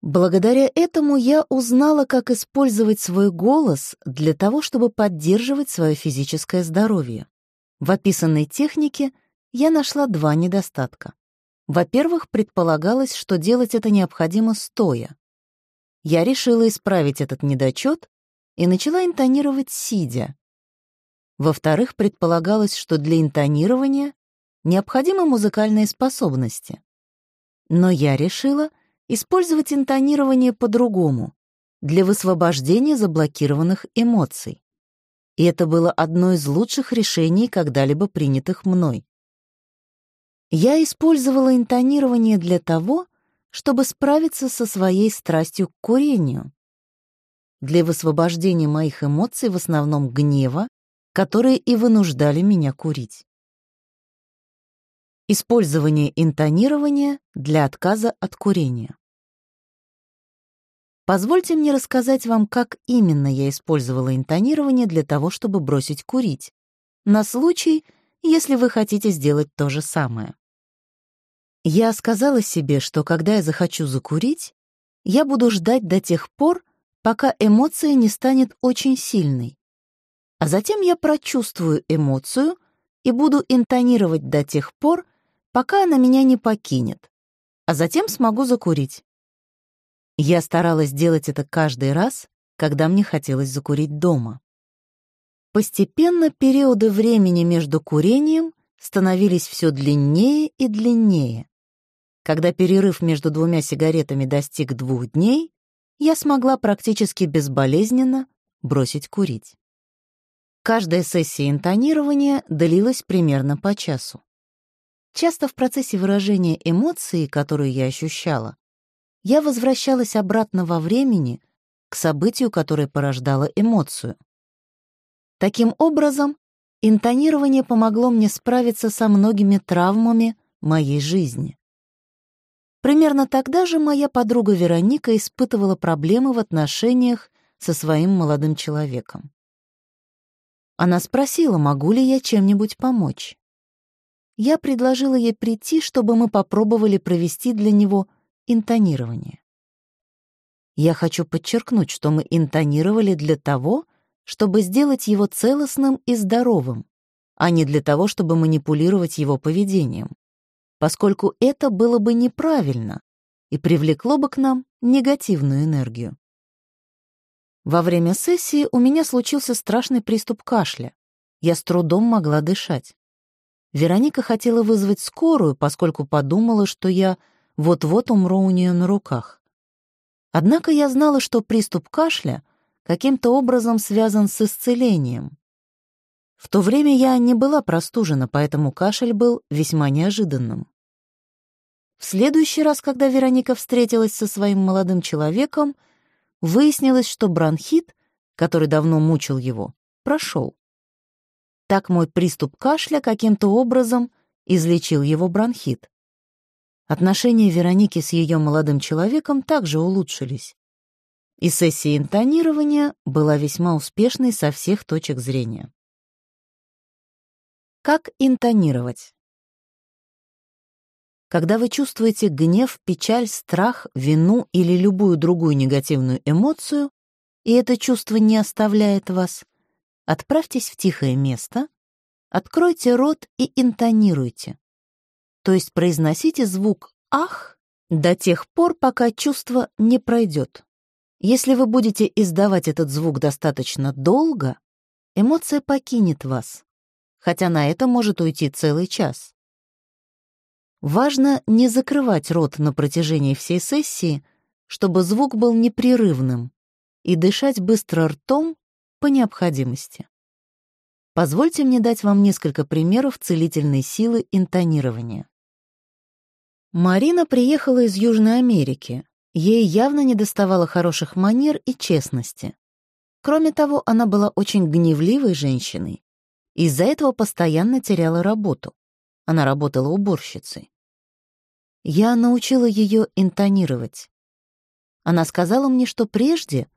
Благодаря этому я узнала, как использовать свой голос для того, чтобы поддерживать свое физическое здоровье. В описанной технике я нашла два недостатка. Во-первых, предполагалось, что делать это необходимо стоя, я решила исправить этот недочет и начала интонировать сидя. Во-вторых, предполагалось, что для интонирования необходимы музыкальные способности. Но я решила использовать интонирование по-другому, для высвобождения заблокированных эмоций. И это было одно из лучших решений, когда-либо принятых мной. Я использовала интонирование для того, чтобы справиться со своей страстью к курению. Для высвобождения моих эмоций, в основном гнева, которые и вынуждали меня курить. Использование интонирования для отказа от курения. Позвольте мне рассказать вам, как именно я использовала интонирование для того, чтобы бросить курить, на случай, если вы хотите сделать то же самое. Я сказала себе, что когда я захочу закурить, я буду ждать до тех пор, пока эмоция не станет очень сильной. А затем я прочувствую эмоцию и буду интонировать до тех пор, пока она меня не покинет, а затем смогу закурить. Я старалась делать это каждый раз, когда мне хотелось закурить дома. Постепенно периоды времени между курением становились все длиннее и длиннее. Когда перерыв между двумя сигаретами достиг двух дней, я смогла практически безболезненно бросить курить. Каждая сессия интонирования длилась примерно по часу. Часто в процессе выражения эмоции, которую я ощущала, я возвращалась обратно во времени к событию, которое порождало эмоцию. Таким образом, Интонирование помогло мне справиться со многими травмами моей жизни. Примерно тогда же моя подруга Вероника испытывала проблемы в отношениях со своим молодым человеком. Она спросила, могу ли я чем-нибудь помочь. Я предложила ей прийти, чтобы мы попробовали провести для него интонирование. Я хочу подчеркнуть, что мы интонировали для того, чтобы сделать его целостным и здоровым, а не для того, чтобы манипулировать его поведением, поскольку это было бы неправильно и привлекло бы к нам негативную энергию. Во время сессии у меня случился страшный приступ кашля. Я с трудом могла дышать. Вероника хотела вызвать скорую, поскольку подумала, что я вот-вот умру у нее на руках. Однако я знала, что приступ кашля каким-то образом связан с исцелением. В то время я не была простужена, поэтому кашель был весьма неожиданным. В следующий раз, когда Вероника встретилась со своим молодым человеком, выяснилось, что бронхит, который давно мучил его, прошел. Так мой приступ кашля каким-то образом излечил его бронхит. Отношения Вероники с ее молодым человеком также улучшились. И сессия интонирования была весьма успешной со всех точек зрения. Как интонировать? Когда вы чувствуете гнев, печаль, страх, вину или любую другую негативную эмоцию, и это чувство не оставляет вас, отправьтесь в тихое место, откройте рот и интонируйте. То есть произносите звук «ах» до тех пор, пока чувство не пройдет. Если вы будете издавать этот звук достаточно долго, эмоция покинет вас, хотя на это может уйти целый час. Важно не закрывать рот на протяжении всей сессии, чтобы звук был непрерывным, и дышать быстро ртом по необходимости. Позвольте мне дать вам несколько примеров целительной силы интонирования. Марина приехала из Южной Америки, Ей явно не доставало хороших манер и честности. Кроме того, она была очень гневливой женщиной. Из-за этого постоянно теряла работу. Она работала уборщицей. Я научила ее интонировать. Она сказала мне, что прежде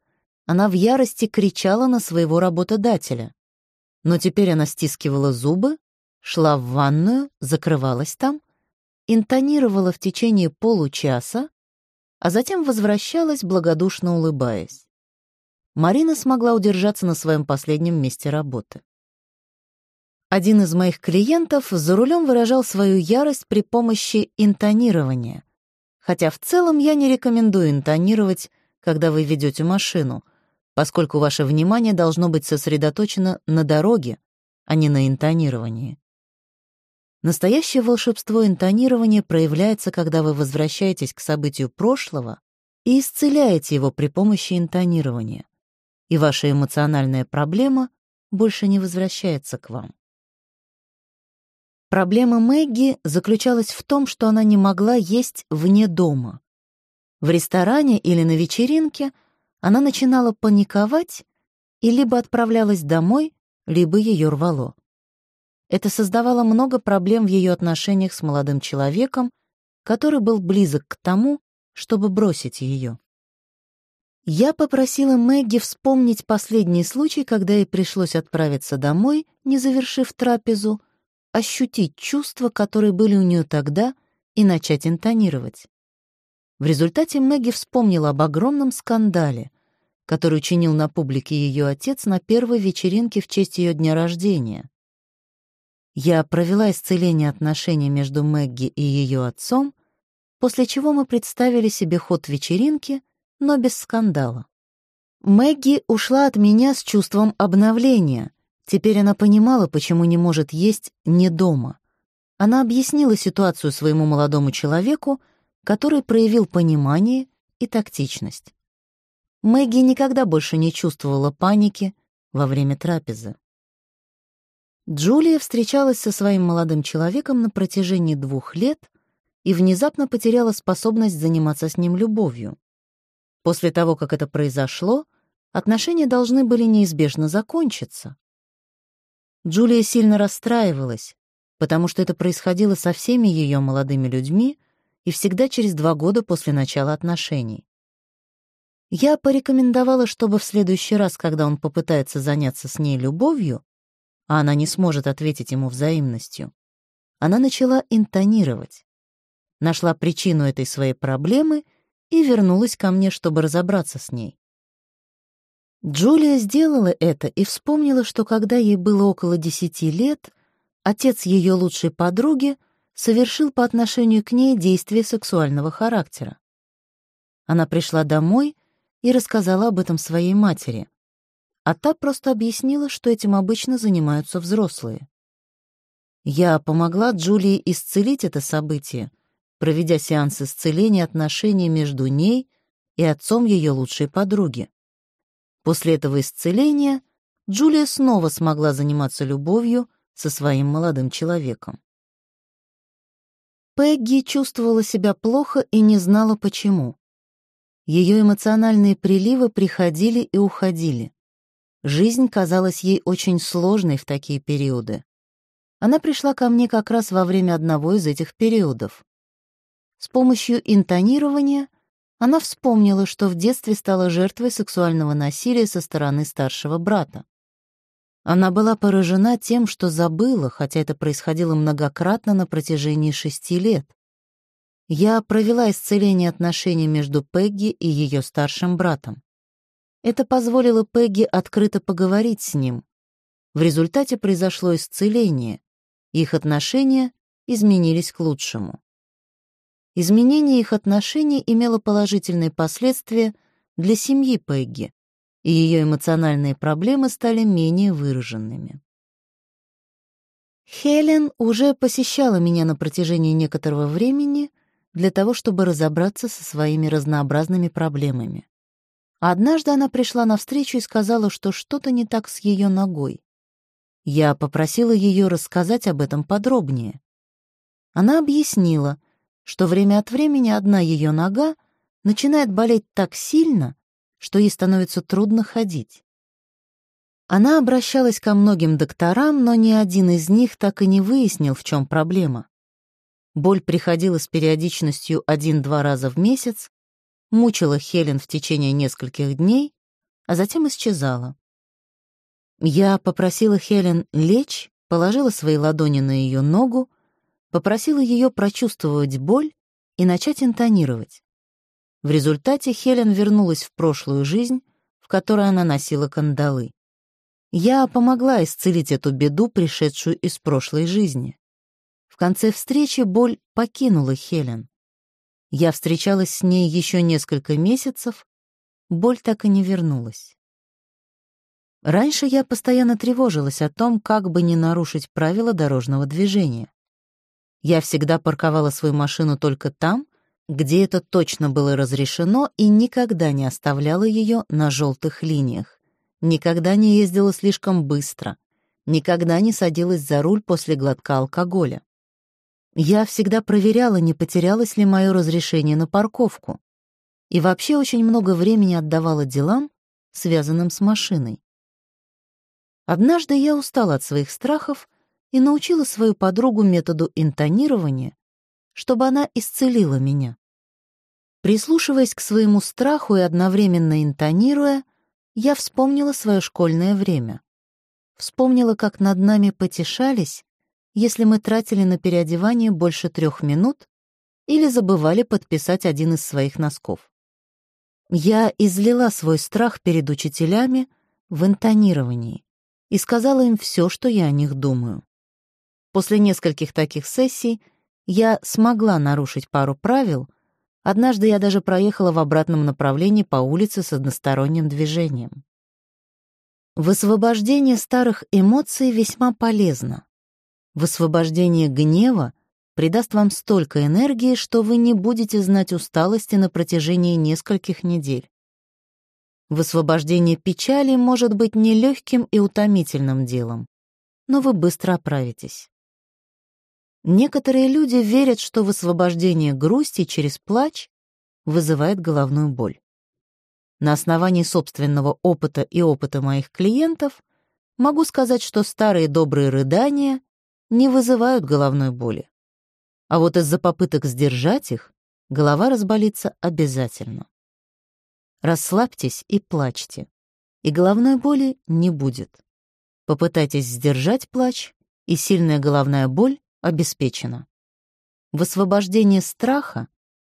она в ярости кричала на своего работодателя. Но теперь она стискивала зубы, шла в ванную, закрывалась там, интонировала в течение получаса а затем возвращалась, благодушно улыбаясь. Марина смогла удержаться на своем последнем месте работы. Один из моих клиентов за рулем выражал свою ярость при помощи интонирования, хотя в целом я не рекомендую интонировать, когда вы ведете машину, поскольку ваше внимание должно быть сосредоточено на дороге, а не на интонировании. Настоящее волшебство интонирования проявляется, когда вы возвращаетесь к событию прошлого и исцеляете его при помощи интонирования, и ваша эмоциональная проблема больше не возвращается к вам. Проблема Мэгги заключалась в том, что она не могла есть вне дома. В ресторане или на вечеринке она начинала паниковать и либо отправлялась домой, либо ее рвало. Это создавало много проблем в ее отношениях с молодым человеком, который был близок к тому, чтобы бросить ее. Я попросила Мэгги вспомнить последний случай, когда ей пришлось отправиться домой, не завершив трапезу, ощутить чувства, которые были у нее тогда, и начать интонировать. В результате Мэгги вспомнила об огромном скандале, который учинил на публике ее отец на первой вечеринке в честь ее дня рождения. Я провела исцеление отношений между Мэгги и ее отцом, после чего мы представили себе ход вечеринки, но без скандала. Мэгги ушла от меня с чувством обновления. Теперь она понимала, почему не может есть не дома. Она объяснила ситуацию своему молодому человеку, который проявил понимание и тактичность. Мэгги никогда больше не чувствовала паники во время трапезы. Джулия встречалась со своим молодым человеком на протяжении двух лет и внезапно потеряла способность заниматься с ним любовью. После того, как это произошло, отношения должны были неизбежно закончиться. Джулия сильно расстраивалась, потому что это происходило со всеми ее молодыми людьми и всегда через два года после начала отношений. Я порекомендовала, чтобы в следующий раз, когда он попытается заняться с ней любовью, а она не сможет ответить ему взаимностью, она начала интонировать. Нашла причину этой своей проблемы и вернулась ко мне, чтобы разобраться с ней. Джулия сделала это и вспомнила, что когда ей было около десяти лет, отец ее лучшей подруги совершил по отношению к ней действие сексуального характера. Она пришла домой и рассказала об этом своей матери а та просто объяснила, что этим обычно занимаются взрослые. Я помогла Джулии исцелить это событие, проведя сеанс исцеления отношений между ней и отцом ее лучшей подруги. После этого исцеления Джулия снова смогла заниматься любовью со своим молодым человеком. Пегги чувствовала себя плохо и не знала почему. Ее эмоциональные приливы приходили и уходили. Жизнь казалась ей очень сложной в такие периоды. Она пришла ко мне как раз во время одного из этих периодов. С помощью интонирования она вспомнила, что в детстве стала жертвой сексуального насилия со стороны старшего брата. Она была поражена тем, что забыла, хотя это происходило многократно на протяжении шести лет. Я провела исцеление отношений между Пегги и ее старшим братом. Это позволило Пегги открыто поговорить с ним. В результате произошло исцеление. Их отношения изменились к лучшему. Изменение их отношений имело положительные последствия для семьи Пегги, и ее эмоциональные проблемы стали менее выраженными. Хелен уже посещала меня на протяжении некоторого времени для того, чтобы разобраться со своими разнообразными проблемами. Однажды она пришла на встречу и сказала, что что-то не так с ее ногой. Я попросила ее рассказать об этом подробнее. Она объяснила — что время от времени одна ее нога начинает болеть так сильно, что ей становится трудно ходить. Она обращалась ко многим докторам, но ни один из них так и не выяснил, в чем проблема. Боль приходила с периодичностью один-два раза в месяц, мучила Хелен в течение нескольких дней, а затем исчезала. Я попросила Хелен лечь, положила свои ладони на ее ногу, попросила ее прочувствовать боль и начать интонировать. В результате Хелен вернулась в прошлую жизнь, в которой она носила кандалы. Я помогла исцелить эту беду, пришедшую из прошлой жизни. В конце встречи боль покинула Хелен. Я встречалась с ней еще несколько месяцев, боль так и не вернулась. Раньше я постоянно тревожилась о том, как бы не нарушить правила дорожного движения. Я всегда парковала свою машину только там, где это точно было разрешено, и никогда не оставляла ее на желтых линиях. Никогда не ездила слишком быстро. Никогда не садилась за руль после глотка алкоголя. Я всегда проверяла, не потерялось ли мое разрешение на парковку. И вообще очень много времени отдавала делам, связанным с машиной. Однажды я устала от своих страхов и научила свою подругу методу интонирования, чтобы она исцелила меня. Прислушиваясь к своему страху и одновременно интонируя, я вспомнила свое школьное время. Вспомнила, как над нами потешались, если мы тратили на переодевание больше трех минут или забывали подписать один из своих носков. Я излила свой страх перед учителями в интонировании и сказала им все, что я о них думаю. После нескольких таких сессий я смогла нарушить пару правил. Однажды я даже проехала в обратном направлении по улице с односторонним движением. Высвобождение старых эмоций весьма полезно. Высвобождение гнева придаст вам столько энергии, что вы не будете знать усталости на протяжении нескольких недель. Высвобождение печали может быть нелегким и утомительным делом, но вы быстро оправитесь. Некоторые люди верят, что высвобождение грусти через плач вызывает головную боль. На основании собственного опыта и опыта моих клиентов могу сказать, что старые добрые рыдания не вызывают головной боли. А вот из-за попыток сдержать их голова разболится обязательно. Расслабьтесь и плачьте, и головной боли не будет. Попытайтесь сдержать плач, и сильная головная боль обеспечена. Высвобождение страха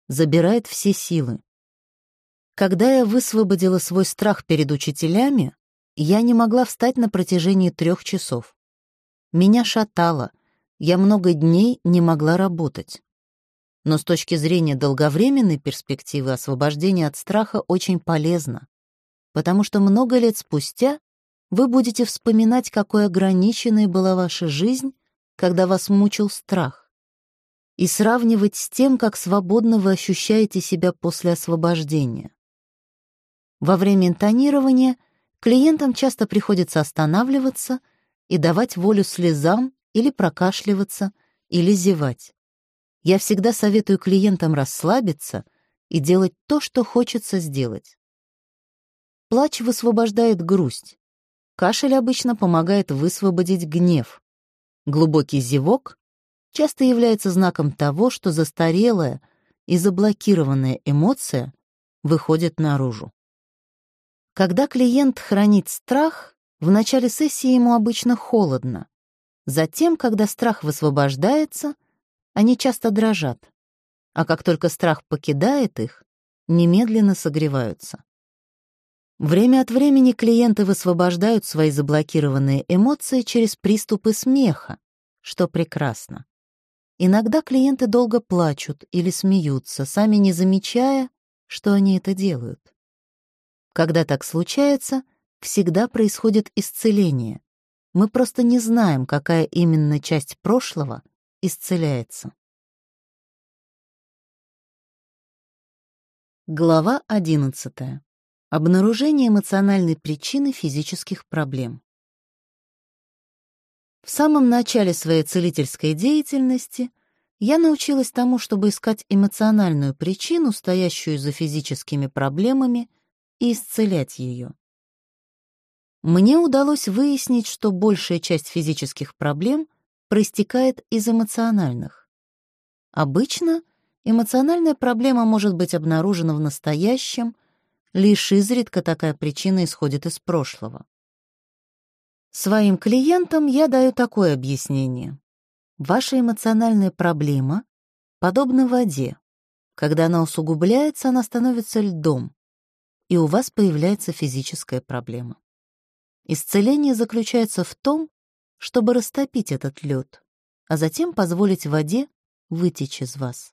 забирает все силы. Когда я высвободила свой страх перед учителями, я не могла встать на протяжении трех часов. Меня шатало, я много дней не могла работать. Но с точки зрения долговременной перспективы освобождение от страха очень полезно, потому что много лет спустя вы будете вспоминать, какой ограниченной была ваша жизнь когда вас мучил страх, и сравнивать с тем, как свободно вы ощущаете себя после освобождения. Во время интонирования клиентам часто приходится останавливаться и давать волю слезам или прокашливаться, или зевать. Я всегда советую клиентам расслабиться и делать то, что хочется сделать. Плач высвобождает грусть. Кашель обычно помогает высвободить гнев. Глубокий зевок часто является знаком того, что застарелая и заблокированная эмоция выходит наружу. Когда клиент хранит страх, в начале сессии ему обычно холодно. Затем, когда страх высвобождается, они часто дрожат. А как только страх покидает их, немедленно согреваются. Время от времени клиенты высвобождают свои заблокированные эмоции через приступы смеха, что прекрасно. Иногда клиенты долго плачут или смеются, сами не замечая, что они это делают. Когда так случается, всегда происходит исцеление. Мы просто не знаем, какая именно часть прошлого исцеляется. Глава 11. Обнаружение эмоциональной причины физических проблем. В самом начале своей целительской деятельности я научилась тому, чтобы искать эмоциональную причину, стоящую за физическими проблемами, и исцелять ее. Мне удалось выяснить, что большая часть физических проблем проистекает из эмоциональных. Обычно эмоциональная проблема может быть обнаружена в настоящем, лишь изредка такая причина исходит из прошлого. Своим клиентам я даю такое объяснение. Ваша эмоциональная проблема подобна воде. Когда она усугубляется, она становится льдом, и у вас появляется физическая проблема. Исцеление заключается в том, чтобы растопить этот лед, а затем позволить воде вытечь из вас.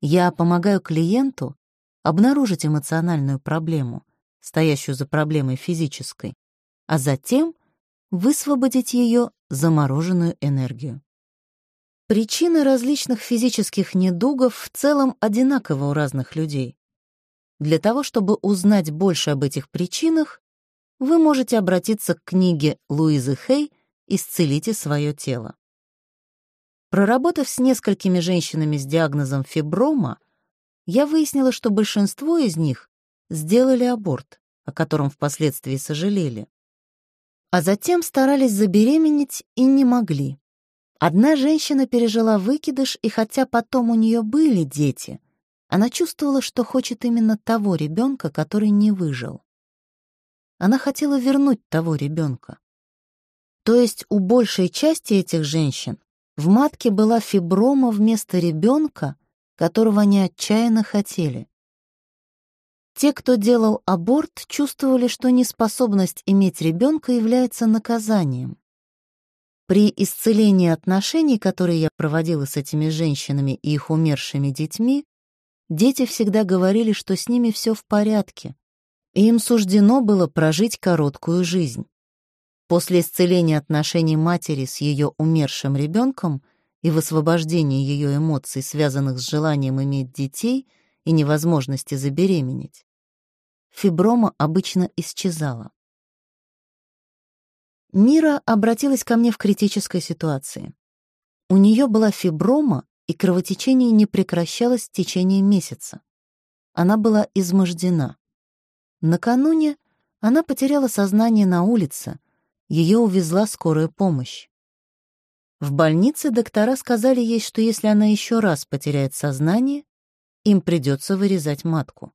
Я помогаю клиенту обнаружить эмоциональную проблему, стоящую за проблемой физической, а затем высвободить ее замороженную энергию. Причины различных физических недугов в целом одинаковы у разных людей. Для того, чтобы узнать больше об этих причинах, вы можете обратиться к книге Луизы Хей «Исцелите свое тело». Проработав с несколькими женщинами с диагнозом фиброма, я выяснила, что большинство из них сделали аборт, о котором впоследствии сожалели а затем старались забеременеть и не могли. Одна женщина пережила выкидыш, и хотя потом у нее были дети, она чувствовала, что хочет именно того ребенка, который не выжил. Она хотела вернуть того ребенка. То есть у большей части этих женщин в матке была фиброма вместо ребенка, которого они отчаянно хотели. Те, кто делал аборт, чувствовали, что неспособность иметь ребенка является наказанием. При исцелении отношений, которые я проводила с этими женщинами и их умершими детьми, дети всегда говорили, что с ними все в порядке, и им суждено было прожить короткую жизнь. После исцеления отношений матери с ее умершим ребенком и высвобождения ее эмоций, связанных с желанием иметь детей и невозможности забеременеть, фиброма обычно исчезала. Мира обратилась ко мне в критической ситуации. У нее была фиброма, и кровотечение не прекращалось в течение месяца. Она была измождена. Накануне она потеряла сознание на улице, ее увезла скорая помощь. В больнице доктора сказали ей, что если она еще раз потеряет сознание, им придется вырезать матку.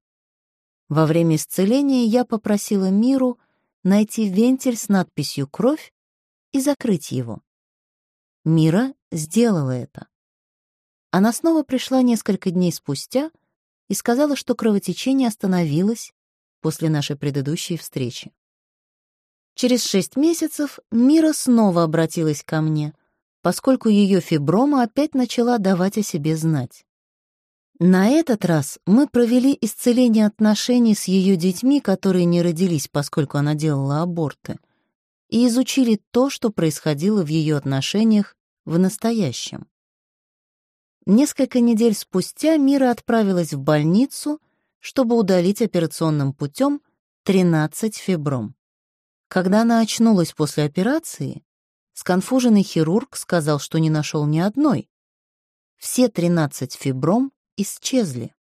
Во время исцеления я попросила Миру найти вентиль с надписью «Кровь» и закрыть его. Мира сделала это. Она снова пришла несколько дней спустя и сказала, что кровотечение остановилось после нашей предыдущей встречи. Через шесть месяцев Мира снова обратилась ко мне, поскольку ее фиброма опять начала давать о себе знать. На этот раз мы провели исцеление отношений с ее детьми, которые не родились, поскольку она делала аборты, и изучили то, что происходило в ее отношениях в настоящем. Несколько недель спустя Мира отправилась в больницу, чтобы удалить операционным путем 13 фибром. Когда она очнулась после операции, сконфуженный хирург сказал, что не нашел ни одной. Все 13 фибром исчезли.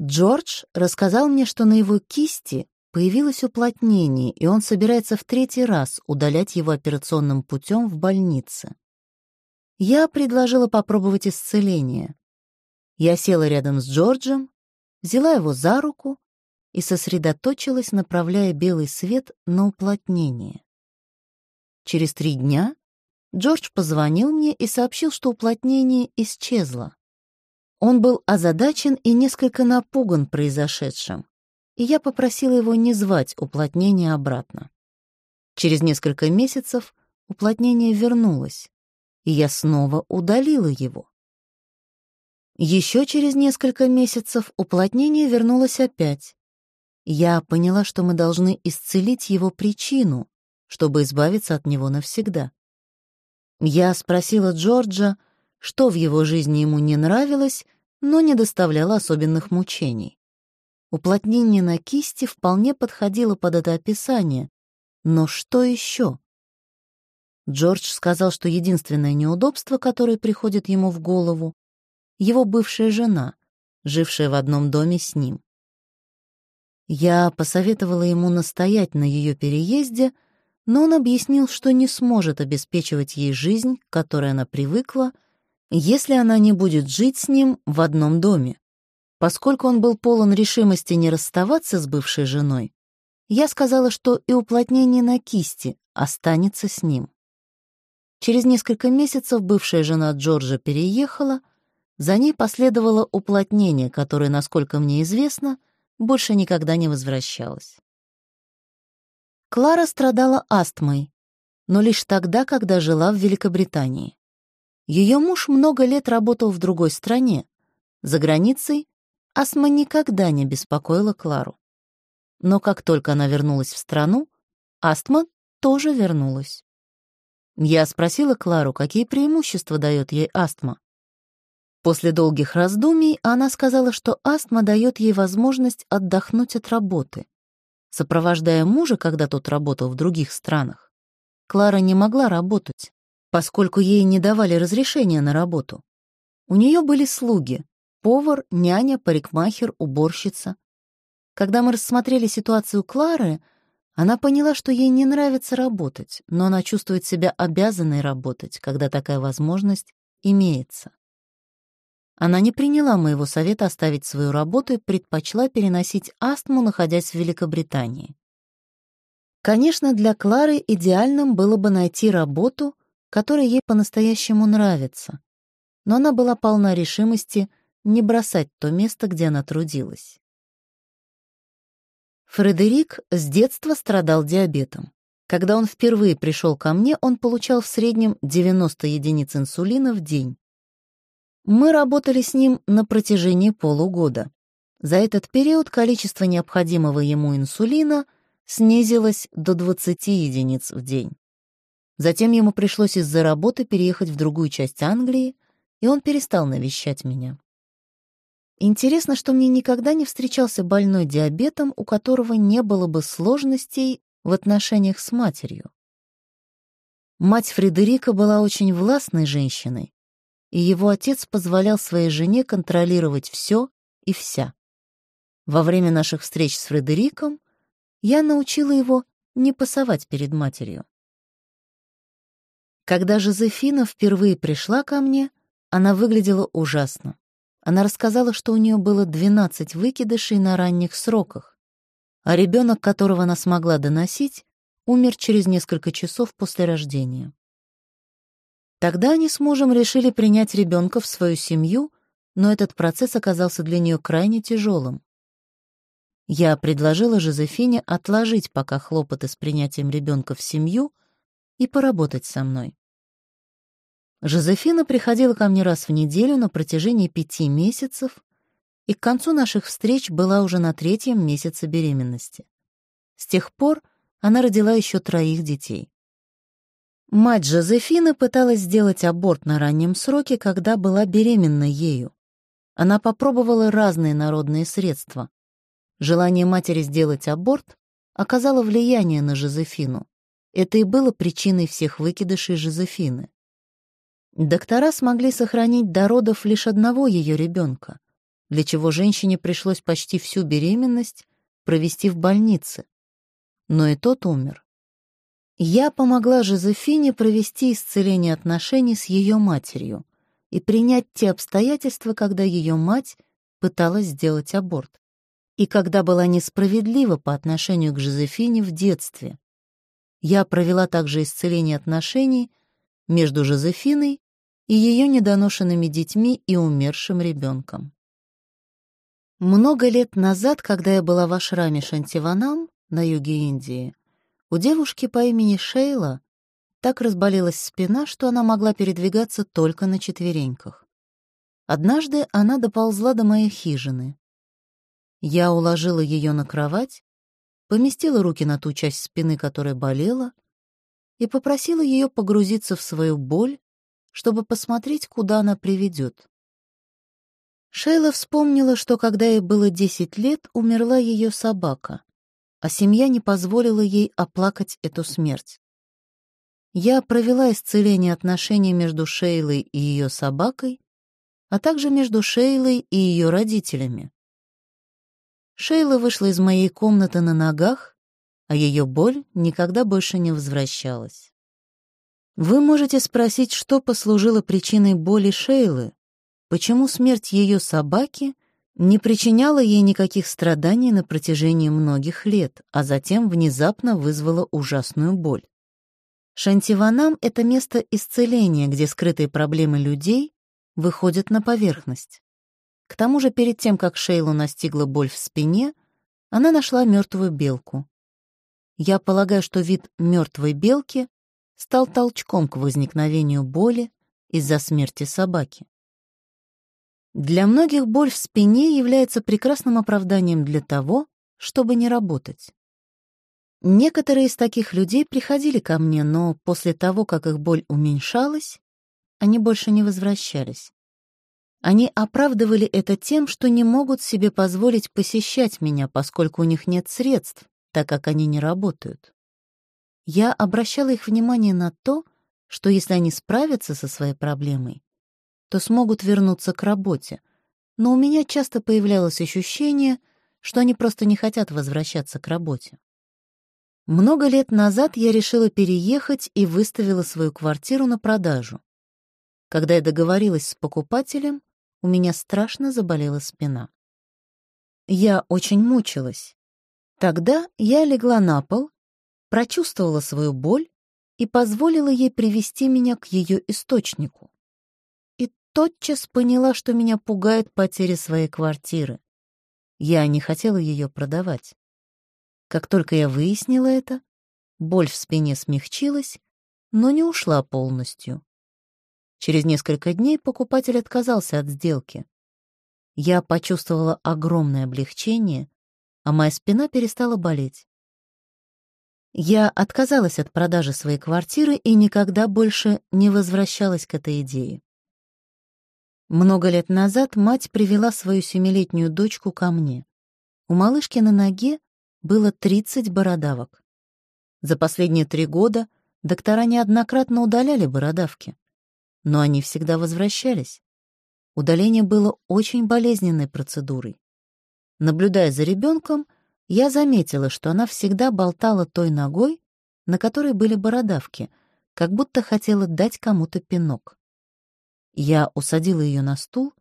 Джордж рассказал мне, что на его кисти появилось уплотнение, и он собирается в третий раз удалять его операционным путем в больнице. Я предложила попробовать исцеление. Я села рядом с Джорджем, взяла его за руку и сосредоточилась, направляя белый свет на уплотнение. Через три дня Джордж позвонил мне и сообщил, что уплотнение исчезло. Он был озадачен и несколько напуган произошедшим, и я попросила его не звать уплотнение обратно. Через несколько месяцев уплотнение вернулось, и я снова удалила его. Еще через несколько месяцев уплотнение вернулось опять. Я поняла, что мы должны исцелить его причину, чтобы избавиться от него навсегда. Я спросила Джорджа, что в его жизни ему не нравилось, но не доставляло особенных мучений. Уплотнение на кисти вполне подходило под это описание, но что еще? Джордж сказал, что единственное неудобство, которое приходит ему в голову, его бывшая жена, жившая в одном доме с ним. Я посоветовала ему настоять на ее переезде, но он объяснил, что не сможет обеспечивать ей жизнь, к которой она привыкла, если она не будет жить с ним в одном доме. Поскольку он был полон решимости не расставаться с бывшей женой, я сказала, что и уплотнение на кисти останется с ним. Через несколько месяцев бывшая жена Джорджа переехала, за ней последовало уплотнение, которое, насколько мне известно, больше никогда не возвращалось. Клара страдала астмой, но лишь тогда, когда жила в Великобритании. Ее муж много лет работал в другой стране. За границей астма никогда не беспокоила Клару. Но как только она вернулась в страну, астма тоже вернулась. Я спросила Клару, какие преимущества дает ей астма. После долгих раздумий она сказала, что астма дает ей возможность отдохнуть от работы. Сопровождая мужа, когда тот работал в других странах, Клара не могла работать, поскольку ей не давали разрешения на работу. У нее были слуги — повар, няня, парикмахер, уборщица. Когда мы рассмотрели ситуацию Клары, она поняла, что ей не нравится работать, но она чувствует себя обязанной работать, когда такая возможность имеется. Она не приняла моего совета оставить свою работу и предпочла переносить астму, находясь в Великобритании. Конечно, для Клары идеальным было бы найти работу, которая ей по-настоящему нравится, но она была полна решимости не бросать то место, где она трудилась. Фредерик с детства страдал диабетом. Когда он впервые пришел ко мне, он получал в среднем 90 единиц инсулина в день. Мы работали с ним на протяжении полугода. За этот период количество необходимого ему инсулина снизилось до 20 единиц в день. Затем ему пришлось из-за работы переехать в другую часть Англии, и он перестал навещать меня. Интересно, что мне никогда не встречался больной диабетом, у которого не было бы сложностей в отношениях с матерью. Мать Фредерика была очень властной женщиной, и его отец позволял своей жене контролировать все и вся. Во время наших встреч с Фредериком я научила его не пасовать перед матерью. Когда Жозефина впервые пришла ко мне, она выглядела ужасно. Она рассказала, что у нее было 12 выкидышей на ранних сроках, а ребенок, которого она смогла доносить, умер через несколько часов после рождения. Тогда они с мужем решили принять ребенка в свою семью, но этот процесс оказался для нее крайне тяжелым. Я предложила Жозефине отложить пока хлопоты с принятием ребенка в семью и поработать со мной. Жозефина приходила ко мне раз в неделю на протяжении пяти месяцев и к концу наших встреч была уже на третьем месяце беременности. С тех пор она родила еще троих детей. Мать Жозефины пыталась сделать аборт на раннем сроке, когда была беременна ею. Она попробовала разные народные средства. Желание матери сделать аборт оказало влияние на Жозефину. Это и было причиной всех выкидышей Жозефины. Доктора смогли сохранить до родов лишь одного ее ребенка, для чего женщине пришлось почти всю беременность провести в больнице. Но и тот умер. Я помогла Жозефине провести исцеление отношений с ее матерью и принять те обстоятельства, когда ее мать пыталась сделать аборт и когда была несправедлива по отношению к Жозефине в детстве. Я провела также исцеление отношений между Жозефиной и ее недоношенными детьми и умершим ребенком. Много лет назад, когда я была в ашраме Шантиванам на юге Индии, у девушки по имени Шейла так разболелась спина, что она могла передвигаться только на четвереньках. Однажды она доползла до моей хижины. Я уложила ее на кровать, поместила руки на ту часть спины, которая болела, и попросила ее погрузиться в свою боль, чтобы посмотреть, куда она приведет. Шейла вспомнила, что когда ей было десять лет, умерла ее собака, а семья не позволила ей оплакать эту смерть. Я провела исцеление отношений между Шейлой и ее собакой, а также между Шейлой и ее родителями. Шейла вышла из моей комнаты на ногах, а ее боль никогда больше не возвращалась. Вы можете спросить, что послужило причиной боли Шейлы, почему смерть ее собаки не причиняла ей никаких страданий на протяжении многих лет, а затем внезапно вызвала ужасную боль. Шантиванам — это место исцеления, где скрытые проблемы людей выходят на поверхность. К тому же перед тем, как Шейлу настигла боль в спине, она нашла мертвую белку. Я полагаю, что вид мертвой белки стал толчком к возникновению боли из-за смерти собаки. Для многих боль в спине является прекрасным оправданием для того, чтобы не работать. Некоторые из таких людей приходили ко мне, но после того, как их боль уменьшалась, они больше не возвращались. Они оправдывали это тем, что не могут себе позволить посещать меня, поскольку у них нет средств, так как они не работают. Я обращала их внимание на то, что если они справятся со своей проблемой, то смогут вернуться к работе, но у меня часто появлялось ощущение, что они просто не хотят возвращаться к работе. Много лет назад я решила переехать и выставила свою квартиру на продажу. Когда я договорилась с покупателем, у меня страшно заболела спина. Я очень мучилась. Тогда я легла на пол, прочувствовала свою боль и позволила ей привести меня к ее источнику. Тотчас поняла, что меня пугает потеря своей квартиры. Я не хотела ее продавать. Как только я выяснила это, боль в спине смягчилась, но не ушла полностью. Через несколько дней покупатель отказался от сделки. Я почувствовала огромное облегчение, а моя спина перестала болеть. Я отказалась от продажи своей квартиры и никогда больше не возвращалась к этой идее. Много лет назад мать привела свою семилетнюю дочку ко мне. У малышки на ноге было 30 бородавок. За последние три года доктора неоднократно удаляли бородавки но они всегда возвращались. Удаление было очень болезненной процедурой. Наблюдая за ребенком, я заметила, что она всегда болтала той ногой, на которой были бородавки, как будто хотела дать кому-то пинок. Я усадила ее на стул,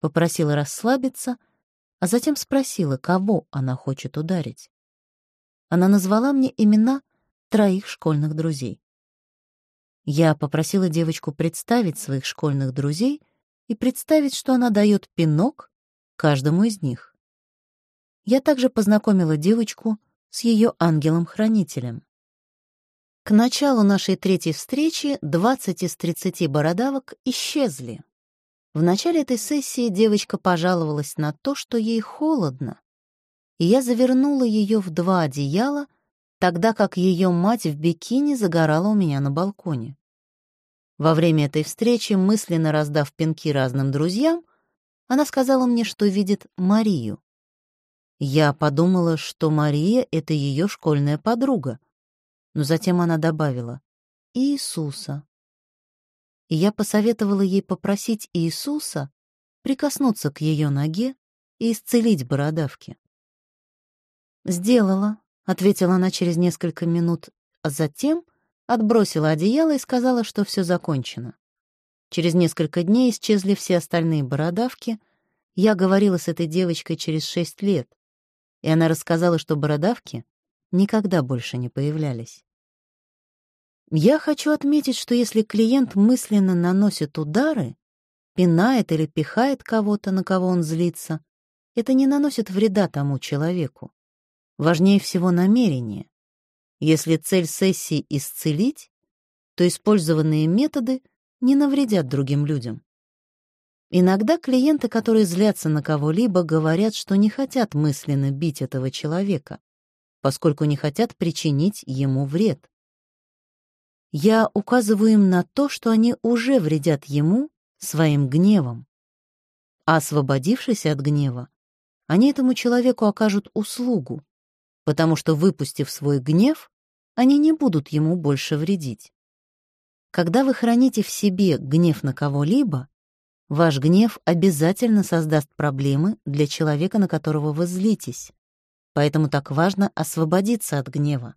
попросила расслабиться, а затем спросила, кого она хочет ударить. Она назвала мне имена троих школьных друзей. Я попросила девочку представить своих школьных друзей и представить, что она дает пинок каждому из них. Я также познакомила девочку с ее ангелом-хранителем. К началу нашей третьей встречи 20 из 30 бородавок исчезли. В начале этой сессии девочка пожаловалась на то, что ей холодно, и я завернула ее в два одеяла, тогда как ее мать в бикини загорала у меня на балконе. Во время этой встречи, мысленно раздав пинки разным друзьям, она сказала мне, что видит Марию. Я подумала, что Мария — это ее школьная подруга. Но затем она добавила «Иисуса». И я посоветовала ей попросить Иисуса прикоснуться к ее ноге и исцелить бородавки. «Сделала», — ответила она через несколько минут, а затем отбросила одеяло и сказала, что все закончено. Через несколько дней исчезли все остальные бородавки. Я говорила с этой девочкой через шесть лет, и она рассказала, что бородавки никогда больше не появлялись. Я хочу отметить, что если клиент мысленно наносит удары, пинает или пихает кого-то, на кого он злится, это не наносит вреда тому человеку. Важнее всего намерение. Если цель сессии — исцелить, то использованные методы не навредят другим людям. Иногда клиенты, которые злятся на кого-либо, говорят, что не хотят мысленно бить этого человека, поскольку не хотят причинить ему вред. Я указываю им на то, что они уже вредят ему своим гневом. А освободившись от гнева, они этому человеку окажут услугу, потому что, выпустив свой гнев, они не будут ему больше вредить. Когда вы храните в себе гнев на кого-либо, ваш гнев обязательно создаст проблемы для человека, на которого вы злитесь. Поэтому так важно освободиться от гнева.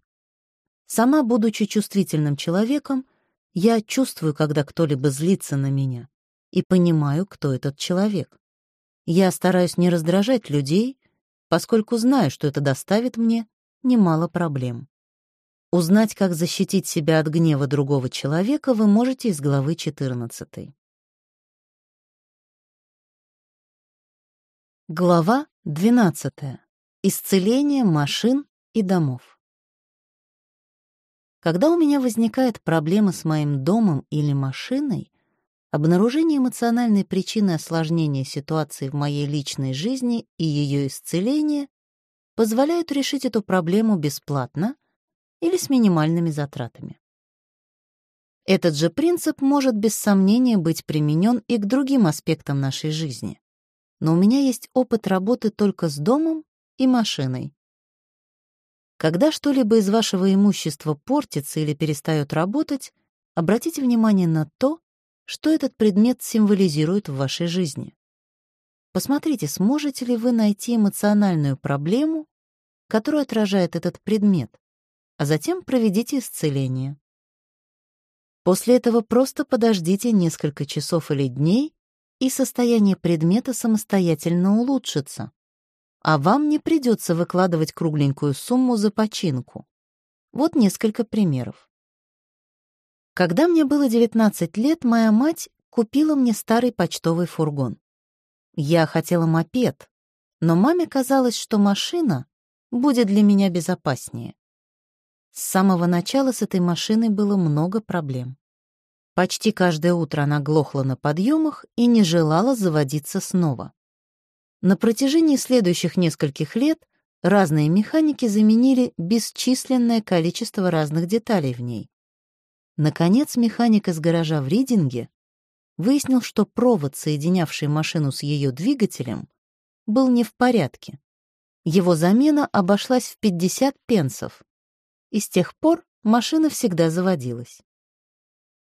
Сама, будучи чувствительным человеком, я чувствую, когда кто-либо злится на меня, и понимаю, кто этот человек. Я стараюсь не раздражать людей, поскольку знаю, что это доставит мне немало проблем. Узнать, как защитить себя от гнева другого человека, вы можете из главы 14. Глава 12. Исцеление машин и домов. Когда у меня возникает проблема с моим домом или машиной, Обнаружение эмоциональной причины осложнения ситуации в моей личной жизни и ее исцеление позволяют решить эту проблему бесплатно или с минимальными затратами. Этот же принцип может без сомнения быть применен и к другим аспектам нашей жизни. Но у меня есть опыт работы только с домом и машиной. Когда что-либо из вашего имущества портится или перестает работать, обратите внимание на то, что этот предмет символизирует в вашей жизни. Посмотрите, сможете ли вы найти эмоциональную проблему, которую отражает этот предмет, а затем проведите исцеление. После этого просто подождите несколько часов или дней, и состояние предмета самостоятельно улучшится, а вам не придется выкладывать кругленькую сумму за починку. Вот несколько примеров. Когда мне было 19 лет, моя мать купила мне старый почтовый фургон. Я хотела мопед, но маме казалось, что машина будет для меня безопаснее. С самого начала с этой машиной было много проблем. Почти каждое утро она глохла на подъемах и не желала заводиться снова. На протяжении следующих нескольких лет разные механики заменили бесчисленное количество разных деталей в ней. Наконец, механик из гаража в Ридинге выяснил, что провод, соединявший машину с ее двигателем, был не в порядке. Его замена обошлась в 50 пенсов, и с тех пор машина всегда заводилась.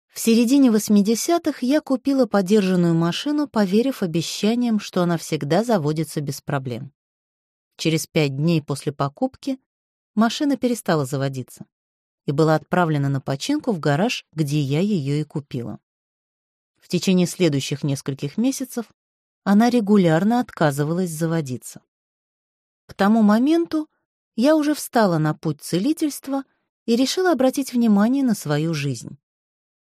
В середине 80-х я купила подержанную машину, поверив обещаниям, что она всегда заводится без проблем. Через пять дней после покупки машина перестала заводиться и была отправлена на починку в гараж, где я ее и купила. В течение следующих нескольких месяцев она регулярно отказывалась заводиться. К тому моменту я уже встала на путь целительства и решила обратить внимание на свою жизнь.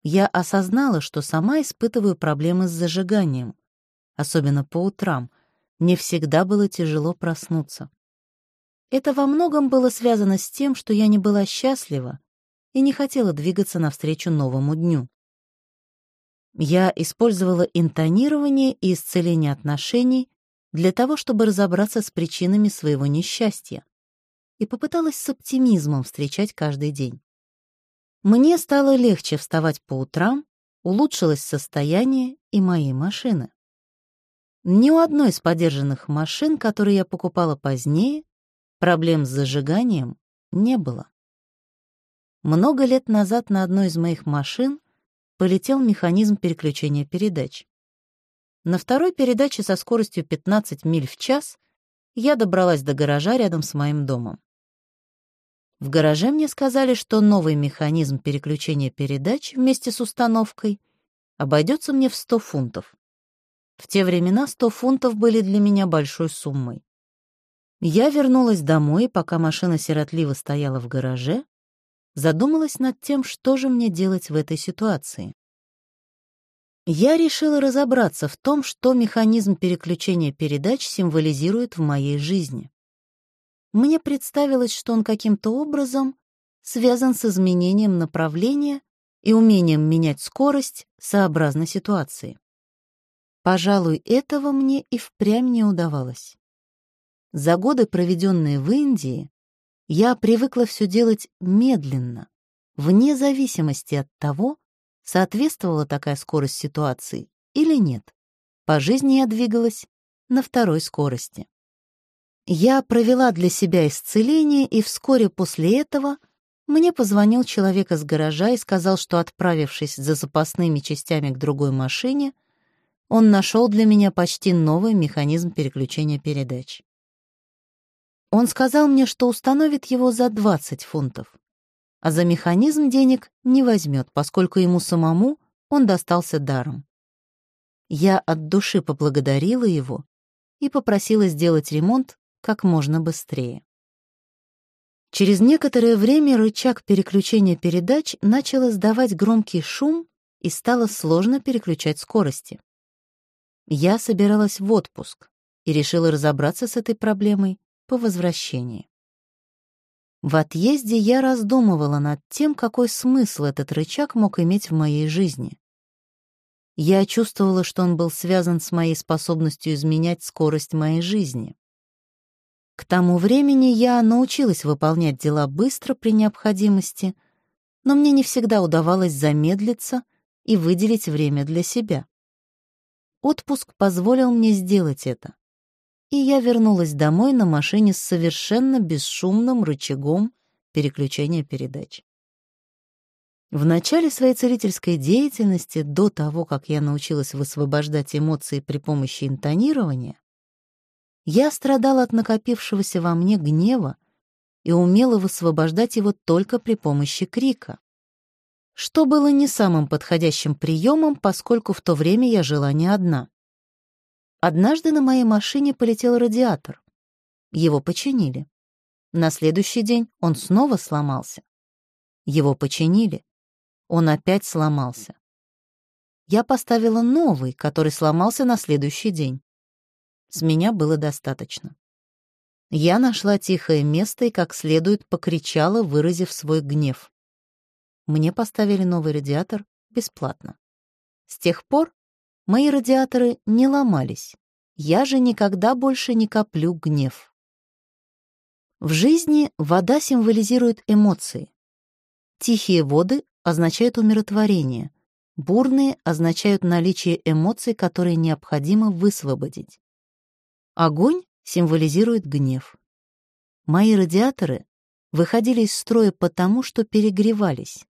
Я осознала, что сама испытываю проблемы с зажиганием, особенно по утрам. Мне всегда было тяжело проснуться. Это во многом было связано с тем, что я не была счастлива и не хотела двигаться навстречу новому дню. Я использовала интонирование и исцеление отношений для того, чтобы разобраться с причинами своего несчастья и попыталась с оптимизмом встречать каждый день. Мне стало легче вставать по утрам, улучшилось состояние и моей машины. Ни у одной из подержанных машин, которые я покупала позднее, проблем с зажиганием не было. Много лет назад на одной из моих машин полетел механизм переключения передач. На второй передаче со скоростью 15 миль в час я добралась до гаража рядом с моим домом. В гараже мне сказали, что новый механизм переключения передач вместе с установкой обойдется мне в 100 фунтов. В те времена 100 фунтов были для меня большой суммой. Я вернулась домой, пока машина сиротливо стояла в гараже, задумалась над тем, что же мне делать в этой ситуации. Я решила разобраться в том, что механизм переключения передач символизирует в моей жизни. Мне представилось, что он каким-то образом связан с изменением направления и умением менять скорость сообразно ситуации. Пожалуй, этого мне и впрямь не удавалось. За годы, проведенные в Индии, я привыкла все делать медленно, вне зависимости от того, соответствовала такая скорость ситуации или нет. По жизни я двигалась на второй скорости. Я провела для себя исцеление, и вскоре после этого мне позвонил человек из гаража и сказал, что, отправившись за запасными частями к другой машине, он нашел для меня почти новый механизм переключения передач. Он сказал мне, что установит его за 20 фунтов, а за механизм денег не возьмет, поскольку ему самому он достался даром. Я от души поблагодарила его и попросила сделать ремонт как можно быстрее. Через некоторое время рычаг переключения передач начал издавать громкий шум и стало сложно переключать скорости. Я собиралась в отпуск и решила разобраться с этой проблемой по возвращении. В отъезде я раздумывала над тем, какой смысл этот рычаг мог иметь в моей жизни. Я чувствовала, что он был связан с моей способностью изменять скорость моей жизни. К тому времени я научилась выполнять дела быстро при необходимости, но мне не всегда удавалось замедлиться и выделить время для себя. Отпуск позволил мне сделать это, и я вернулась домой на машине с совершенно бесшумным рычагом переключения передач. В начале своей целительской деятельности, до того, как я научилась высвобождать эмоции при помощи интонирования, я страдала от накопившегося во мне гнева и умела высвобождать его только при помощи крика. Что было не самым подходящим приемом, поскольку в то время я жила не одна. Однажды на моей машине полетел радиатор. Его починили. На следующий день он снова сломался. Его починили. Он опять сломался. Я поставила новый, который сломался на следующий день. С меня было достаточно. Я нашла тихое место и как следует покричала, выразив свой гнев. Мне поставили новый радиатор бесплатно. С тех пор мои радиаторы не ломались. Я же никогда больше не коплю гнев. В жизни вода символизирует эмоции. Тихие воды означают умиротворение, бурные означают наличие эмоций, которые необходимо высвободить. Огонь символизирует гнев. Мои радиаторы выходили из строя потому, что перегревались,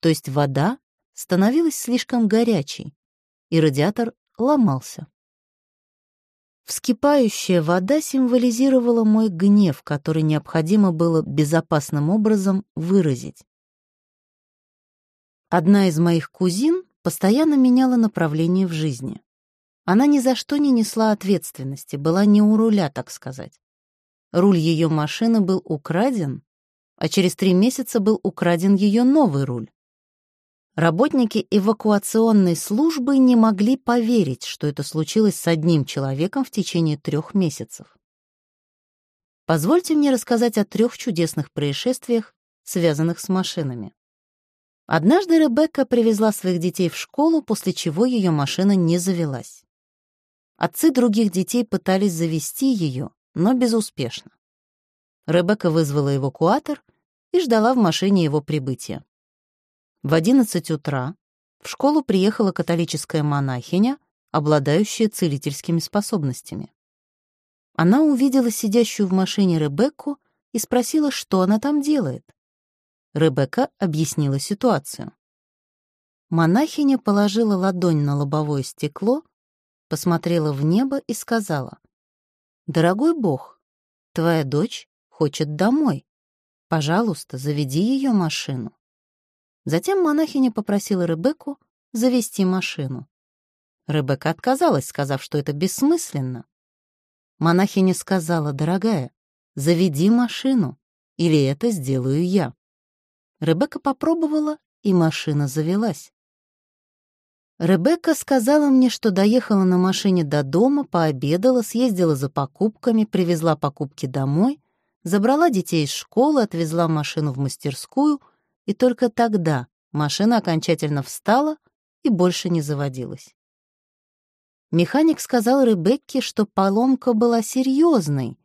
то есть вода становилась слишком горячей, и радиатор ломался. Вскипающая вода символизировала мой гнев, который необходимо было безопасным образом выразить. Одна из моих кузин постоянно меняла направление в жизни. Она ни за что не несла ответственности, была не у руля, так сказать. Руль ее машины был украден, а через три месяца был украден ее новый руль. Работники эвакуационной службы не могли поверить, что это случилось с одним человеком в течение трех месяцев. Позвольте мне рассказать о трех чудесных происшествиях, связанных с машинами. Однажды Ребекка привезла своих детей в школу, после чего ее машина не завелась. Отцы других детей пытались завести ее, но безуспешно. Ребекка вызвала эвакуатор и ждала в машине его прибытия. В 11 утра в школу приехала католическая монахиня, обладающая целительскими способностями. Она увидела сидящую в машине Ребекку и спросила, что она там делает. Ребекка объяснила ситуацию. Монахиня положила ладонь на лобовое стекло, посмотрела в небо и сказала, «Дорогой Бог, твоя дочь хочет домой. Пожалуйста, заведи ее машину». Затем монахиня попросила Ребекку завести машину. Ребекка отказалась, сказав, что это бессмысленно. Монахиня сказала, «Дорогая, заведи машину, или это сделаю я». Ребекка попробовала, и машина завелась. Ребекка сказала мне, что доехала на машине до дома, пообедала, съездила за покупками, привезла покупки домой, забрала детей из школы, отвезла машину в мастерскую, и только тогда машина окончательно встала и больше не заводилась. Механик сказал Ребекке, что поломка была серьезной,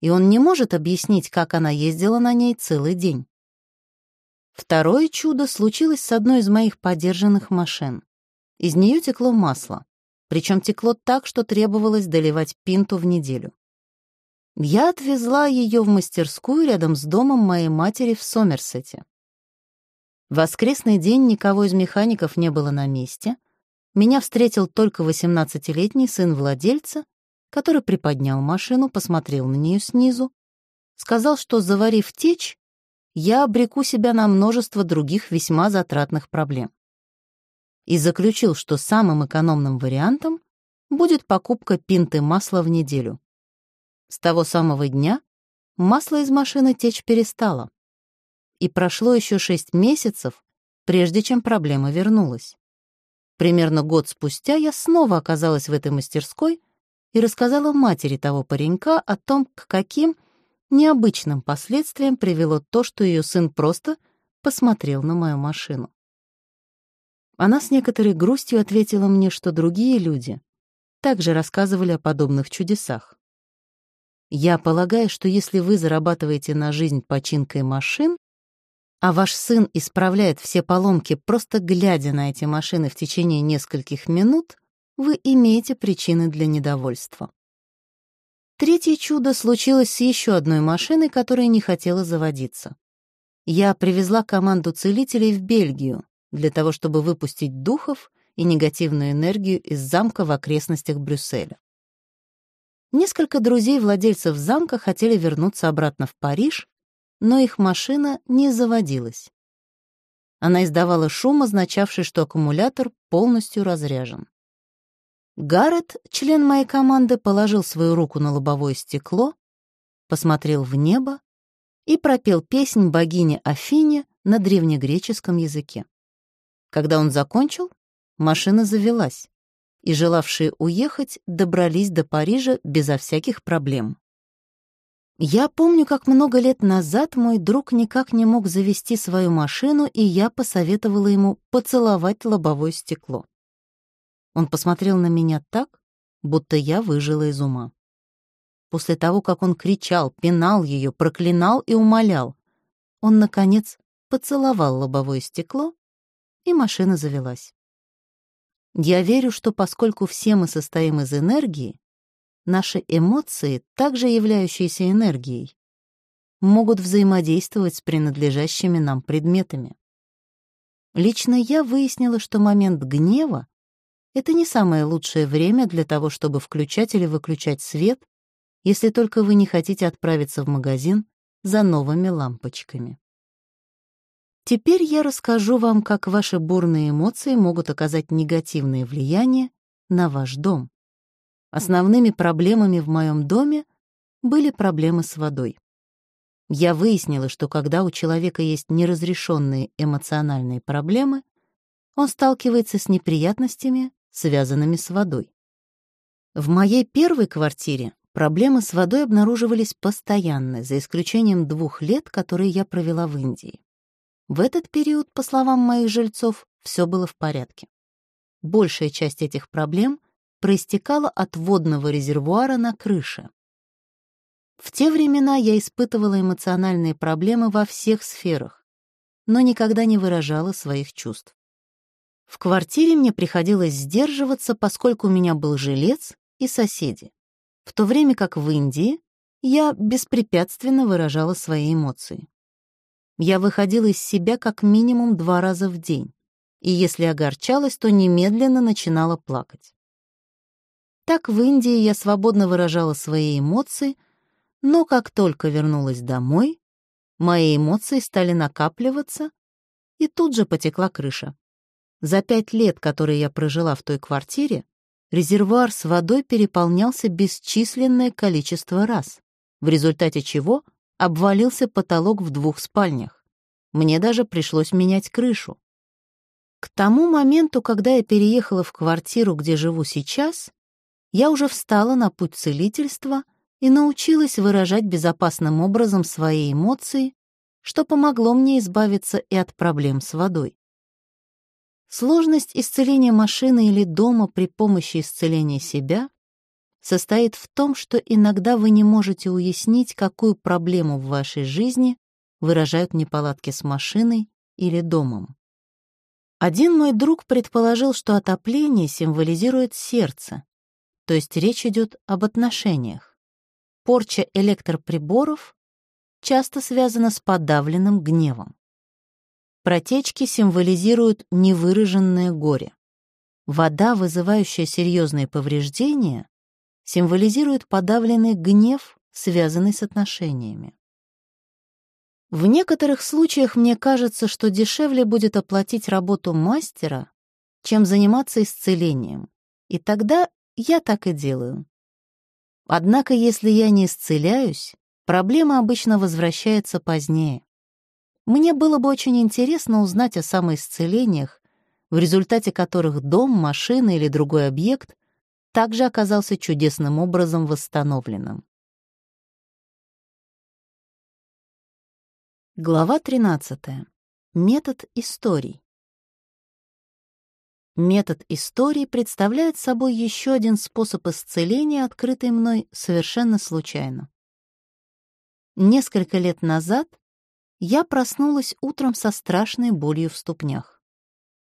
и он не может объяснить, как она ездила на ней целый день. Второе чудо случилось с одной из моих подержанных машин. Из нее текло масло, причем текло так, что требовалось доливать пинту в неделю. Я отвезла ее в мастерскую рядом с домом моей матери в Сомерсете. В воскресный день никого из механиков не было на месте. Меня встретил только 18-летний сын владельца, который приподнял машину, посмотрел на нее снизу, сказал, что, заварив течь, я обреку себя на множество других весьма затратных проблем и заключил, что самым экономным вариантом будет покупка пинты масла в неделю. С того самого дня масло из машины течь перестало. И прошло еще шесть месяцев, прежде чем проблема вернулась. Примерно год спустя я снова оказалась в этой мастерской и рассказала матери того паренька о том, к каким необычным последствиям привело то, что ее сын просто посмотрел на мою машину. Она с некоторой грустью ответила мне, что другие люди также рассказывали о подобных чудесах. Я полагаю, что если вы зарабатываете на жизнь починкой машин, а ваш сын исправляет все поломки, просто глядя на эти машины в течение нескольких минут, вы имеете причины для недовольства. Третье чудо случилось с еще одной машиной, которая не хотела заводиться. Я привезла команду целителей в Бельгию, для того, чтобы выпустить духов и негативную энергию из замка в окрестностях Брюсселя. Несколько друзей владельцев замка хотели вернуться обратно в Париж, но их машина не заводилась. Она издавала шум, означавший, что аккумулятор полностью разряжен. Гаррет, член моей команды, положил свою руку на лобовое стекло, посмотрел в небо и пропел песнь богини Афине на древнегреческом языке. Когда он закончил, машина завелась, и желавшие уехать добрались до Парижа безо всяких проблем. Я помню, как много лет назад мой друг никак не мог завести свою машину, и я посоветовала ему поцеловать лобовое стекло. Он посмотрел на меня так, будто я выжила из ума. После того, как он кричал, пинал ее, проклинал и умолял, он, наконец, поцеловал лобовое стекло и машина завелась. Я верю, что поскольку все мы состоим из энергии, наши эмоции, также являющиеся энергией, могут взаимодействовать с принадлежащими нам предметами. Лично я выяснила, что момент гнева — это не самое лучшее время для того, чтобы включать или выключать свет, если только вы не хотите отправиться в магазин за новыми лампочками. Теперь я расскажу вам, как ваши бурные эмоции могут оказать негативное влияние на ваш дом. Основными проблемами в моем доме были проблемы с водой. Я выяснила, что когда у человека есть неразрешенные эмоциональные проблемы, он сталкивается с неприятностями, связанными с водой. В моей первой квартире проблемы с водой обнаруживались постоянно, за исключением двух лет, которые я провела в Индии. В этот период, по словам моих жильцов, все было в порядке. Большая часть этих проблем проистекала от водного резервуара на крыше. В те времена я испытывала эмоциональные проблемы во всех сферах, но никогда не выражала своих чувств. В квартире мне приходилось сдерживаться, поскольку у меня был жилец и соседи, в то время как в Индии я беспрепятственно выражала свои эмоции. Я выходила из себя как минимум два раза в день, и если огорчалась, то немедленно начинала плакать. Так в Индии я свободно выражала свои эмоции, но как только вернулась домой, мои эмоции стали накапливаться, и тут же потекла крыша. За пять лет, которые я прожила в той квартире, резервуар с водой переполнялся бесчисленное количество раз, в результате чего обвалился потолок в двух спальнях. Мне даже пришлось менять крышу. К тому моменту, когда я переехала в квартиру, где живу сейчас, я уже встала на путь целительства и научилась выражать безопасным образом свои эмоции, что помогло мне избавиться и от проблем с водой. Сложность исцеления машины или дома при помощи исцеления себя состоит в том, что иногда вы не можете уяснить, какую проблему в вашей жизни выражают неполадки с машиной или домом. Один мой друг предположил, что отопление символизирует сердце, то есть речь идет об отношениях. Порча электроприборов часто связана с подавленным гневом. Протечки символизируют невыраженное горе. Вода, вызывающая серьезные повреждения, символизирует подавленный гнев, связанный с отношениями. В некоторых случаях мне кажется, что дешевле будет оплатить работу мастера, чем заниматься исцелением, и тогда я так и делаю. Однако, если я не исцеляюсь, проблема обычно возвращается позднее. Мне было бы очень интересно узнать о самоисцелениях, в результате которых дом, машина или другой объект также оказался чудесным образом восстановленным. Глава 13. Метод историй. Метод истории представляет собой еще один способ исцеления, открытый мной совершенно случайно. Несколько лет назад я проснулась утром со страшной болью в ступнях.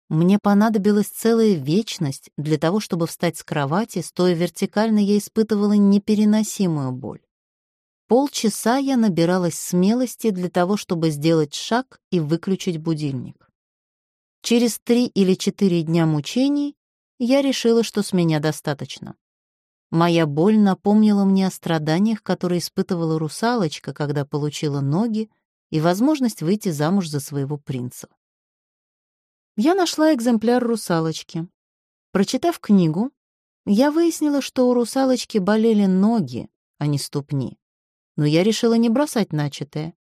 Мне понадобилась целая вечность для того, чтобы встать с кровати, стоя вертикально, я испытывала непереносимую боль. Полчаса я набиралась смелости для того, чтобы сделать шаг и выключить будильник. Через три или четыре дня мучений я решила, что с меня достаточно. Моя боль напомнила мне о страданиях, которые испытывала русалочка, когда получила ноги и возможность выйти замуж за своего принца. Я нашла экземпляр русалочки. Прочитав книгу, я выяснила, что у русалочки болели ноги, а не ступни. Но я решила не бросать начатое,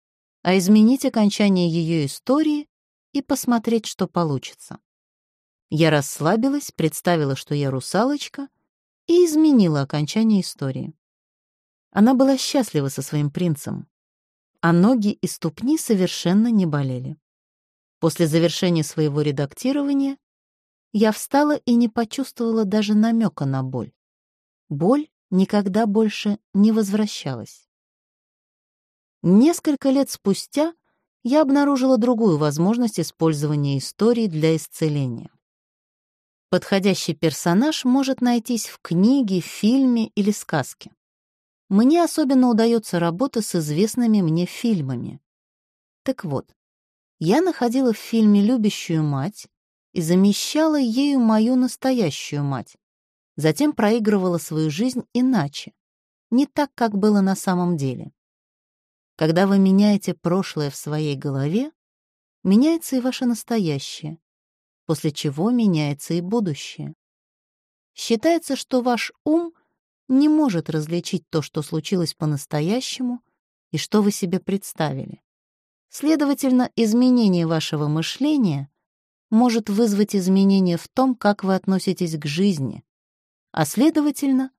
а изменить окончание ее истории и посмотреть, что получится. Я расслабилась, представила, что я русалочка, и изменила окончание истории. Она была счастлива со своим принцем, а ноги и ступни совершенно не болели. После завершения своего редактирования я встала и не почувствовала даже намека на боль. Боль никогда больше не возвращалась. Несколько лет спустя я обнаружила другую возможность использования истории для исцеления. Подходящий персонаж может найтись в книге, фильме или сказке. Мне особенно удается работа с известными мне фильмами. Так вот, я находила в фильме любящую мать и замещала ею мою настоящую мать. Затем проигрывала свою жизнь иначе, не так, как было на самом деле. Когда вы меняете прошлое в своей голове, меняется и ваше настоящее, после чего меняется и будущее. Считается, что ваш ум не может различить то, что случилось по-настоящему и что вы себе представили. Следовательно, изменение вашего мышления может вызвать изменения в том, как вы относитесь к жизни, а следовательно,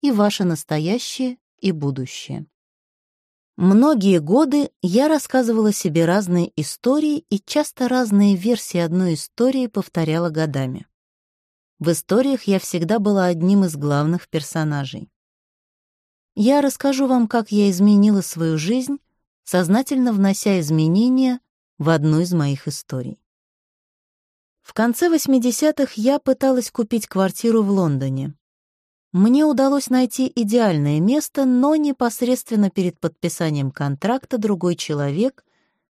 и ваше настоящее и будущее. Многие годы я рассказывала себе разные истории и часто разные версии одной истории повторяла годами. В историях я всегда была одним из главных персонажей. Я расскажу вам, как я изменила свою жизнь, сознательно внося изменения в одну из моих историй. В конце 80-х я пыталась купить квартиру в Лондоне. Мне удалось найти идеальное место, но непосредственно перед подписанием контракта другой человек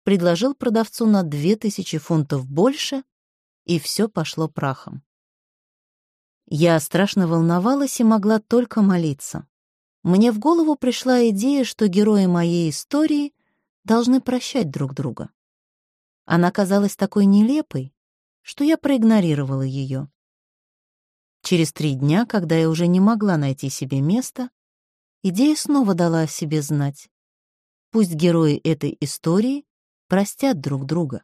предложил продавцу на 2000 фунтов больше, и все пошло прахом. Я страшно волновалась и могла только молиться. Мне в голову пришла идея, что герои моей истории должны прощать друг друга. Она казалась такой нелепой, что я проигнорировала ее. Через три дня, когда я уже не могла найти себе места, идея снова дала о себе знать. Пусть герои этой истории простят друг друга.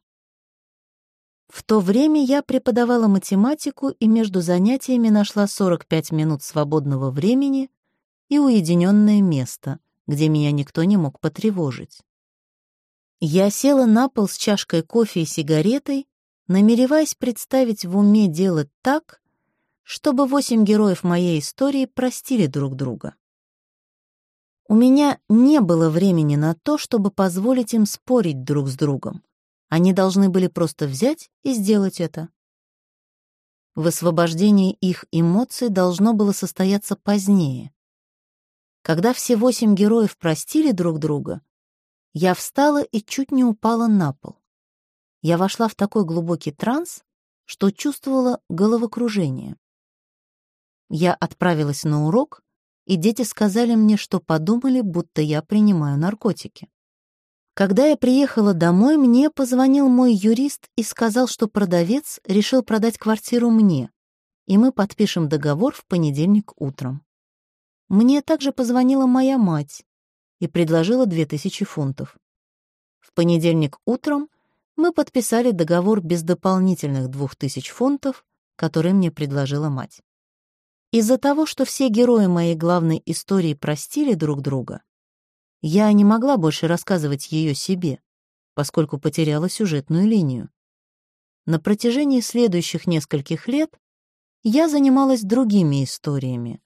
В то время я преподавала математику и между занятиями нашла 45 минут свободного времени и уединенное место, где меня никто не мог потревожить. Я села на пол с чашкой кофе и сигаретой, намереваясь представить в уме делать так, чтобы восемь героев моей истории простили друг друга. У меня не было времени на то, чтобы позволить им спорить друг с другом. Они должны были просто взять и сделать это. Высвобождение их эмоций должно было состояться позднее. Когда все восемь героев простили друг друга, я встала и чуть не упала на пол. Я вошла в такой глубокий транс, что чувствовала головокружение. Я отправилась на урок, и дети сказали мне, что подумали, будто я принимаю наркотики. Когда я приехала домой, мне позвонил мой юрист и сказал, что продавец решил продать квартиру мне, и мы подпишем договор в понедельник утром. Мне также позвонила моя мать и предложила 2000 фунтов. В понедельник утром мы подписали договор без дополнительных 2000 фунтов, которые мне предложила мать. Из-за того, что все герои моей главной истории простили друг друга, я не могла больше рассказывать ее себе, поскольку потеряла сюжетную линию. На протяжении следующих нескольких лет я занималась другими историями,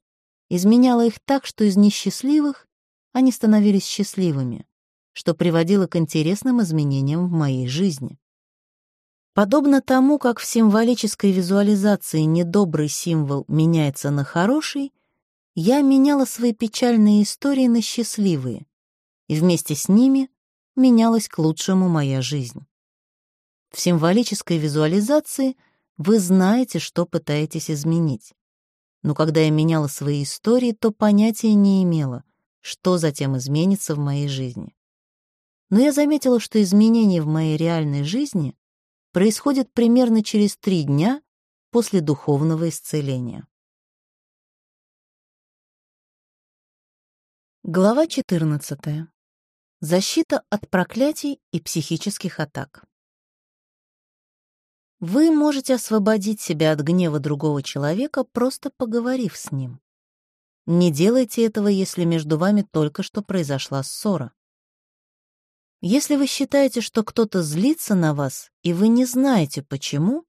изменяла их так, что из несчастливых они становились счастливыми, что приводило к интересным изменениям в моей жизни. Подобно тому, как в символической визуализации недобрый символ меняется на хороший, я меняла свои печальные истории на счастливые, и вместе с ними менялась к лучшему моя жизнь. В символической визуализации вы знаете, что пытаетесь изменить. Но когда я меняла свои истории, то понятия не имела, что затем изменится в моей жизни. Но я заметила, что изменения в моей реальной жизни происходят примерно через три дня после духовного исцеления. Глава 14. Защита от проклятий и психических атак. Вы можете освободить себя от гнева другого человека, просто поговорив с ним. Не делайте этого, если между вами только что произошла ссора. Если вы считаете, что кто-то злится на вас, и вы не знаете почему,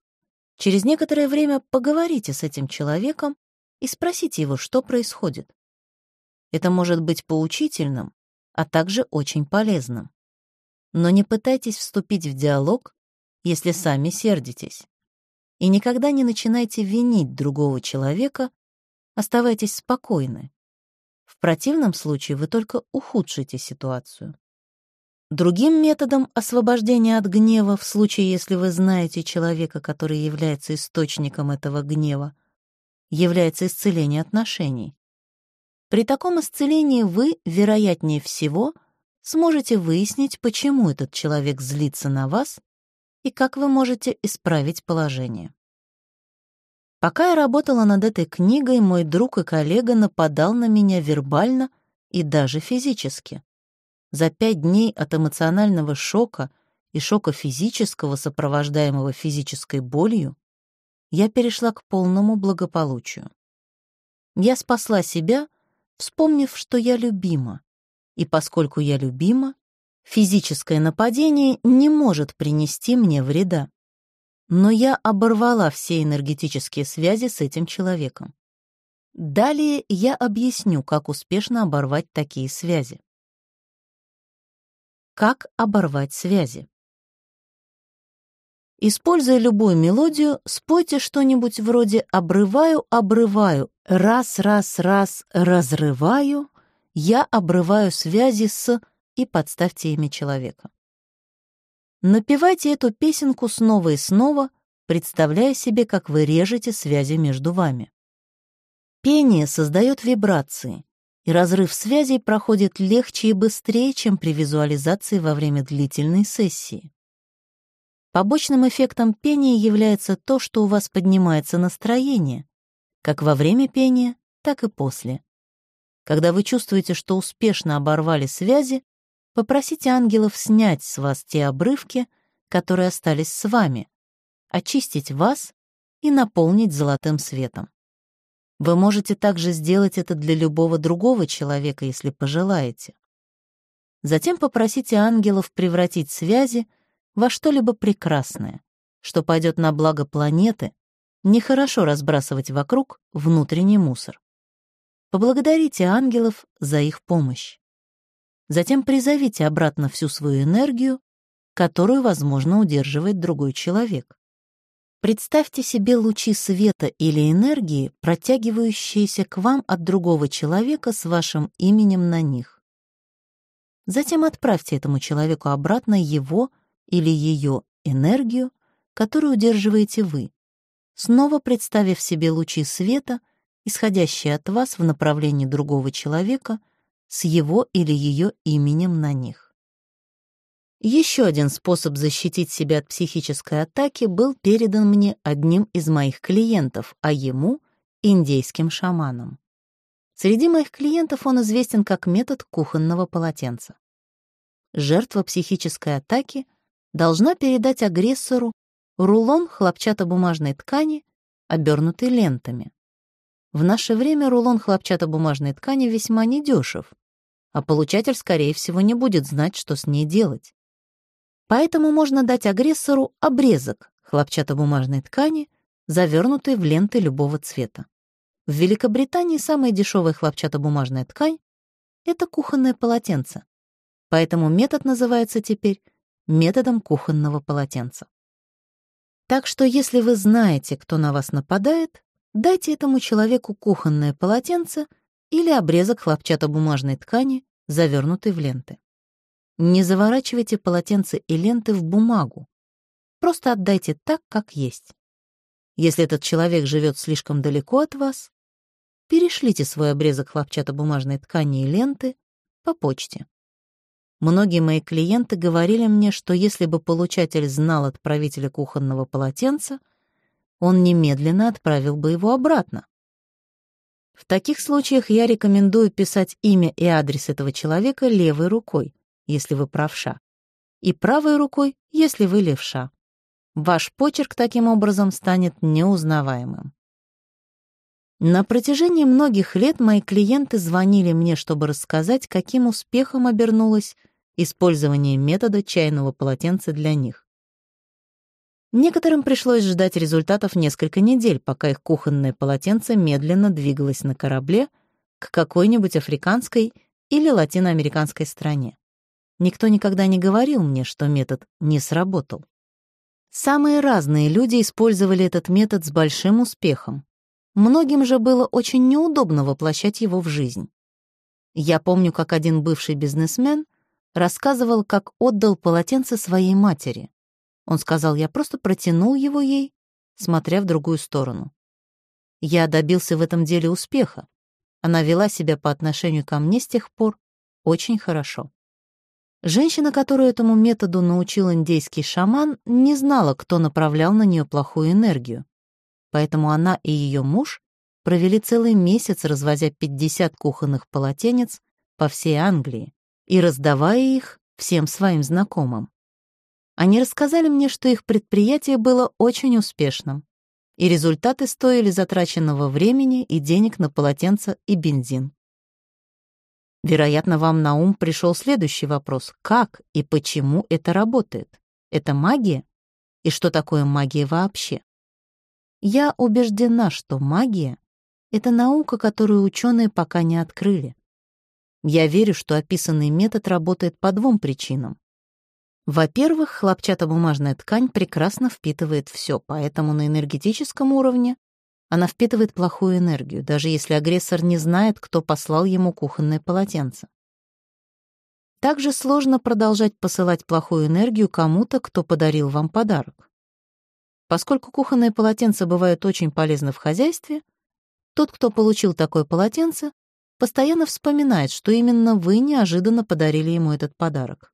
через некоторое время поговорите с этим человеком и спросите его, что происходит. Это может быть поучительным, а также очень полезным. Но не пытайтесь вступить в диалог, если сами сердитесь. И никогда не начинайте винить другого человека, оставайтесь спокойны. В противном случае вы только ухудшите ситуацию. Другим методом освобождения от гнева, в случае, если вы знаете человека, который является источником этого гнева, является исцеление отношений. При таком исцелении вы, вероятнее всего, сможете выяснить, почему этот человек злится на вас и как вы можете исправить положение. Пока я работала над этой книгой, мой друг и коллега нападал на меня вербально и даже физически. За пять дней от эмоционального шока и шока физического, сопровождаемого физической болью, я перешла к полному благополучию. Я спасла себя — вспомнив, что я любима. И поскольку я любима, физическое нападение не может принести мне вреда. Но я оборвала все энергетические связи с этим человеком. Далее я объясню, как успешно оборвать такие связи. Как оборвать связи? Используя любую мелодию, спойте что-нибудь вроде «обрываю, обрываю», «раз, раз, раз, разрываю», «я обрываю связи с» и подставьте имя человека. Напевайте эту песенку снова и снова, представляя себе, как вы режете связи между вами. Пение создает вибрации, и разрыв связей проходит легче и быстрее, чем при визуализации во время длительной сессии. Побочным эффектом пения является то, что у вас поднимается настроение, как во время пения, так и после. Когда вы чувствуете, что успешно оборвали связи, попросите ангелов снять с вас те обрывки, которые остались с вами, очистить вас и наполнить золотым светом. Вы можете также сделать это для любого другого человека, если пожелаете. Затем попросите ангелов превратить связи во что-либо прекрасное, что пойдет на благо планеты, нехорошо разбрасывать вокруг внутренний мусор. Поблагодарите ангелов за их помощь. Затем призовите обратно всю свою энергию, которую, возможно, удерживает другой человек. Представьте себе лучи света или энергии, протягивающиеся к вам от другого человека с вашим именем на них. Затем отправьте этому человеку обратно его или ее энергию, которую удерживаете вы, снова представив себе лучи света, исходящие от вас в направлении другого человека с его или ее именем на них. Еще один способ защитить себя от психической атаки был передан мне одним из моих клиентов, а ему — индейским шаманом. Среди моих клиентов он известен как метод кухонного полотенца. Жертва психической атаки должна передать агрессору рулон хлопчатобумажной ткани, обернутый лентами. В наше время рулон хлопчатобумажной ткани весьма недешев, а получатель, скорее всего, не будет знать, что с ней делать. Поэтому можно дать агрессору обрезок хлопчатобумажной ткани, завернутый в ленты любого цвета. В Великобритании самая дешевая хлопчатобумажная ткань — это кухонное полотенце, поэтому метод называется теперь методом кухонного полотенца. Так что если вы знаете, кто на вас нападает, дайте этому человеку кухонное полотенце или обрезок хлопчатобумажной ткани, завернутый в ленты. Не заворачивайте полотенце и ленты в бумагу. Просто отдайте так, как есть. Если этот человек живет слишком далеко от вас, перешлите свой обрезок хлопчатобумажной ткани и ленты по почте. Многие мои клиенты говорили мне, что если бы получатель знал отправителя кухонного полотенца, он немедленно отправил бы его обратно. В таких случаях я рекомендую писать имя и адрес этого человека левой рукой, если вы правша, и правой рукой, если вы левша. Ваш почерк таким образом станет неузнаваемым. На протяжении многих лет мои клиенты звонили мне, чтобы рассказать, каким успехом обернулась использование метода чайного полотенца для них. Некоторым пришлось ждать результатов несколько недель, пока их кухонное полотенце медленно двигалось на корабле к какой-нибудь африканской или латиноамериканской стране. Никто никогда не говорил мне, что метод не сработал. Самые разные люди использовали этот метод с большим успехом. Многим же было очень неудобно воплощать его в жизнь. Я помню, как один бывший бизнесмен рассказывал, как отдал полотенце своей матери. Он сказал, я просто протянул его ей, смотря в другую сторону. Я добился в этом деле успеха. Она вела себя по отношению ко мне с тех пор очень хорошо. Женщина, которую этому методу научил индейский шаман, не знала, кто направлял на нее плохую энергию. Поэтому она и ее муж провели целый месяц, развозя 50 кухонных полотенец по всей Англии и раздавая их всем своим знакомым. Они рассказали мне, что их предприятие было очень успешным, и результаты стоили затраченного времени и денег на полотенца и бензин. Вероятно, вам на ум пришел следующий вопрос. Как и почему это работает? Это магия? И что такое магия вообще? Я убеждена, что магия — это наука, которую ученые пока не открыли. Я верю, что описанный метод работает по двум причинам. Во-первых, хлопчатобумажная ткань прекрасно впитывает все, поэтому на энергетическом уровне она впитывает плохую энергию, даже если агрессор не знает, кто послал ему кухонное полотенце. Также сложно продолжать посылать плохую энергию кому-то, кто подарил вам подарок. Поскольку кухонные полотенца бывают очень полезны в хозяйстве, тот, кто получил такое полотенце, постоянно вспоминает, что именно вы неожиданно подарили ему этот подарок.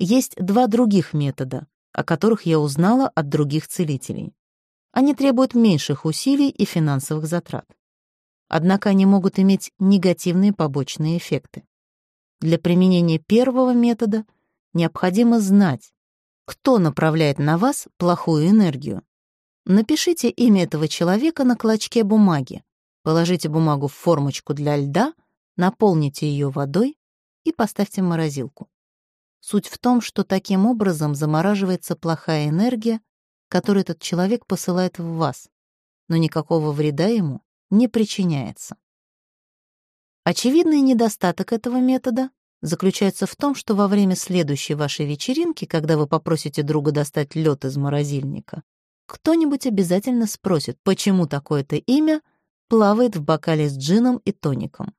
Есть два других метода, о которых я узнала от других целителей. Они требуют меньших усилий и финансовых затрат. Однако они могут иметь негативные побочные эффекты. Для применения первого метода необходимо знать, кто направляет на вас плохую энергию. Напишите имя этого человека на клочке бумаги, положите бумагу в формочку для льда, наполните ее водой и поставьте в морозилку. Суть в том, что таким образом замораживается плохая энергия, которую этот человек посылает в вас, но никакого вреда ему не причиняется. Очевидный недостаток этого метода заключается в том, что во время следующей вашей вечеринки, когда вы попросите друга достать лед из морозильника, кто-нибудь обязательно спросит, почему такое-то имя плавает в бокале с джином и тоником.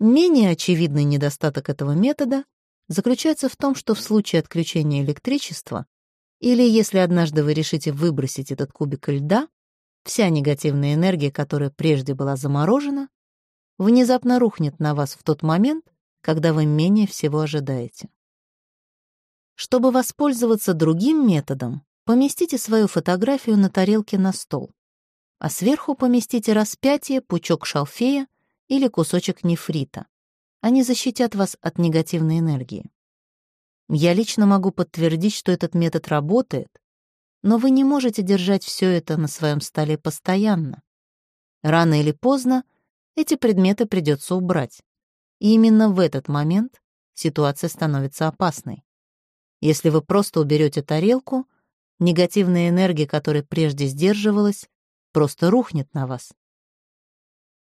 Менее очевидный недостаток этого метода заключается в том, что в случае отключения электричества или если однажды вы решите выбросить этот кубик льда, вся негативная энергия, которая прежде была заморожена, внезапно рухнет на вас в тот момент, когда вы менее всего ожидаете. Чтобы воспользоваться другим методом, поместите свою фотографию на тарелке на стол, а сверху поместите распятие, пучок шалфея или кусочек нефрита. Они защитят вас от негативной энергии. Я лично могу подтвердить, что этот метод работает, но вы не можете держать все это на своем столе постоянно. Рано или поздно эти предметы придется убрать. И именно в этот момент ситуация становится опасной. Если вы просто уберете тарелку, негативная энергия, которая прежде сдерживалась, просто рухнет на вас.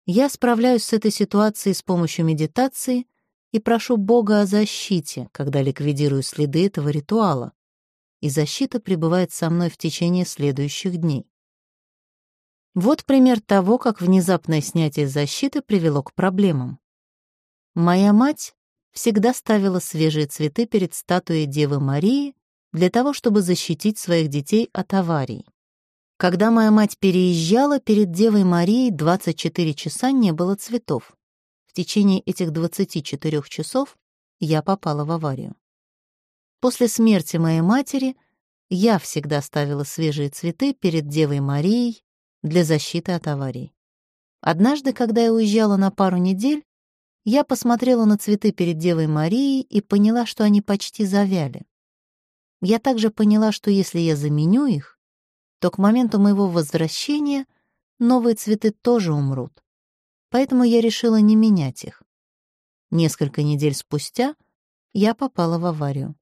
Я справляюсь с этой ситуацией с помощью медитации и прошу Бога о защите, когда ликвидирую следы этого ритуала, и защита пребывает со мной в течение следующих дней. Вот пример того, как внезапное снятие защиты привело к проблемам. Моя мать всегда ставила свежие цветы перед статуей Девы Марии для того, чтобы защитить своих детей от аварий. Когда моя мать переезжала, перед Девой Марией 24 часа не было цветов. В течение этих 24 часов я попала в аварию. После смерти моей матери я всегда ставила свежие цветы перед Девой Марией для защиты от аварий. Однажды, когда я уезжала на пару недель, я посмотрела на цветы перед Девой Марией и поняла, что они почти завяли. Я также поняла, что если я заменю их, то к моменту моего возвращения новые цветы тоже умрут. Поэтому я решила не менять их. Несколько недель спустя я попала в аварию.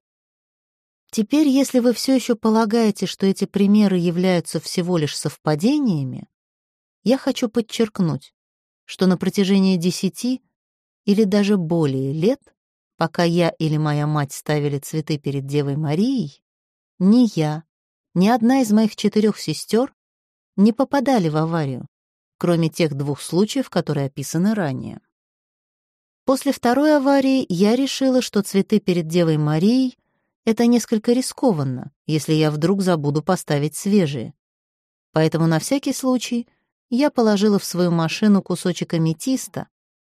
Теперь, если вы все еще полагаете, что эти примеры являются всего лишь совпадениями, я хочу подчеркнуть, что на протяжении десяти или даже более лет, пока я или моя мать ставили цветы перед Девой Марией, ни я, ни одна из моих четырех сестер не попадали в аварию, кроме тех двух случаев, которые описаны ранее. После второй аварии я решила, что цветы перед Девой Марией это несколько рискованно, если я вдруг забуду поставить свежие. Поэтому на всякий случай я положила в свою машину кусочек аметиста,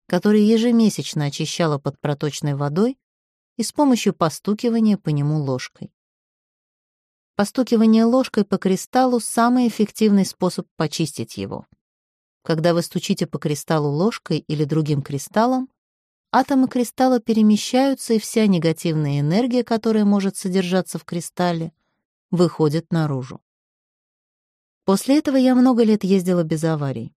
который ежемесячно очищала под проточной водой и с помощью постукивания по нему ложкой. Постукивание ложкой по кристаллу — самый эффективный способ почистить его. Когда вы стучите по кристаллу ложкой или другим кристаллом, Атомы кристалла перемещаются, и вся негативная энергия, которая может содержаться в кристалле, выходит наружу. После этого я много лет ездила без аварий.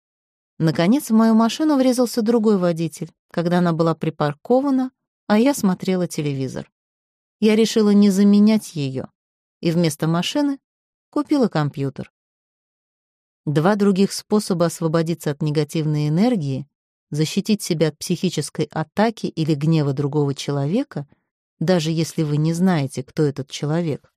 Наконец, в мою машину врезался другой водитель, когда она была припаркована, а я смотрела телевизор. Я решила не заменять ее, и вместо машины купила компьютер. Два других способа освободиться от негативной энергии защитить себя от психической атаки или гнева другого человека даже если вы не знаете, кто этот человек.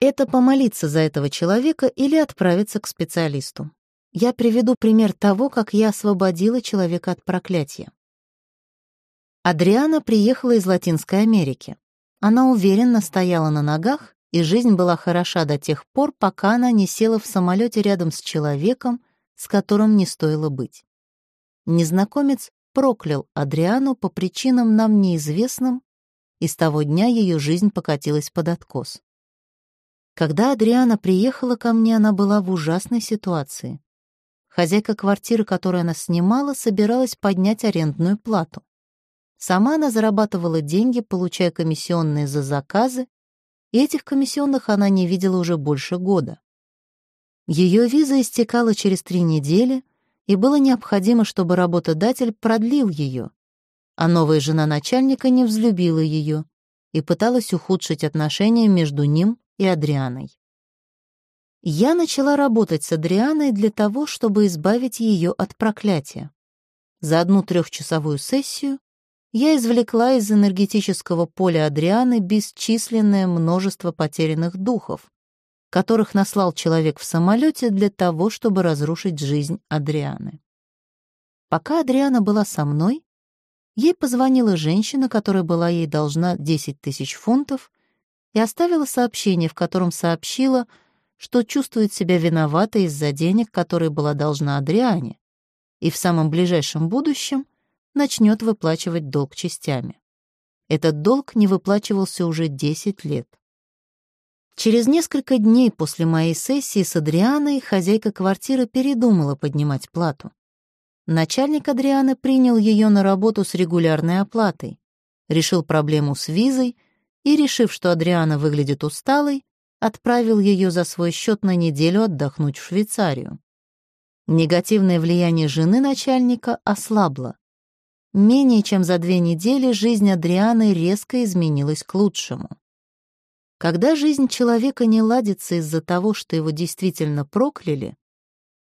Это помолиться за этого человека или отправиться к специалисту. Я приведу пример того, как я освободила человека от проклятия. Адриана приехала из Латинской Америки. Она уверенно стояла на ногах, и жизнь была хороша до тех пор, пока она не села в самолете рядом с человеком, с которым не стоило быть. Незнакомец проклял Адриану по причинам нам неизвестным, и с того дня ее жизнь покатилась под откос. Когда Адриана приехала ко мне, она была в ужасной ситуации. Хозяйка квартиры, которую она снимала, собиралась поднять арендную плату. Сама она зарабатывала деньги, получая комиссионные за заказы, и этих комиссионных она не видела уже больше года. Ее виза истекала через три недели, и было необходимо, чтобы работодатель продлил ее, а новая жена начальника не взлюбила ее и пыталась ухудшить отношения между ним и Адрианой. Я начала работать с Адрианой для того, чтобы избавить ее от проклятия. За одну трехчасовую сессию я извлекла из энергетического поля Адрианы бесчисленное множество потерянных духов, которых наслал человек в самолете для того, чтобы разрушить жизнь Адрианы. Пока Адриана была со мной, ей позвонила женщина, которая была ей должна 10 тысяч фунтов, и оставила сообщение, в котором сообщила, что чувствует себя виноватой из-за денег, которые была должна Адриане, и в самом ближайшем будущем начнет выплачивать долг частями. Этот долг не выплачивался уже 10 лет. Через несколько дней после моей сессии с Адрианой хозяйка квартиры передумала поднимать плату. Начальник Адрианы принял ее на работу с регулярной оплатой, решил проблему с визой и, решив, что Адриана выглядит усталой, отправил ее за свой счет на неделю отдохнуть в Швейцарию. Негативное влияние жены начальника ослабло. Менее чем за две недели жизнь Адрианы резко изменилась к лучшему. Когда жизнь человека не ладится из-за того, что его действительно прокляли,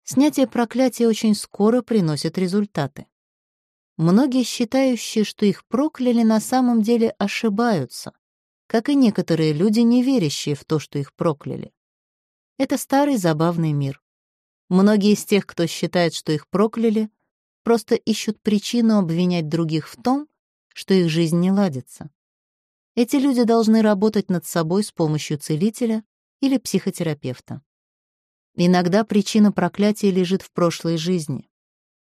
снятие проклятия очень скоро приносит результаты. Многие, считающие, что их прокляли, на самом деле ошибаются как и некоторые люди, не верящие в то, что их прокляли. Это старый забавный мир. Многие из тех, кто считает, что их прокляли, просто ищут причину обвинять других в том, что их жизнь не ладится. Эти люди должны работать над собой с помощью целителя или психотерапевта. Иногда причина проклятия лежит в прошлой жизни.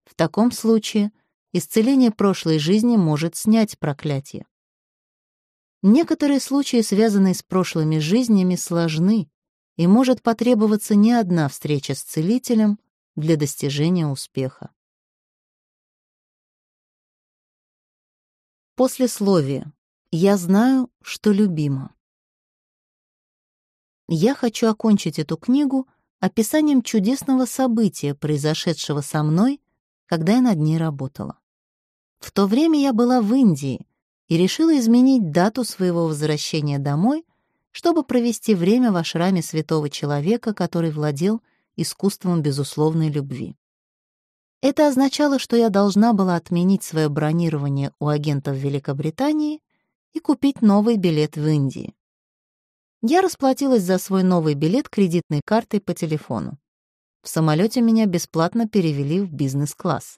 В таком случае исцеление прошлой жизни может снять проклятие. Некоторые случаи, связанные с прошлыми жизнями, сложны, и может потребоваться не одна встреча с целителем для достижения успеха. Послесловие. Я знаю, что любима. Я хочу окончить эту книгу описанием чудесного события, произошедшего со мной, когда я над ней работала. В то время я была в Индии, и решила изменить дату своего возвращения домой, чтобы провести время в ашраме святого человека, который владел искусством безусловной любви. Это означало, что я должна была отменить свое бронирование у агентов Великобритании и купить новый билет в Индии. Я расплатилась за свой новый билет кредитной картой по телефону. В самолете меня бесплатно перевели в бизнес-класс.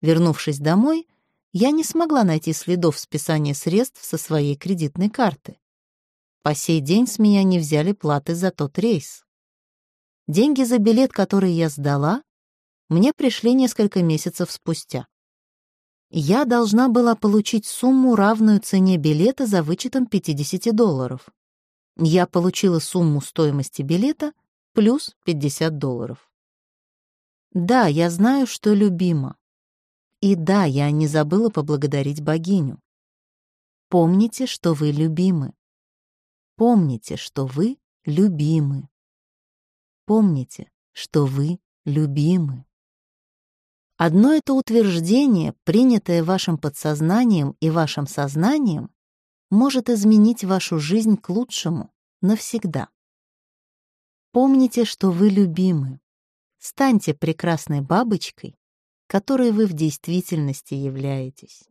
Вернувшись домой, я не смогла найти следов списания средств со своей кредитной карты. По сей день с меня не взяли платы за тот рейс. Деньги за билет, который я сдала, мне пришли несколько месяцев спустя. Я должна была получить сумму, равную цене билета за вычетом 50 долларов. Я получила сумму стоимости билета плюс 50 долларов. Да, я знаю, что любима. И да, я не забыла поблагодарить богиню. Помните, что вы любимы. Помните, что вы любимы. Помните, что вы любимы. Одно это утверждение, принятое вашим подсознанием и вашим сознанием, может изменить вашу жизнь к лучшему навсегда. Помните, что вы любимы. Станьте прекрасной бабочкой которой вы в действительности являетесь.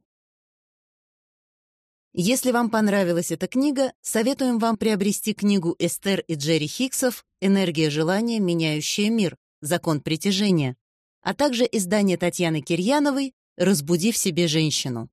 Если вам понравилась эта книга, советуем вам приобрести книгу Эстер и Джерри Хиксов «Энергия желания, меняющая мир. Закон притяжения», а также издание Татьяны Кирьяновой «Разбуди в себе женщину».